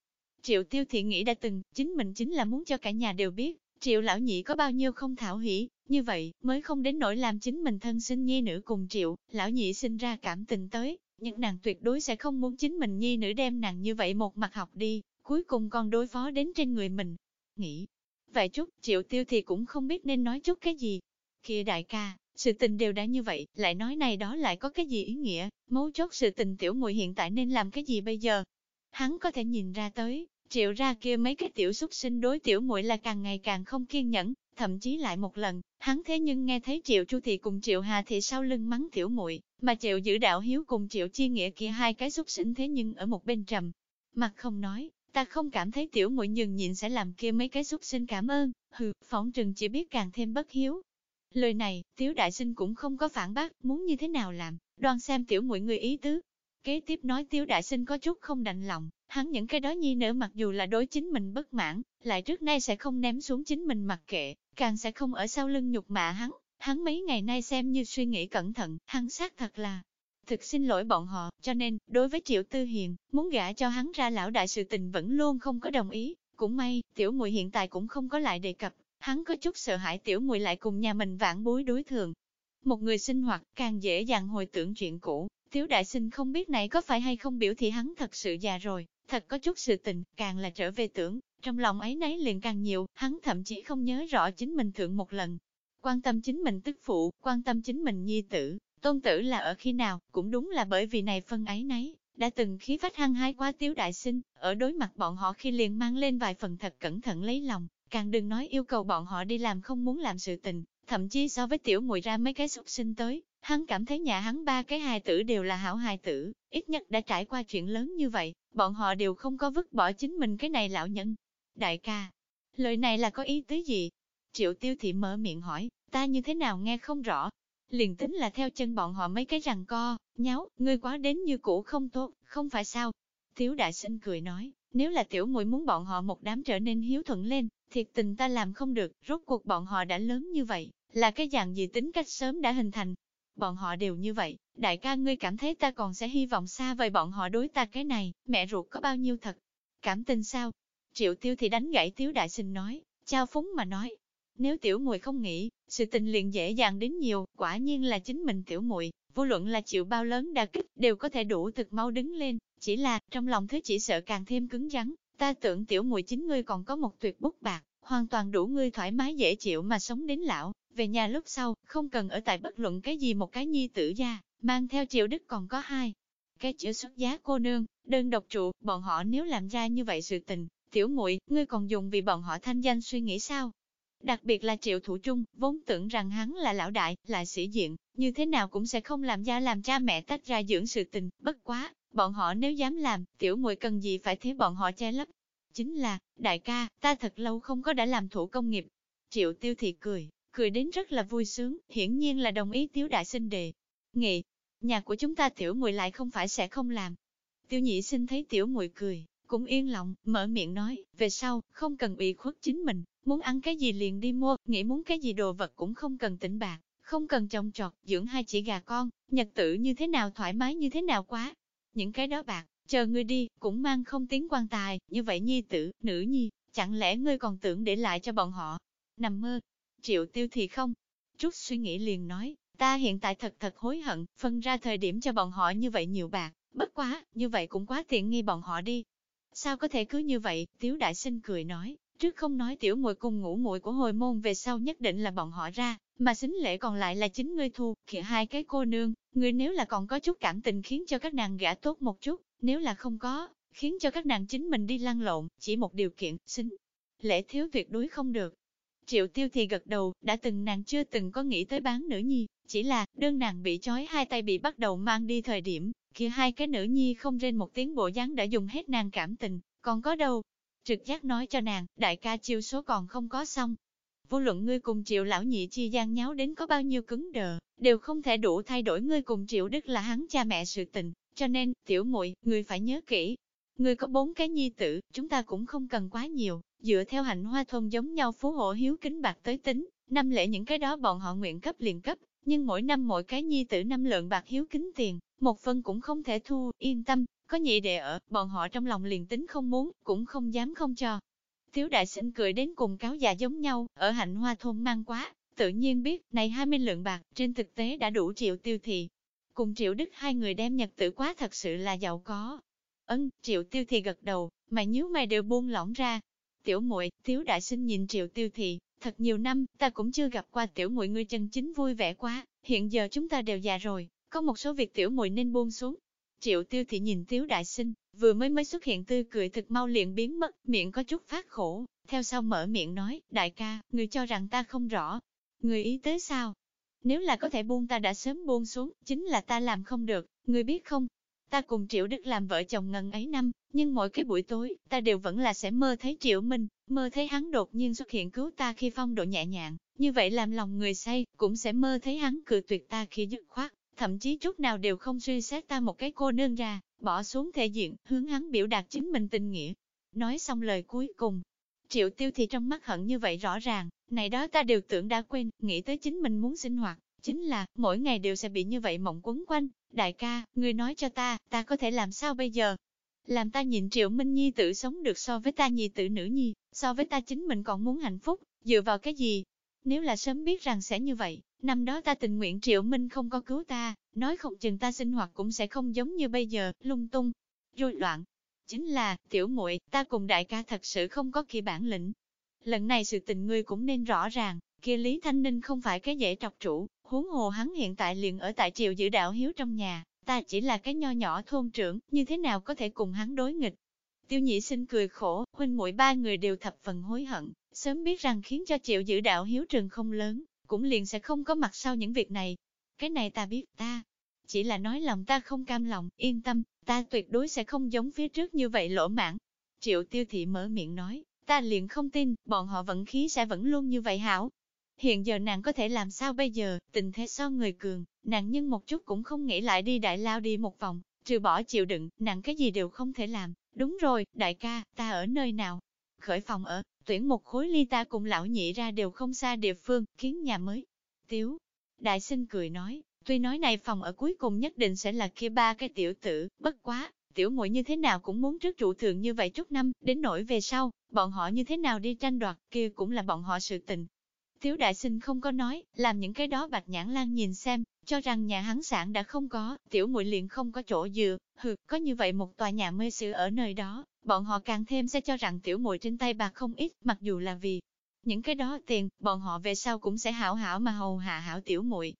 Triệu tiêu thiện nghĩ đã từng, chính mình chính là muốn cho cả nhà đều biết, triệu lão nhị có bao nhiêu không thảo hỷ, như vậy, mới không đến nỗi làm chính mình thân sinh nhi nữ cùng triệu, lão nhị sinh ra cảm tình tới, nhưng nàng tuyệt đối sẽ không muốn chính mình nhi nữ đem nàng như vậy một mặt học đi, cuối cùng còn đối phó đến trên người mình. Nghĩ, vậy chút, triệu tiêu thì cũng không biết nên nói chút cái gì. Kia đại ca, sự tình đều đã như vậy, lại nói này đó lại có cái gì ý nghĩa, mấu chốt sự tình tiểu muội hiện tại nên làm cái gì bây giờ. Hắn có thể nhìn ra tới, triệu ra kia mấy cái tiểu xúc sinh đối tiểu muội là càng ngày càng không kiên nhẫn, thậm chí lại một lần, hắn thế nhưng nghe thấy triệu chu thị cùng triệu hà thị sau lưng mắng tiểu muội mà triệu giữ đạo hiếu cùng triệu chi nghĩa kia hai cái xúc sinh thế nhưng ở một bên trầm. Mặt không nói, Ta không cảm thấy tiểu muội nhường nhịn sẽ làm kia mấy cái xúc sinh cảm ơn, hừ, phỏng trừng chỉ biết càng thêm bất hiếu. Lời này, tiểu đại sinh cũng không có phản bác, muốn như thế nào làm, đoan xem tiểu muội người ý tứ. Kế tiếp nói tiểu đại sinh có chút không đành lòng, hắn những cái đó nhi nữ mặc dù là đối chính mình bất mãn, lại trước nay sẽ không ném xuống chính mình mặc kệ, càng sẽ không ở sau lưng nhục mạ hắn. Hắn mấy ngày nay xem như suy nghĩ cẩn thận, hắn xác thật là Thực xin lỗi bọn họ, cho nên, đối với Triệu Tư Hiền, muốn gả cho hắn ra lão đại sự tình vẫn luôn không có đồng ý. Cũng may, tiểu muội hiện tại cũng không có lại đề cập, hắn có chút sợ hãi tiểu muội lại cùng nhà mình vãn bối đối thường. Một người sinh hoạt càng dễ dàng hồi tưởng chuyện cũ, Tiếu đại sinh không biết này có phải hay không biểu thị hắn thật sự già rồi, thật có chút sự tình, càng là trở về tưởng, trong lòng ấy nấy liền càng nhiều, hắn thậm chí không nhớ rõ chính mình thượng một lần. quan tâm chính mình tức phụ, quan tâm chính mình nhi tử, tôn tử là ở khi nào, cũng đúng là bởi vì này phân ấy nấy, đã từng khí phách hăng hái quá tiếu đại sinh, ở đối mặt bọn họ khi liền mang lên vài phần thật cẩn thận lấy lòng, càng đừng nói yêu cầu bọn họ đi làm không muốn làm sự tình, thậm chí so với tiểu mùi ra mấy cái xuất sinh tới, hắn cảm thấy nhà hắn ba cái hài tử đều là hảo hài tử, ít nhất đã trải qua chuyện lớn như vậy, bọn họ đều không có vứt bỏ chính mình cái này lão nhân. Đại ca, lời này là có ý tứ gì? Triệu tiêu thị mở miệng hỏi, ta như thế nào nghe không rõ. Liền tính là theo chân bọn họ mấy cái rằng co, nháo, ngươi quá đến như cũ không tốt, không phải sao? Tiếu đại sinh cười nói, nếu là tiểu muội muốn bọn họ một đám trở nên hiếu thuận lên, thiệt tình ta làm không được, rốt cuộc bọn họ đã lớn như vậy, là cái dạng gì tính cách sớm đã hình thành. Bọn họ đều như vậy, đại ca ngươi cảm thấy ta còn sẽ hy vọng xa vời bọn họ đối ta cái này, mẹ ruột có bao nhiêu thật. Cảm tình sao? Triệu tiêu thì đánh gãy tiếu đại sinh nói, trao phúng mà nói. Nếu tiểu muội không nghĩ, sự tình liền dễ dàng đến nhiều, quả nhiên là chính mình tiểu muội vô luận là chịu bao lớn đa kích, đều có thể đủ thực mau đứng lên, chỉ là, trong lòng thứ chỉ sợ càng thêm cứng rắn, ta tưởng tiểu muội chính ngươi còn có một tuyệt bút bạc, hoàn toàn đủ ngươi thoải mái dễ chịu mà sống đến lão, về nhà lúc sau, không cần ở tại bất luận cái gì một cái nhi tử gia, mang theo triệu đức còn có hai. Cái chữ xuất giá cô nương, đơn độc trụ, bọn họ nếu làm ra như vậy sự tình, tiểu muội ngươi còn dùng vì bọn họ thanh danh suy nghĩ sao? Đặc biệt là triệu thủ trung, vốn tưởng rằng hắn là lão đại, là sĩ diện, như thế nào cũng sẽ không làm ra làm cha mẹ tách ra dưỡng sự tình, bất quá, bọn họ nếu dám làm, tiểu muội cần gì phải thế bọn họ che lấp. Chính là, đại ca, ta thật lâu không có đã làm thủ công nghiệp. Triệu tiêu thị cười, cười đến rất là vui sướng, hiển nhiên là đồng ý tiếu đại sinh đề. Nghị, nhà của chúng ta tiểu Ngụy lại không phải sẽ không làm. Tiêu nhị sinh thấy tiểu Ngụy cười, cũng yên lòng, mở miệng nói, về sau, không cần ủy khuất chính mình, muốn ăn cái gì liền đi mua, nghĩ muốn cái gì đồ vật cũng không cần tỉnh bạc, không cần trồng trọt, dưỡng hai chỉ gà con, nhật tử như thế nào thoải mái như thế nào quá. Những cái đó bạc, chờ ngươi đi, cũng mang không tiếng quan tài, như vậy nhi tử, nữ nhi, chẳng lẽ ngươi còn tưởng để lại cho bọn họ? Nằm mơ, triệu tiêu thì không. trúc suy nghĩ liền nói, ta hiện tại thật thật hối hận, phân ra thời điểm cho bọn họ như vậy nhiều bạc, bất quá, như vậy cũng quá tiện nghi bọn họ đi. Sao có thể cứ như vậy, tiếu đại sinh cười nói, trước không nói tiểu muội cùng ngủ muội của hồi môn về sau nhất định là bọn họ ra, mà xính lễ còn lại là chính ngươi thu, kìa hai cái cô nương, ngươi nếu là còn có chút cảm tình khiến cho các nàng gã tốt một chút, nếu là không có, khiến cho các nàng chính mình đi lăn lộn, chỉ một điều kiện, xin. Lễ thiếu tuyệt đối không được. Triệu tiêu thì gật đầu, đã từng nàng chưa từng có nghĩ tới bán nữ nhi, chỉ là, đơn nàng bị chói hai tay bị bắt đầu mang đi thời điểm, kia hai cái nữ nhi không rên một tiếng bộ dáng đã dùng hết nàng cảm tình, còn có đâu. Trực giác nói cho nàng, đại ca chiêu số còn không có xong, vô luận ngươi cùng triệu lão nhị chi gian nháo đến có bao nhiêu cứng đờ, đều không thể đủ thay đổi ngươi cùng triệu đức là hắn cha mẹ sự tình, cho nên, tiểu muội ngươi phải nhớ kỹ. Ngươi có bốn cái nhi tử, chúng ta cũng không cần quá nhiều, dựa theo hạnh hoa thôn giống nhau phú hộ hiếu kính bạc tới tính, năm lễ những cái đó bọn họ nguyện cấp liền cấp, nhưng mỗi năm mỗi cái nhi tử năm lượng bạc hiếu kính tiền, một phân cũng không thể thu, yên tâm, có nhị đệ ở, bọn họ trong lòng liền tính không muốn, cũng không dám không cho, Tiếu đại sinh cười đến cùng cáo già giống nhau, ở hạnh hoa thôn mang quá, tự nhiên biết, này 20 lượng bạc, trên thực tế đã đủ triệu tiêu thị. Cùng triệu đức hai người đem nhật tử quá thật sự là giàu có. Ân, triệu tiêu thị gật đầu, mày nhíu mày đều buông lỏng ra. Tiểu muội tiếu đại sinh nhìn triệu tiêu thị, thật nhiều năm, ta cũng chưa gặp qua tiểu muội ngươi chân chính vui vẻ quá, hiện giờ chúng ta đều già rồi, có một số việc tiểu muội nên buông xuống, Triệu tiêu thị nhìn tiếu đại sinh, vừa mới mới xuất hiện tươi cười thực mau liền biến mất, miệng có chút phát khổ, theo sau mở miệng nói, đại ca, người cho rằng ta không rõ. Người ý tới sao? Nếu là có thể buông ta đã sớm buông xuống, chính là ta làm không được, người biết không? Ta cùng Triệu Đức làm vợ chồng ngần ấy năm, nhưng mỗi cái buổi tối, ta đều vẫn là sẽ mơ thấy Triệu Minh, mơ thấy hắn đột nhiên xuất hiện cứu ta khi phong độ nhẹ nhàng, như vậy làm lòng người say, cũng sẽ mơ thấy hắn cự tuyệt ta khi dứt khoát, thậm chí chút nào đều không suy xét ta một cái cô nương ra, bỏ xuống thể diện, hướng hắn biểu đạt chính mình tình nghĩa. Nói xong lời cuối cùng, triệu tiêu thì trong mắt hận như vậy rõ ràng, này đó ta đều tưởng đã quên, nghĩ tới chính mình muốn sinh hoạt, chính là, mỗi ngày đều sẽ bị như vậy mộng quấn quanh, đại ca, người nói cho ta, ta có thể làm sao bây giờ? Làm ta nhịn triệu minh nhi tự sống được so với ta nhi tử nữ nhi, so với ta chính mình còn muốn hạnh phúc, dựa vào cái gì? Nếu là sớm biết rằng sẽ như vậy, Năm đó ta tình nguyện Triệu Minh không có cứu ta, nói không chừng ta sinh hoạt cũng sẽ không giống như bây giờ, lung tung, rối loạn. Chính là, tiểu muội ta cùng đại ca thật sự không có kỳ bản lĩnh. Lần này sự tình ngươi cũng nên rõ ràng, kia Lý Thanh Ninh không phải cái dễ trọc chủ, huống hồ hắn hiện tại liền ở tại triều giữ đạo hiếu trong nhà, ta chỉ là cái nho nhỏ thôn trưởng, như thế nào có thể cùng hắn đối nghịch. Tiêu nhị sinh cười khổ, huynh muội ba người đều thập phần hối hận, sớm biết rằng khiến cho triệu giữ đạo hiếu trường không lớn, cũng liền sẽ không có mặt sau những việc này. Cái này ta biết ta, chỉ là nói lòng ta không cam lòng, yên tâm, ta tuyệt đối sẽ không giống phía trước như vậy lỗ mãn. Triệu tiêu thị mở miệng nói, ta liền không tin, bọn họ vận khí sẽ vẫn luôn như vậy hảo. Hiện giờ nàng có thể làm sao bây giờ, tình thế so người cường, nàng nhưng một chút cũng không nghĩ lại đi đại lao đi một vòng, trừ bỏ chịu đựng, nàng cái gì đều không thể làm. Đúng rồi, đại ca, ta ở nơi nào? Khởi phòng ở, tuyển một khối ly ta cùng lão nhị ra đều không xa địa phương, kiến nhà mới. Tiếu, đại sinh cười nói, tuy nói này phòng ở cuối cùng nhất định sẽ là kia ba cái tiểu tử, bất quá, tiểu muội như thế nào cũng muốn trước trụ thượng như vậy chút năm, đến nỗi về sau, bọn họ như thế nào đi tranh đoạt, kia cũng là bọn họ sự tình. Tiếu đại sinh không có nói, làm những cái đó bạch nhãn lan nhìn xem, cho rằng nhà hắn sản đã không có, tiểu muội liền không có chỗ dựa, hừ, có như vậy một tòa nhà mê sự ở nơi đó, bọn họ càng thêm sẽ cho rằng tiểu muội trên tay bạc không ít, mặc dù là vì những cái đó tiền, bọn họ về sau cũng sẽ hảo hảo mà hầu hạ hảo tiểu muội.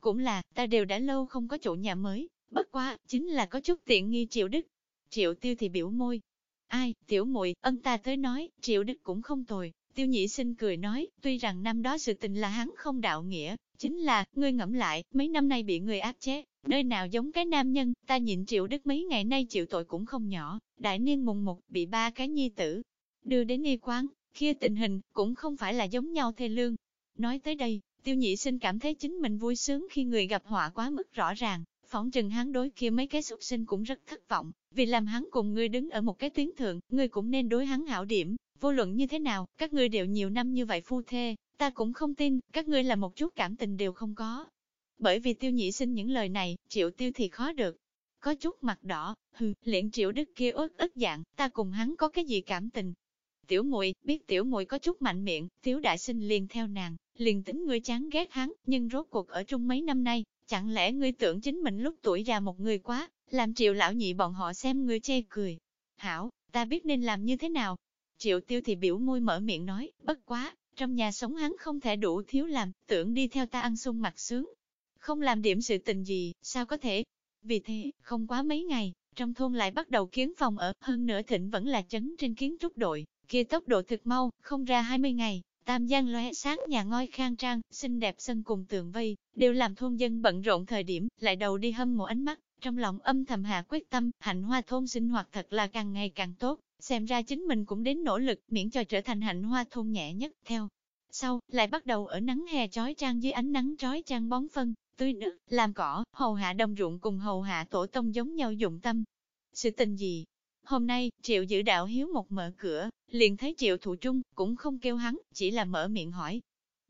Cũng là, ta đều đã lâu không có chỗ nhà mới, bất quá, chính là có chút tiện nghi triệu đức. Triệu tiêu thì biểu môi. Ai, tiểu muội ân ta tới nói, triệu đức cũng không tồi. Tiêu nhị sinh cười nói, tuy rằng năm đó sự tình là hắn không đạo nghĩa, chính là, ngươi ngẫm lại, mấy năm nay bị người áp chế, nơi nào giống cái nam nhân, ta nhịn triệu đức mấy ngày nay chịu tội cũng không nhỏ, đại niên mùng một bị ba cái nhi tử, đưa đến y quán, kia tình hình, cũng không phải là giống nhau thê lương. Nói tới đây, tiêu nhị sinh cảm thấy chính mình vui sướng khi người gặp họa quá mức rõ ràng, phỏng chừng hắn đối kia mấy cái súc sinh cũng rất thất vọng, vì làm hắn cùng ngươi đứng ở một cái tuyến thượng, ngươi cũng nên đối hắn hảo điểm, vô luận như thế nào, các ngươi đều nhiều năm như vậy phu thê, ta cũng không tin, các ngươi là một chút cảm tình đều không có. Bởi vì tiêu nhị sinh những lời này, triệu tiêu thì khó được. Có chút mặt đỏ, hừ, liền triệu đức kia ớt ớt dạng, ta cùng hắn có cái gì cảm tình. Tiểu muội biết tiểu muội có chút mạnh miệng, thiếu đại sinh liền theo nàng, liền tính ngươi chán ghét hắn, nhưng rốt cuộc ở chung mấy năm nay, chẳng lẽ ngươi tưởng chính mình lúc tuổi già một người quá, làm triệu lão nhị bọn họ xem ngươi chê cười. Hảo, ta biết nên làm như thế nào. Triệu tiêu thì biểu môi mở miệng nói, bất quá, trong nhà sống hắn không thể đủ thiếu làm, tưởng đi theo ta ăn sung mặt sướng. Không làm điểm sự tình gì, sao có thể? Vì thế, không quá mấy ngày, trong thôn lại bắt đầu kiến phòng ở, hơn nữa thịnh vẫn là chấn trên kiến trúc đội, kia tốc độ thực mau, không ra 20 ngày, tam giang lóe sáng nhà ngôi khang trang, xinh đẹp sân cùng tường vây, đều làm thôn dân bận rộn thời điểm, lại đầu đi hâm mộ ánh mắt, trong lòng âm thầm hạ quyết tâm, hạnh hoa thôn sinh hoạt thật là càng ngày càng tốt, xem ra chính mình cũng đến nỗ lực, miễn cho trở thành hạnh hoa thôn nhẹ nhất, theo. Sau, lại bắt đầu ở nắng hè trói trang dưới ánh nắng trói trang bón phân, tưới nước, làm cỏ, hầu hạ đồng ruộng cùng hầu hạ tổ tông giống nhau dụng tâm. Sự tình gì? Hôm nay, Triệu giữ đạo hiếu một mở cửa, liền thấy Triệu thủ trung, cũng không kêu hắn, chỉ là mở miệng hỏi.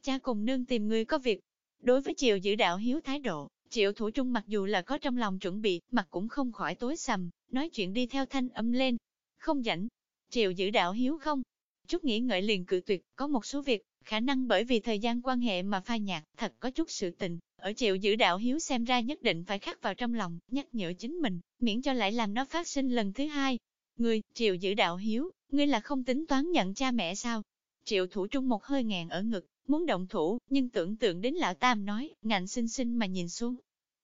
Cha cùng nương tìm người có việc. Đối với Triệu giữ đạo hiếu thái độ, Triệu thủ trung mặc dù là có trong lòng chuẩn bị, mặt cũng không khỏi tối sầm, nói chuyện đi theo thanh âm lên. Không rảnh. Triệu giữ đạo hiếu không? Chút nghĩ ngợi liền cự tuyệt, có một số việc, khả năng bởi vì thời gian quan hệ mà phai nhạt, thật có chút sự tình, ở triệu giữ đạo hiếu xem ra nhất định phải khắc vào trong lòng, nhắc nhở chính mình, miễn cho lại làm nó phát sinh lần thứ hai. Ngươi, triệu giữ đạo hiếu, ngươi là không tính toán nhận cha mẹ sao? Triệu thủ trung một hơi ngàn ở ngực, muốn động thủ, nhưng tưởng tượng đến lão tam nói, ngạnh xinh xinh mà nhìn xuống.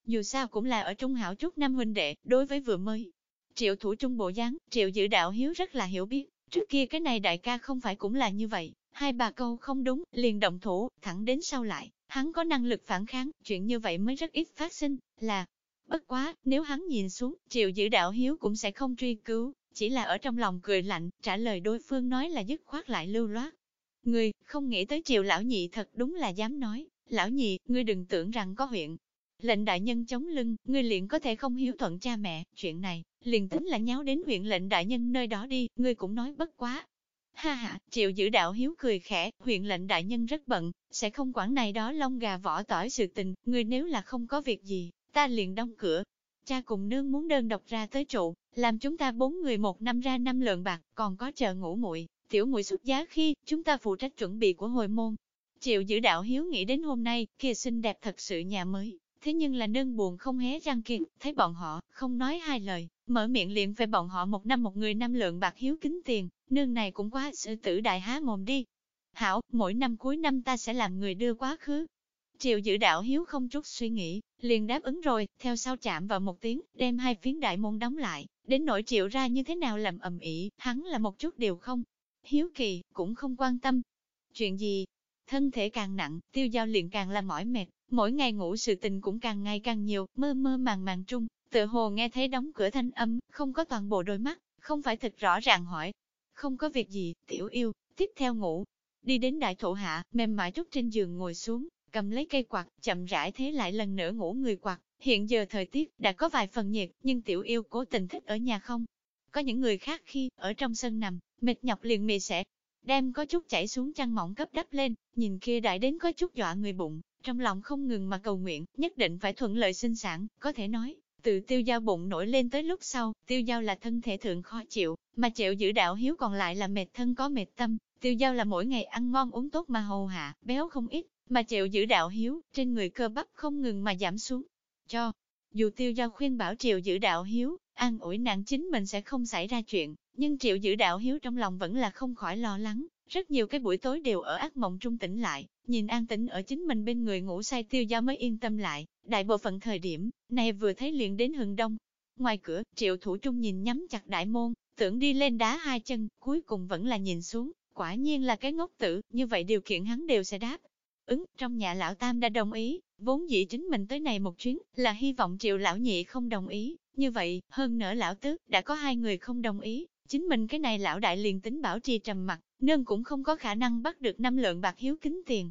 Dù sao cũng là ở trung hảo chút năm huynh đệ, đối với vừa mới. Triệu thủ trung bộ dáng, triệu giữ đạo hiếu rất là hiểu biết, trước kia cái này đại ca không phải cũng là như vậy, hai bà câu không đúng, liền động thủ, thẳng đến sau lại, hắn có năng lực phản kháng, chuyện như vậy mới rất ít phát sinh, là, bất quá, nếu hắn nhìn xuống, triệu giữ đạo hiếu cũng sẽ không truy cứu, chỉ là ở trong lòng cười lạnh, trả lời đối phương nói là dứt khoát lại lưu loát. Người, không nghĩ tới triệu lão nhị thật đúng là dám nói, lão nhị, ngươi đừng tưởng rằng có huyện. Lệnh đại nhân chống lưng, ngươi liền có thể không hiếu thuận cha mẹ, chuyện này, liền tính là nháo đến huyện lệnh đại nhân nơi đó đi, ngươi cũng nói bất quá, Ha ha, triệu giữ đạo hiếu cười khẽ, huyện lệnh đại nhân rất bận, sẽ không quản này đó lông gà vỏ tỏi sự tình, người nếu là không có việc gì, ta liền đóng cửa. Cha cùng nương muốn đơn độc ra tới trụ, làm chúng ta bốn người một năm ra năm lượng bạc, còn có chờ ngủ muội tiểu muội xuất giá khi, chúng ta phụ trách chuẩn bị của hồi môn. Triệu giữ đạo hiếu nghĩ đến hôm nay, kia xinh đẹp thật sự nhà mới, thế nhưng là nương buồn không hé răng kiệt, thấy bọn họ, không nói hai lời, mở miệng liền về bọn họ một năm một người năm lượng bạc hiếu kính tiền, nương này cũng quá sự tử đại há mồm đi. Hảo, mỗi năm cuối năm ta sẽ làm người đưa quá khứ. Triệu giữ đạo hiếu không chút suy nghĩ, liền đáp ứng rồi, theo sau chạm vào một tiếng, đem hai phiến đại môn đóng lại, đến nỗi triệu ra như thế nào làm ầm ĩ, hắn là một chút đều không. Hiếu kỳ, cũng không quan tâm. Chuyện gì? Thân thể càng nặng, tiêu giao liền càng là mỏi mệt, mỗi ngày ngủ sự tình cũng càng ngày càng nhiều, mơ mơ màng màng trung, tựa hồ nghe thấy đóng cửa thanh âm, không có toàn bộ đôi mắt, không phải thật rõ ràng hỏi. Không có việc gì, tiểu yêu, tiếp theo ngủ. Đi đến đại thổ hạ, mềm mại trúc trên giường ngồi xuống, cầm lấy cây quạt, chậm rãi thế lại lần nữa ngủ người quạt. Hiện giờ thời tiết đã có vài phần nhiệt, nhưng tiểu yêu cố tình thích ở nhà không. Có những người khác khi ở trong sân nằm, mệt nhọc liền mì sẽ đem có chút chảy xuống chăn mỏng cấp đắp lên, nhìn kia đại đến có chút dọa người bụng, trong lòng không ngừng mà cầu nguyện, nhất định phải thuận lợi sinh sản, có thể nói, từ tiêu giao bụng nổi lên tới lúc sau, tiêu giao là thân thể thượng khó chịu, mà chịu giữ đạo hiếu còn lại là mệt thân có mệt tâm, tiêu giao là mỗi ngày ăn ngon uống tốt mà hầu hạ, béo không ít, mà chịu giữ đạo hiếu, trên người cơ bắp không ngừng mà giảm xuống. Cho, dù tiêu giao khuyên bảo triệu giữ đạo hiếu, an ủi nàng chính mình sẽ không xảy ra chuyện, nhưng triệu giữ đạo hiếu trong lòng vẫn là không khỏi lo lắng, rất nhiều cái buổi tối đều ở ác mộng trung tỉnh lại, nhìn an tĩnh ở chính mình bên người ngủ say tiêu giao mới yên tâm lại, đại bộ phận thời điểm, này vừa thấy liền đến hừng đông. Ngoài cửa, triệu thủ trung nhìn nhắm chặt đại môn, tưởng đi lên đá hai chân, cuối cùng vẫn là nhìn xuống, quả nhiên là cái ngốc tử, như vậy điều kiện hắn đều sẽ đáp. Ứng, trong nhà lão tam đã đồng ý, vốn dĩ chính mình tới này một chuyến, là hy vọng triệu lão nhị không đồng ý, như vậy, hơn nữa lão tứ, đã có hai người không đồng ý, chính mình cái này lão đại liền tính bảo trì trầm mặt, nương cũng không có khả năng bắt được năm lượng bạc hiếu kính tiền.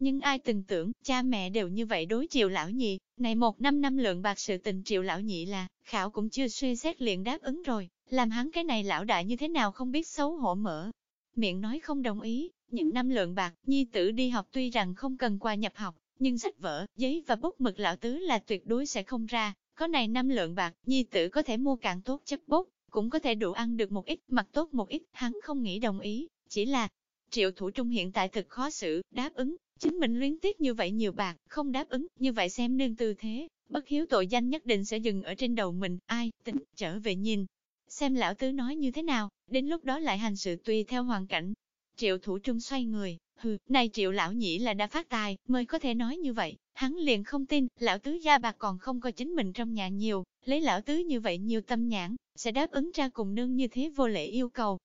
Nhưng ai từng tưởng, cha mẹ đều như vậy đối triệu lão nhị, này một năm năm lượng bạc sự tình triệu lão nhị là, khảo cũng chưa suy xét liền đáp ứng rồi, làm hắn cái này lão đại như thế nào không biết xấu hổ mở. Miệng nói không đồng ý, những năm lượng bạc, nhi tử đi học tuy rằng không cần qua nhập học, nhưng sách vở, giấy và bút mực lão tứ là tuyệt đối sẽ không ra, có này năm lượng bạc, nhi tử có thể mua càng tốt chất bút, cũng có thể đủ ăn được một ít, mặc tốt một ít, hắn không nghĩ đồng ý, chỉ là, triệu thủ trung hiện tại thực khó xử, đáp ứng, chính mình luyến tiếc như vậy nhiều bạc, không đáp ứng, như vậy xem nương tư thế, bất hiếu tội danh nhất định sẽ dừng ở trên đầu mình, ai, tính, trở về nhìn. Xem lão tứ nói như thế nào, đến lúc đó lại hành sự tùy theo hoàn cảnh. Triệu thủ trung xoay người, hừ, này triệu lão nhĩ là đã phát tài, mới có thể nói như vậy, hắn liền không tin, lão tứ gia bạc còn không có chính mình trong nhà nhiều, lấy lão tứ như vậy nhiều tâm nhãn, sẽ đáp ứng ra cùng nương như thế vô lễ yêu cầu.